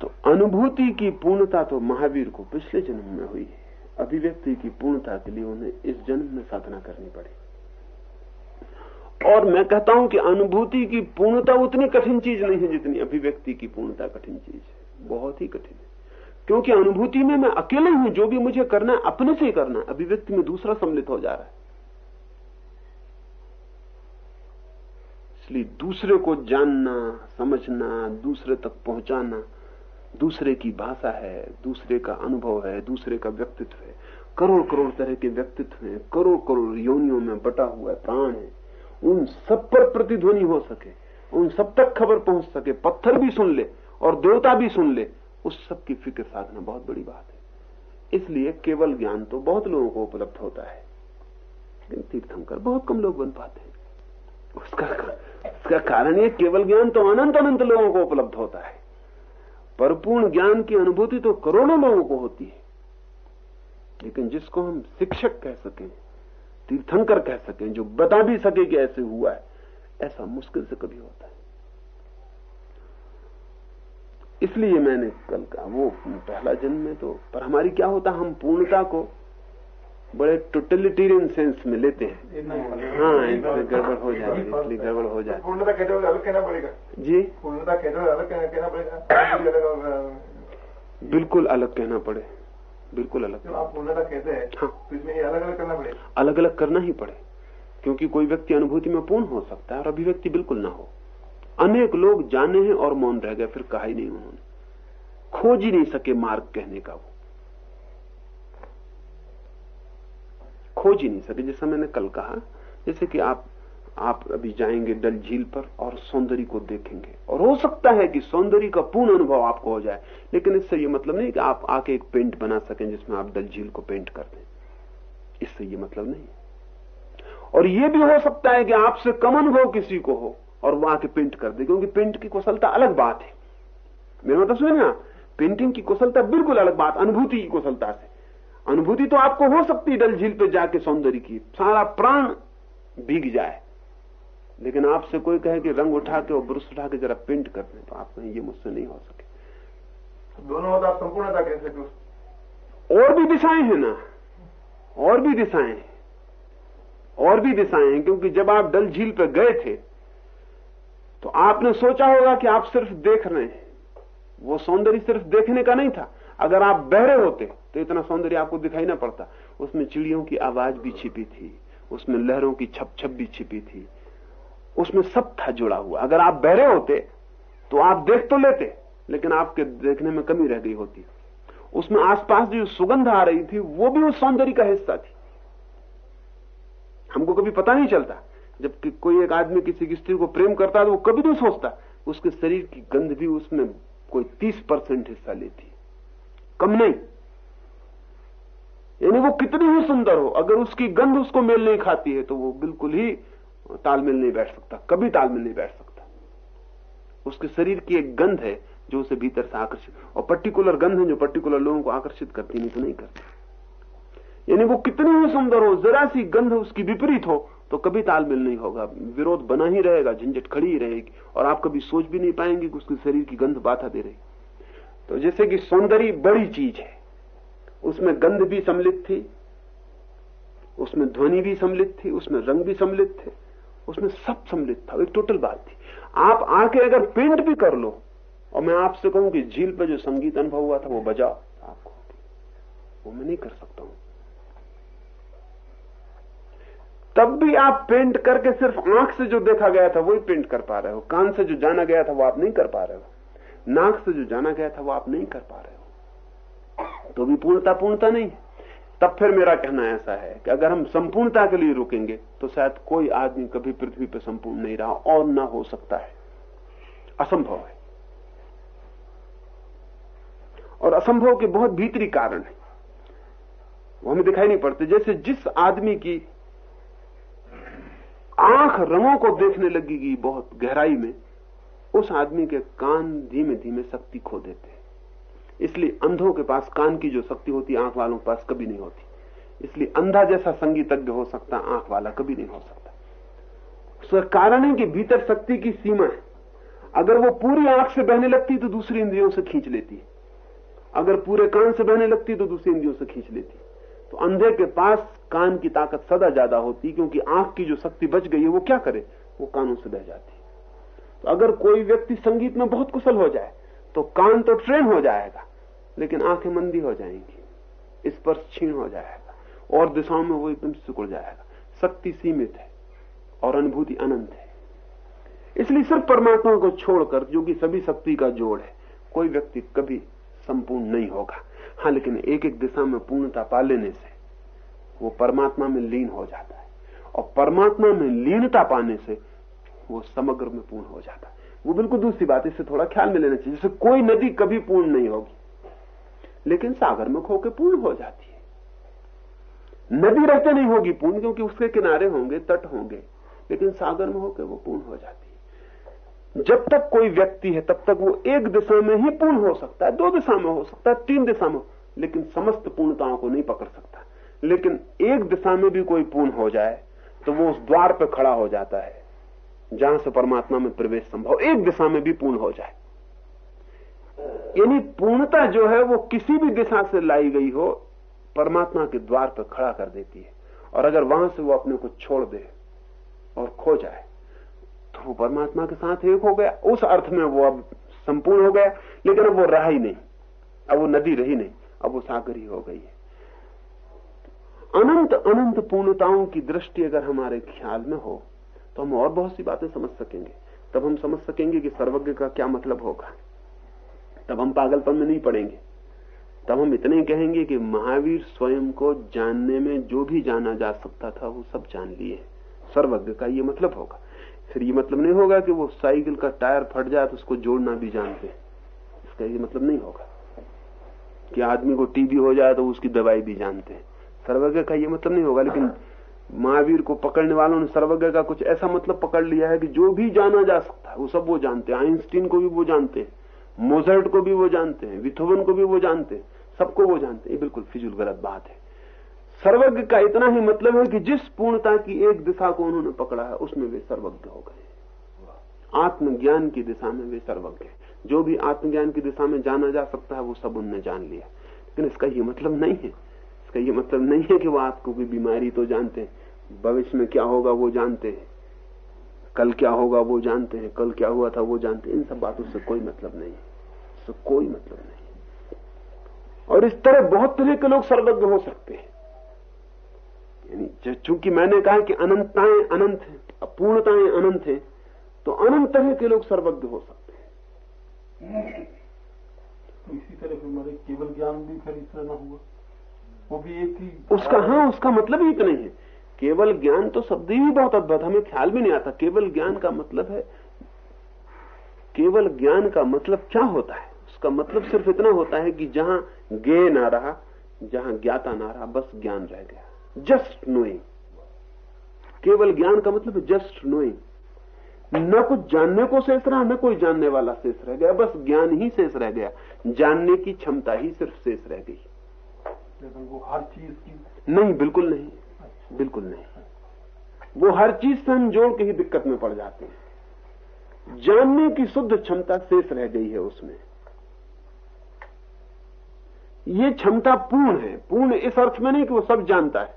तो अनुभूति की पूर्णता तो महावीर को पिछले जन्म में हुई है। अभिव्यक्ति की पूर्णता के लिए उन्हें इस जन्म में साधना करनी पड़ी। और मैं कहता हूँ कि अनुभूति की पूर्णता उतनी कठिन चीज़ नहीं है जितनी अभिव्यक्ति की पूर्णता कठिन चीज़ है। बहुत ही कठिन है। क्योंकि अनुभूति में मैं अकेले हूँ, जो भी मुझे करना है, अपने से ही करना है। अभिव्यक्ति में दूसरा सम्मिलित हो जा रहा है। इसलिए दूसरे को जानना, समझना, दूसरे तक पहुंचाना दूसरे की भाषा है, दूसरे का अनुभव है, दूसरे का व्यक्तित्व है। करोड़ करोड़ तरह के व्यक्तित्व हैं करोड़ करोड़ योनियों में बटा हुआ प्राण है। उन सब पर प्रतिध्वनि हो सके, उन सब तक खबर पहुँच सके, पत्थर भी सुन ले और देवता भी सुन ले, उस सब की फ़िक्र साधना बहुत बड़ी बात है। इसलिए केवल ज्ञान तो बहुत लोगों को उपलब्ध होता है। लेकिन तीर्थंकर बहुत कम लोग बन पाते हैं। उसका उसका कारण ये, केवल ज्ञान तो अनंत अनंत लोगों को उपलब्ध होता है। परिपूर्ण ज्ञान की अनुभूति तो करोड़ों लोगों को होती है। लेकिन जिसको हम शिक्षक कह सकें, तीर्थंकर कह सकें, जो बता भी सके कि ऐसे हुआ है, ऐसा मुश्किल से कभी होता है। इसलिए मैंने कल कहा, वो पहला जन्म में तो पर हमारी क्या होता, हम पूर्णता को बड़े टोटलिटेरियन सेंस में लेते हैं। हाँ इसलिए गड़बड़ हो जाती है इसलिए गड़बड़ हो जाती पूर्णता कहते हुए अलग कहना पड़ेगा। जी? पूर्णता कहते हुए अलग कहना कहना पड़ेगा। बिल्कुल अलग कहना पड़े। बिल्कुल अलग। आप पूर्णता कहते हैं हाँ। तो इसमें अलग अलग करना पड़ेगा। अलग अलग करना ही पड़े। क्योंकि कोई व्यक्ति अनुभूति में पूर्ण हो सकता है और अभिव्यक्ति बिल्कुल ना हो। अनेक लोग जाने हैं और मौन रह गए फिर कहा ही नहीं उन्होंने। खोज ही नहीं सके मार्ग कहने का वो। खोज ही नहीं सके, जैसा मैंने कल कहा, जैसे कि आप आप अभी जाएँगे डल झील पर और सौंदर्य को देखेंगे। और हो सकता है कि सौंदर्य का पूर्ण अनुभव आपको हो जाए, लेकिन इससे ये मतलब नहीं कि आप आके एक पेंट बना सकें जिसमें आप डल झील को पेंट कर दें। इससे ये मतलब नहीं। और ये भी हो सकता है कि आपसे कम अनुभव किसी को हो और वो आके पेंट कर दे, क्योंकि पेंट की कुशलता अलग बात है। मेरा मतलब सुनिए ना, पेंटिंग की कुशलता बिल्कुल अलग बात, अनुभूति की कुशलता से। अनुभूति तो आपको हो सकती है डल झील पे जाके सौंदर्य की। सारा प्राण भीग जाए। लेकिन आपसे कोई कहे कि रंग उठा के और ब्रश उठा के जरा पेंट कर दें तो आप कहें ये मुझसे नहीं हो सके। दोनों होता आप संपूर्णता सकते और भी दिशाएँ हैं ना? और भी दिशाएँ हैं। और भी दिशाएँ हैं क्योंकि जब आप डल झील पर गए थे तो आपने सोचा होगा कि आप सिर्फ़ देख रहे हैं। वो सौंदर्य सिर्फ़ देखने का नहीं था। अगर आप बहरे होते तो इतना सौंदर्य आपको दिखाई ना पड़ता। उसमें चिड़ियों की आवाज़ भी छिपी थी, उसमें लहरों की छप छप भी छिपी थी, उसमें सब था जुड़ा हुआ। अगर आप बहरे होते तो आप देख तो लेते, लेकिन आपके देखने में कमी रह गई होती। उसमें आसपास जो सुगंध आ रही थी, वो भी उस सौंदर्य का हिस्सा थी। हमको कभी पता नहीं चलता जब कोई एक आदमी किसी की स्त्री को प्रेम करता है तो वो कभी नहीं सोचता, उसके शरीर की गंध भी उसमें कोई तीस परसेंट हिस्सा लेती। कम नहीं। यानी वो कितनी ही सुंदर हो, अगर उसकी गंध उसको मेल नहीं खाती है तो वो बिल्कुल ही तालमेल नहीं बैठ सकता, कभी तालमेल नहीं बैठ सकता। उसके शरीर की एक गंध है जो उसे भीतर से आकर्षित, और पर्टिकुलर गंध है जो पर्टिकुलर लोगों को आकर्षित करती नहीं तो नहीं करती। यानी वो कितनी ही सुंदर हो, जरा सी गंध उसकी विपरीत हो तो कभी तालमेल नहीं होगा। विरोध बना ही रहेगा, झंझट खड़ी ही रहेगी, और आप कभी सोच भी नहीं पाएँगे कि उसके शरीर की गंध बाधा दे रही तो जैसे कि सौंदर्य बड़ी चीज़ है। उसमें गंध भी सम्मिलित थी, उसमें ध्वनि भी सम्मिलित थी, उसमें रंग भी सम्मिलित थे, उसमें सब सम्मिलित था, एक टोटल बात थी। आप आके अगर पेंट भी कर लो, और मैं आपसे कहूँ कि झील पर जो संगीत अनुभव हुआ था, वो बजाओ आपको वो मैं नहीं कर सकता हूँ। तब भी आप पेंट करके सिर्फ़ आँख से जो देखा गया था, वही पेंट कर पा रहे हो, कान से जो जाना गया था, वो आप नहीं कर पा रहे हो। नाक से जो जाना गया था वो आप नहीं कर पा रहे हो। तो भी पूर्णता पूर्णता नहीं है। तब फिर मेरा कहना ऐसा है कि अगर हम संपूर्णता के लिए रुकेंगे तो शायद कोई आदमी कभी पृथ्वी पर संपूर्ण नहीं रहा, और ना हो सकता है। असंभव है। और असंभव के बहुत भीतरी कारण है। वो हमें दिखाई नहीं पड़ते। जैसे जिस आदमी की आँख रंगों को देखने लगेगी बहुत गहराई में उस आदमी के कान धीमे धीमे शक्ति खो देते हैं। इसलिए अंधों के पास कान की जो शक्ति होती आँख वालों के पास कभी नहीं होती। इसलिए अंधा जैसा संगीतज्ञ हो सकता आँख वाला कभी नहीं हो सकता। उसका कारण है कि भीतर शक्ति की सीमा है। अगर वो पूरी आँख से बहने लगती तो दूसरी इंद्रियों से खींच लेती अगर पूरे कान से बहने लगती तो दूसरी इंद्रियों से खींच लेती तो अंधे के पास कान की ताकत सदा ज़्यादा होती क्योंकि आँख की जो शक्ति बच गई है, वो क्या करे? वो कानों से बह जाती तो अगर कोई व्यक्ति संगीत में बहुत कुशल हो जाए तो कान तो ट्रेन हो जाएगा, लेकिन आँखें मंदी हो जाएँगी स्पर्श छीण हो जाएगा, और दिशाओं में वो एकदम सिकुड़ जाएगा। शक्ति सीमित है, और अनुभूति अनंत है। इसलिए सिर्फ़ परमात्मा को छोड़कर जो कि सभी शक्ति का जोड़ है, कोई व्यक्ति कभी संपूर्ण नहीं होगा। हाँ लेकिन एक एक दिशा में पूर्णता पा लेने से वो परमात्मा में लीन हो जाता है, और परमात्मा में लीनता पाने से वो समग्र में पूर्ण हो जाता है। वो बिल्कुल दूसरी बात, इससे थोड़ा ख्याल में लेना चाहिए। जैसे कोई नदी कभी पूर्ण नहीं होगी, लेकिन सागर में खो के पूर्ण हो जाती है। नदी रहते नहीं होगी पूर्ण, क्योंकि उसके किनारे होंगे, तट होंगे, लेकिन सागर में होकर वो पूर्ण हो जाती है। जब तक कोई व्यक्ति है, तब तक वो एक दिशा में ही पूर्ण हो सकता है, दो दिशा में हो सकता है, तीन दिशा में, लेकिन समस्त पूर्णताओं को नहीं पकड़ सकता। लेकिन एक दिशा में भी कोई पूर्ण हो जाए तो वो उस द्वार पर खड़ा हो जाता है। जहाँ से परमात्मा में प्रवेश संभव, एक दिशा में भी पूर्ण हो जाए। यानी पूर्णता जो है वो किसी भी दिशा से लाई गई हो, परमात्मा के द्वार पर खड़ा कर देती है। और अगर वहाँ से वो अपने को छोड़ दे और खो जाए तो वो परमात्मा के साथ एक हो गया। उस अर्थ में वो अब संपूर्ण हो गया, लेकिन अब वो रहा ही नहीं। अब वो नदी रही नहीं, अब वो सागर ही हो गई है। अनंत अनंत पूर्णताओं की दृष्टि अगर हमारे ख्याल में हो तो हम और बहुत सी बातें समझ सकेंगे। तब हम समझ सकेंगे कि सर्वज्ञ का क्या मतलब होगा। तब हम पागलपन में नहीं पड़ेंगे। तब हम इतने कहेंगे कि महावीर स्वयं को जानने में जो भी जाना जा सकता था, वो सब जान लिए। सर्वज्ञ का ये मतलब होगा। फिर ये मतलब नहीं होगा कि वो साइकिल का टायर फट जाए तो उसको जोड़ना भी जानते इसका ये मतलब नहीं होगा। कि आदमी को टीबी हो जाए तो उसकी दवाई भी जानते हैं। सर्वज्ञ का ये मतलब नहीं होगा, लेकिन महावीर को पकड़ने वालों ने सर्वज्ञ का कुछ ऐसा मतलब पकड़ लिया है कि जो भी जाना जा सकता है, वो सब वो जानते हैं। आइंस्टीन को भी वो जानते हैं, मोजर्ट को भी वो जानते हैं, विथोवन को भी वो जानते हैं, सबको वो जानते हैं। ये बिल्कुल फिजुल गलत बात है। सर्वज्ञ का इतना ही मतलब है कि जिस पूर्णता की एक दिशा को उन्होंने पकड़ा है, उसमें वे सर्वज्ञ हो गए। आत्मज्ञान की दिशा में वे सर्वज्ञ जो भी आत्मज्ञान की दिशा में जाना जा सकता है, वो सब उनने जान लिया। लेकिन इसका ये मतलब नहीं है इसका ये मतलब नहीं है कि वो आपको कोई बीमारी तो जानते हैं। भविष्य में क्या होगा वो जानते हैं। कल क्या होगा वो जानते हैं। कल क्या हुआ था वो जानते हैं। इन सब बातों से कोई मतलब नहीं है। कोई मतलब नहीं और इस तरह बहुत तरह के लोग सर्वज्ञ हो सकते हैं। यानी चूँकि मैंने कहा कि अनंतताएँ अनंत हैं, अपूर्णताएँ अनंत हैं तो अनंत तरह के लोग सर्वज्ञ हो सकते हैं। इसी तरह केवल ज्ञान भी फिर इस तरह ना हुआ वो भी एक ही उसका हाँ उसका मतलब ही नहीं है केवल ज्ञान तो शब्द ही बहुत अद्भुत हमें ख्याल भी नहीं आता। केवल ज्ञान का मतलब है केवल ज्ञान का मतलब क्या होता है? उसका मतलब सिर्फ़ इतना होता है कि जहाँ गे ना रहा जहाँ ज्ञाता ना रहा बस ज्ञान रह गया। जस्ट नोइंग केवल ज्ञान का मतलब जस्ट नोइंग न कुछ जानने को शेष रहा न कोई जानने वाला शेष रह गया बस ज्ञान ही शेष रह गया। जानने की क्षमता ही सिर्फ़ शेष रह गई। वो हर चीज़ की नहीं बिल्कुल नहीं। अच्छा। बिल्कुल नहीं। वो हर चीज़ से हम जोड़ के ही दिक्कत में पड़ जाते हैं। जानने की शुद्ध क्षमता शेष रह गई है उसमें। ये क्षमता पूर्ण है। पूर्ण इस अर्थ में नहीं कि वो सब जानता है।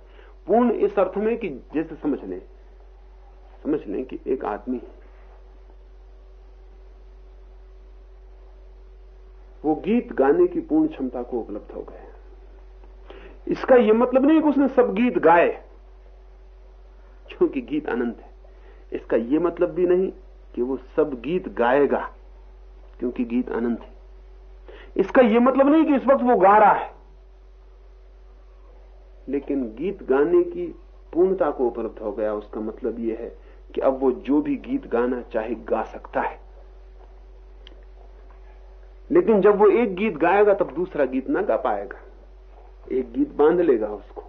पूर्ण इस अर्थ में कि जैसे समझ लें समझ लें कि एक आदमी है। वो गीत गाने की पूर्ण क्षमता को उपलब्ध हो गया इसका यह मतलब नहीं कि उसने सब गीत गाए, क्योंकि गीत अनंत है। इसका यह मतलब भी नहीं कि वो सब गीत गाएगा, क्योंकि गीत अनंत है। इसका यह मतलब नहीं कि इस वक्त वो गा रहा है, लेकिन गीत गाने की पूर्णता को उपलब्ध हो गया। उसका मतलब यह है कि अब वो जो भी गीत गाना चाहे गा सकता है। लेकिन जब वो एक गीत गाएगा, तब दूसरा गीत ना गा पाएगा। एक गीत बाँध लेगा उसको।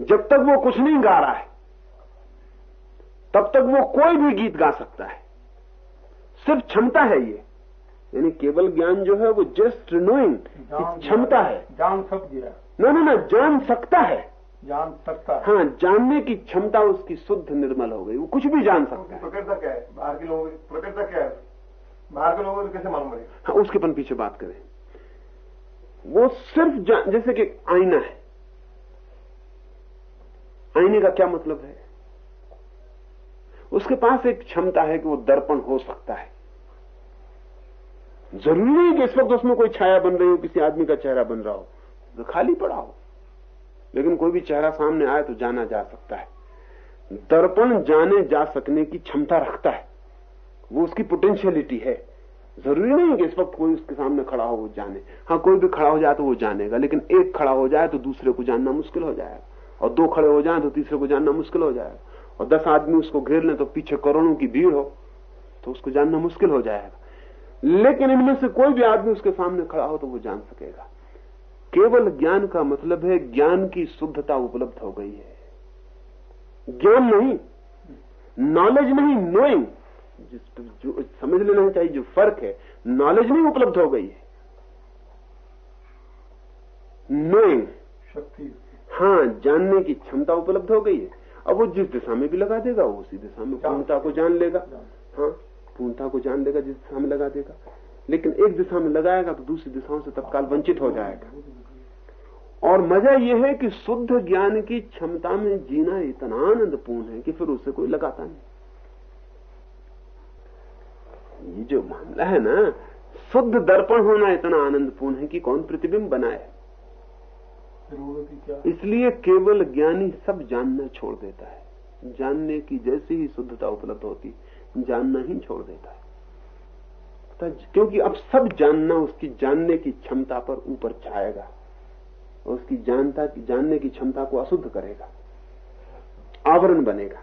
जब तक वो कुछ नहीं गा रहा है तब तक वो कोई भी गीत गा सकता है। सिर्फ़ क्षमता है ये। यानी केवल ज्ञान जो है वो जस्ट नोइंग क्षमता है। जान सब गिरा ना ना ना जान सकता है। जान सकता है। हाँ जानने की क्षमता उसकी शुद्ध निर्मल हो गई। वो कुछ भी जान सकता है। प्रकृति क्या है? बाहर के लोगों की प्रकृति क्या है? बाहर के लोगों को कैसे मालूम पड़ेगा? हाँ उसके पन पीछे बात करें। वो सिर्फ़ जैसे कि आईना है। आईने का क्या मतलब है? उसके पास एक क्षमता है कि वो दर्पण हो सकता है। ज़रूरी नहीं कि इस वक्त उसमें कोई छाया बन रही हो, किसी आदमी का चेहरा बन रहा हो। तो खाली पड़ा हो। लेकिन कोई भी चेहरा सामने आए तो जाना जा सकता है। दर्पण जाने जा सकने की क्षमता रखता है। वो उसकी पोटेंशियलिटी है। ज़रूरी नहीं कि इस वक्त कोई उसके सामने खड़ा हो, वो जाने। हाँ कोई भी खड़ा हो जाए तो वो जानेगा, लेकिन एक खड़ा हो जाए तो दूसरे को जानना मुश्किल हो जाएगा। और दो खड़े हो जाए तो तीसरे को जानना मुश्किल हो जाएगा। और दस आदमी उसको घेर लें तो पीछे करोड़ों की भीड़ हो तो उसको जानना मुश्किल हो जाएगा। लेकिन इनमें से कोई भी आदमी उसके सामने खड़ा हो तो वो जान सकेगा। केवल ज्ञान का मतलब है, ज्ञान की शुद्धता उपलब्ध हो गई है। ज्ञान नहीं नॉलेज नहीं नोइंग जिस जो समझ लेना चाहिए जो फ़र्क है नॉलेज नहीं उपलब्ध हो गई है। नोइंग शक्ति। हाँ जानने की क्षमता उपलब्ध हो गई है। अब वो जिस दिशा में भी लगा देगा वो उसी दिशा में पूर्णता को जान लेगा। हाँ पूर्णता को जान लेगा जिस दिशा में लगा देगा। लेकिन एक दिशा में लगाएगा तो दूसरी दिशाओं से तत्काल वंचित हो जाएगा। और मज़ा यह है कि शुद्ध ज्ञान की क्षमता में जीना इतना आनंदपूर्ण है कि फिर उससे कोई लगाता नहीं। ये जो मामला है ना, शुद्ध दर्पण होना इतना आनंदपूर्ण है कि कौन प्रतिबिंब बनाए? इसलिए केवल ज्ञानी सब जानना छोड़ देता है। जानने की जैसी ही शुद्धता उपलब्ध होती, जानना ही छोड़ देता है। क्योंकि अब सब जानना, उसकी जानने की क्षमता पर ऊपर छाएगा और उसकी जानता की जानने की क्षमता को अशुद्ध करेगा। आवरण बनेगा।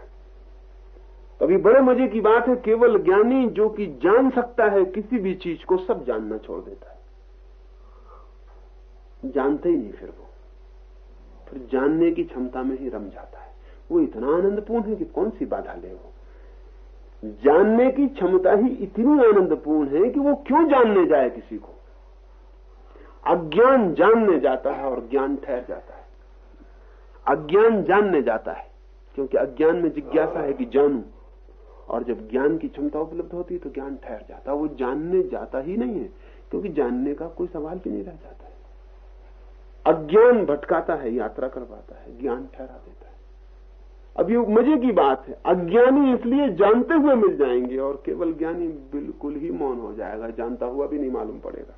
अभी बड़े मज़े की बात है, केवल ज्ञानी जो कि जान सकता है, किसी भी चीज़ को सब जानना छोड़ देता है। जानते ही नहीं फिर वो। फिर जानने की क्षमता में ही रम जाता है। वो इतना आनंदपूर्ण है कि कौन सी बाधा ले वो। जानने की क्षमता ही इतनी आनंदपूर्ण है कि वो क्यों जानने जाए किसी को? अज्ञान जानने जाता है और ज्ञान ठहर जाता है। अज्ञान जानने जाता है, क्योंकि अज्ञान में जिज्ञासा है कि जानू। और जब ज्ञान की क्षमता उपलब्ध होती है तो ज्ञान ठहर जाता है। वो जानने जाता ही नहीं है, क्योंकि जानने का कोई सवाल भी नहीं रह जाता है। अज्ञान भटकाता है, यात्रा करवाता है, ज्ञान ठहरा देता है। अब ये मज़े की बात है। अज्ञानी इसलिए जानते हुए मिल जाएँगे, और केवल ज्ञानी बिल्कुल ही मौन हो जाएगा, जानता हुआ भी नहीं मालूम पड़ेगा।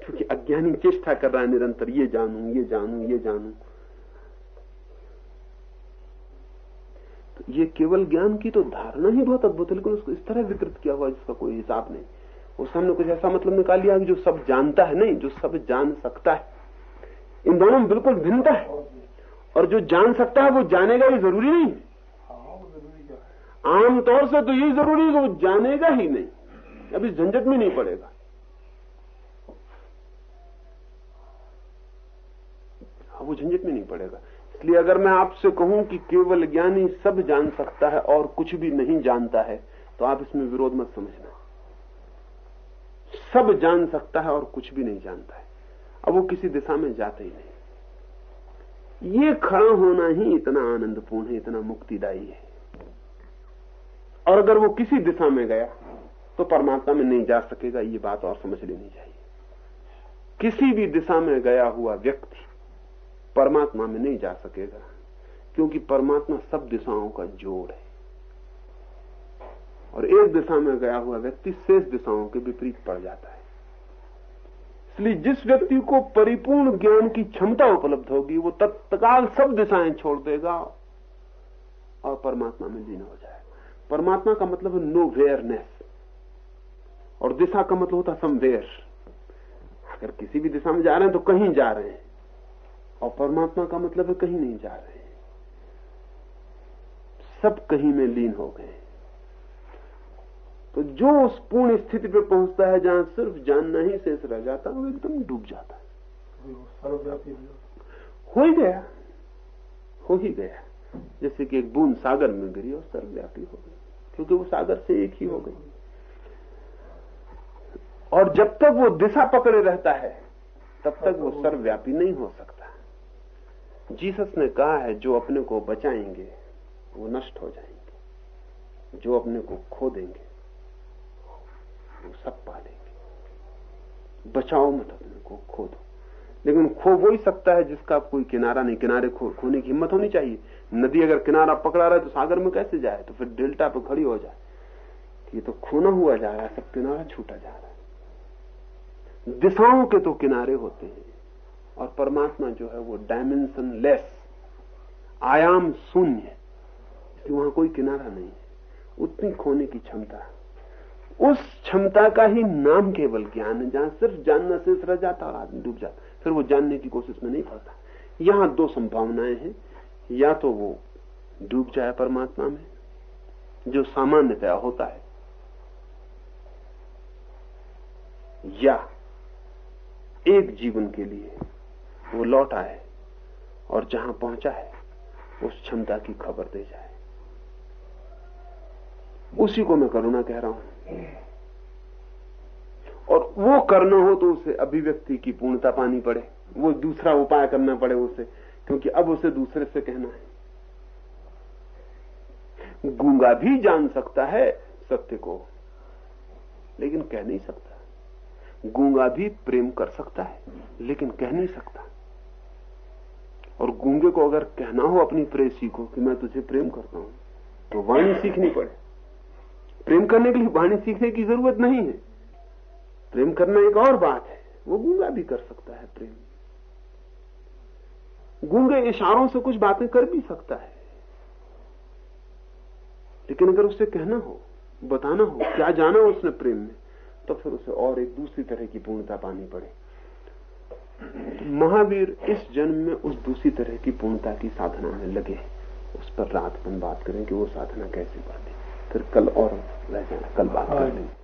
क्योंकि अज्ञानी चेष्टा कर रहा है निरंतर, ये जानू ये जानू ये जानू। तो ये केवल ज्ञान की तो धारणा ही बहुत अद्भुत है लेकिन उसको इस तरह विकृत किया हुआ जिसका कोई हिसाब नहीं। उस हमने कुछ ऐसा मतलब निकाल लिया कि जो सब जानता है नहीं जो सब जान सकता है। इन दोनों में बिल्कुल भिन्नता है। और जो जान सकता है वो जानेगा ये ज़रूरी नहीं आमतौर से तो ये ज़रूरी है कि वो जानेगा ही नहीं। अभी झंझट में नहीं पड़ेगा। हाँ, वो झंझट में नहीं पड़ेगा। इसलिए अगर मैं आपसे कहूँ कि केवल ज्ञानी सब जान सकता है और कुछ भी नहीं जानता है तो आप इसमें विरोध मत समझना। सब जान सकता है और कुछ भी नहीं जानता है। अब वो किसी दिशा में जाते ही नहीं। ये खड़ा होना ही इतना आनंदपूर्ण है, इतना मुक्तिदायी है। और अगर वो किसी दिशा में गया तो परमात्मा में नहीं जा सकेगा, ये बात और समझ लेनी चाहिए। किसी भी दिशा में गया हुआ व्यक्ति परमात्मा में नहीं जा सकेगा, क्योंकि परमात्मा सब दिशाओं का जोड़ है। और एक दिशा में गया हुआ व्यक्ति शेष दिशाओं के विपरीत पड़ जाता है। इसलिए जिस व्यक्ति को परिपूर्ण ज्ञान की क्षमता उपलब्ध होगी, वो तत्काल सब दिशाएँ छोड़ देगा और परमात्मा में लीन हो जाएगा। परमात्मा का मतलब है नो वेयरनेस और दिशा का मतलब होता है समवेयर अगर किसी भी दिशा में जा रहे हैं तो कहीं जा रहे हैं। और परमात्मा का मतलब है कहीं नहीं जा रहे। सब कहीं में लीन हो गए। तो जो उस पूर्ण स्थिति पे पहुँचता है जहाँ सिर्फ़ जानना ही शेष रह जाता है, वो एकदम डूब जाता है। हो ही गया। हो ही गया। जैसे कि एक बूंद सागर में गिरी और सर्वव्यापी हो गई, क्योंकि वो सागर से एक ही हो गई। और जब तक वो दिशा पकड़े रहता है, तब तक वो सर्वव्यापी नहीं हो सकता। जीसस ने कहा है, जो अपने को बचाएँगे, वो नष्ट हो जाएँगे। जो अपने को खो देंगे, वो सब पालेंगे। बचाओ मत अपने को, खो दो। लेकिन खो वो ही सकता है जिसका कोई किनारा नहीं। किनारे खो खोने की हिम्मत होनी चाहिए। नदी अगर किनारा पकड़ा रहा है तो सागर में कैसे जाए? तो फिर डेल्टा पे खड़ी हो जाए। ये तो खोना हुआ जा रहा है, सब किनारा छूटा जा रहा है। दिशाओं के तो किनारे होते हैं। और परमात्मा जो है वो डायमेंशन लेस आयाम शून्य इसलिए वहाँ कोई किनारा नहीं है। उतनी खोने की क्षमता। उस क्षमता का ही नाम केवल ज्ञान है, जहाँ सिर्फ़ जानना शेष रह जाता और आदमी डूब जाता फिर वो जानने की कोशिश में नहीं पड़ता। यहाँ दो संभावनाएँ हैं। या तो वो डूब जाए परमात्मा में, जो सामान्यतया होता है, या एक जीवन के लिए वो लौट आए और जहाँ पहुँचा है, उस क्षमता की खबर दे जाए। उसी को मैं करुणा कह रहा हूँ। और वो करना हो तो उसे अभिव्यक्ति की पूर्णता पानी पड़े। वो दूसरा उपाय करना पड़े उसे, क्योंकि अब उसे दूसरे से कहना है। गूँगा भी जान सकता है सत्य को, लेकिन कह नहीं सकता। गूँगा भी प्रेम कर सकता है, लेकिन कह नहीं सकता। और गूँगे को अगर कहना हो अपनी प्रेसी को कि मैं तुझे प्रेम करता हूँ तो वाणी सीखनी पड़े। प्रेम करने के लिए वाणी सीखने की ज़रूरत नहीं है। प्रेम करना एक और बात है, वो गूँगा भी कर सकता है प्रेम। गूँगे इशारों से कुछ बातें कर भी सकता है। लेकिन अगर उसे कहना हो, बताना हो, क्या जाना हो उसने प्रेम में तो फिर उसे और एक दूसरी तरह की पूर्णता पानी पड़े। महावीर इस जन्म में उस दूसरी तरह की पूर्णता की साधना में लगे उस पर रात अपन बात करें कि वो साधना कैसे बढ़ती फिर कल और रह जाए कल बात कर लेंगे।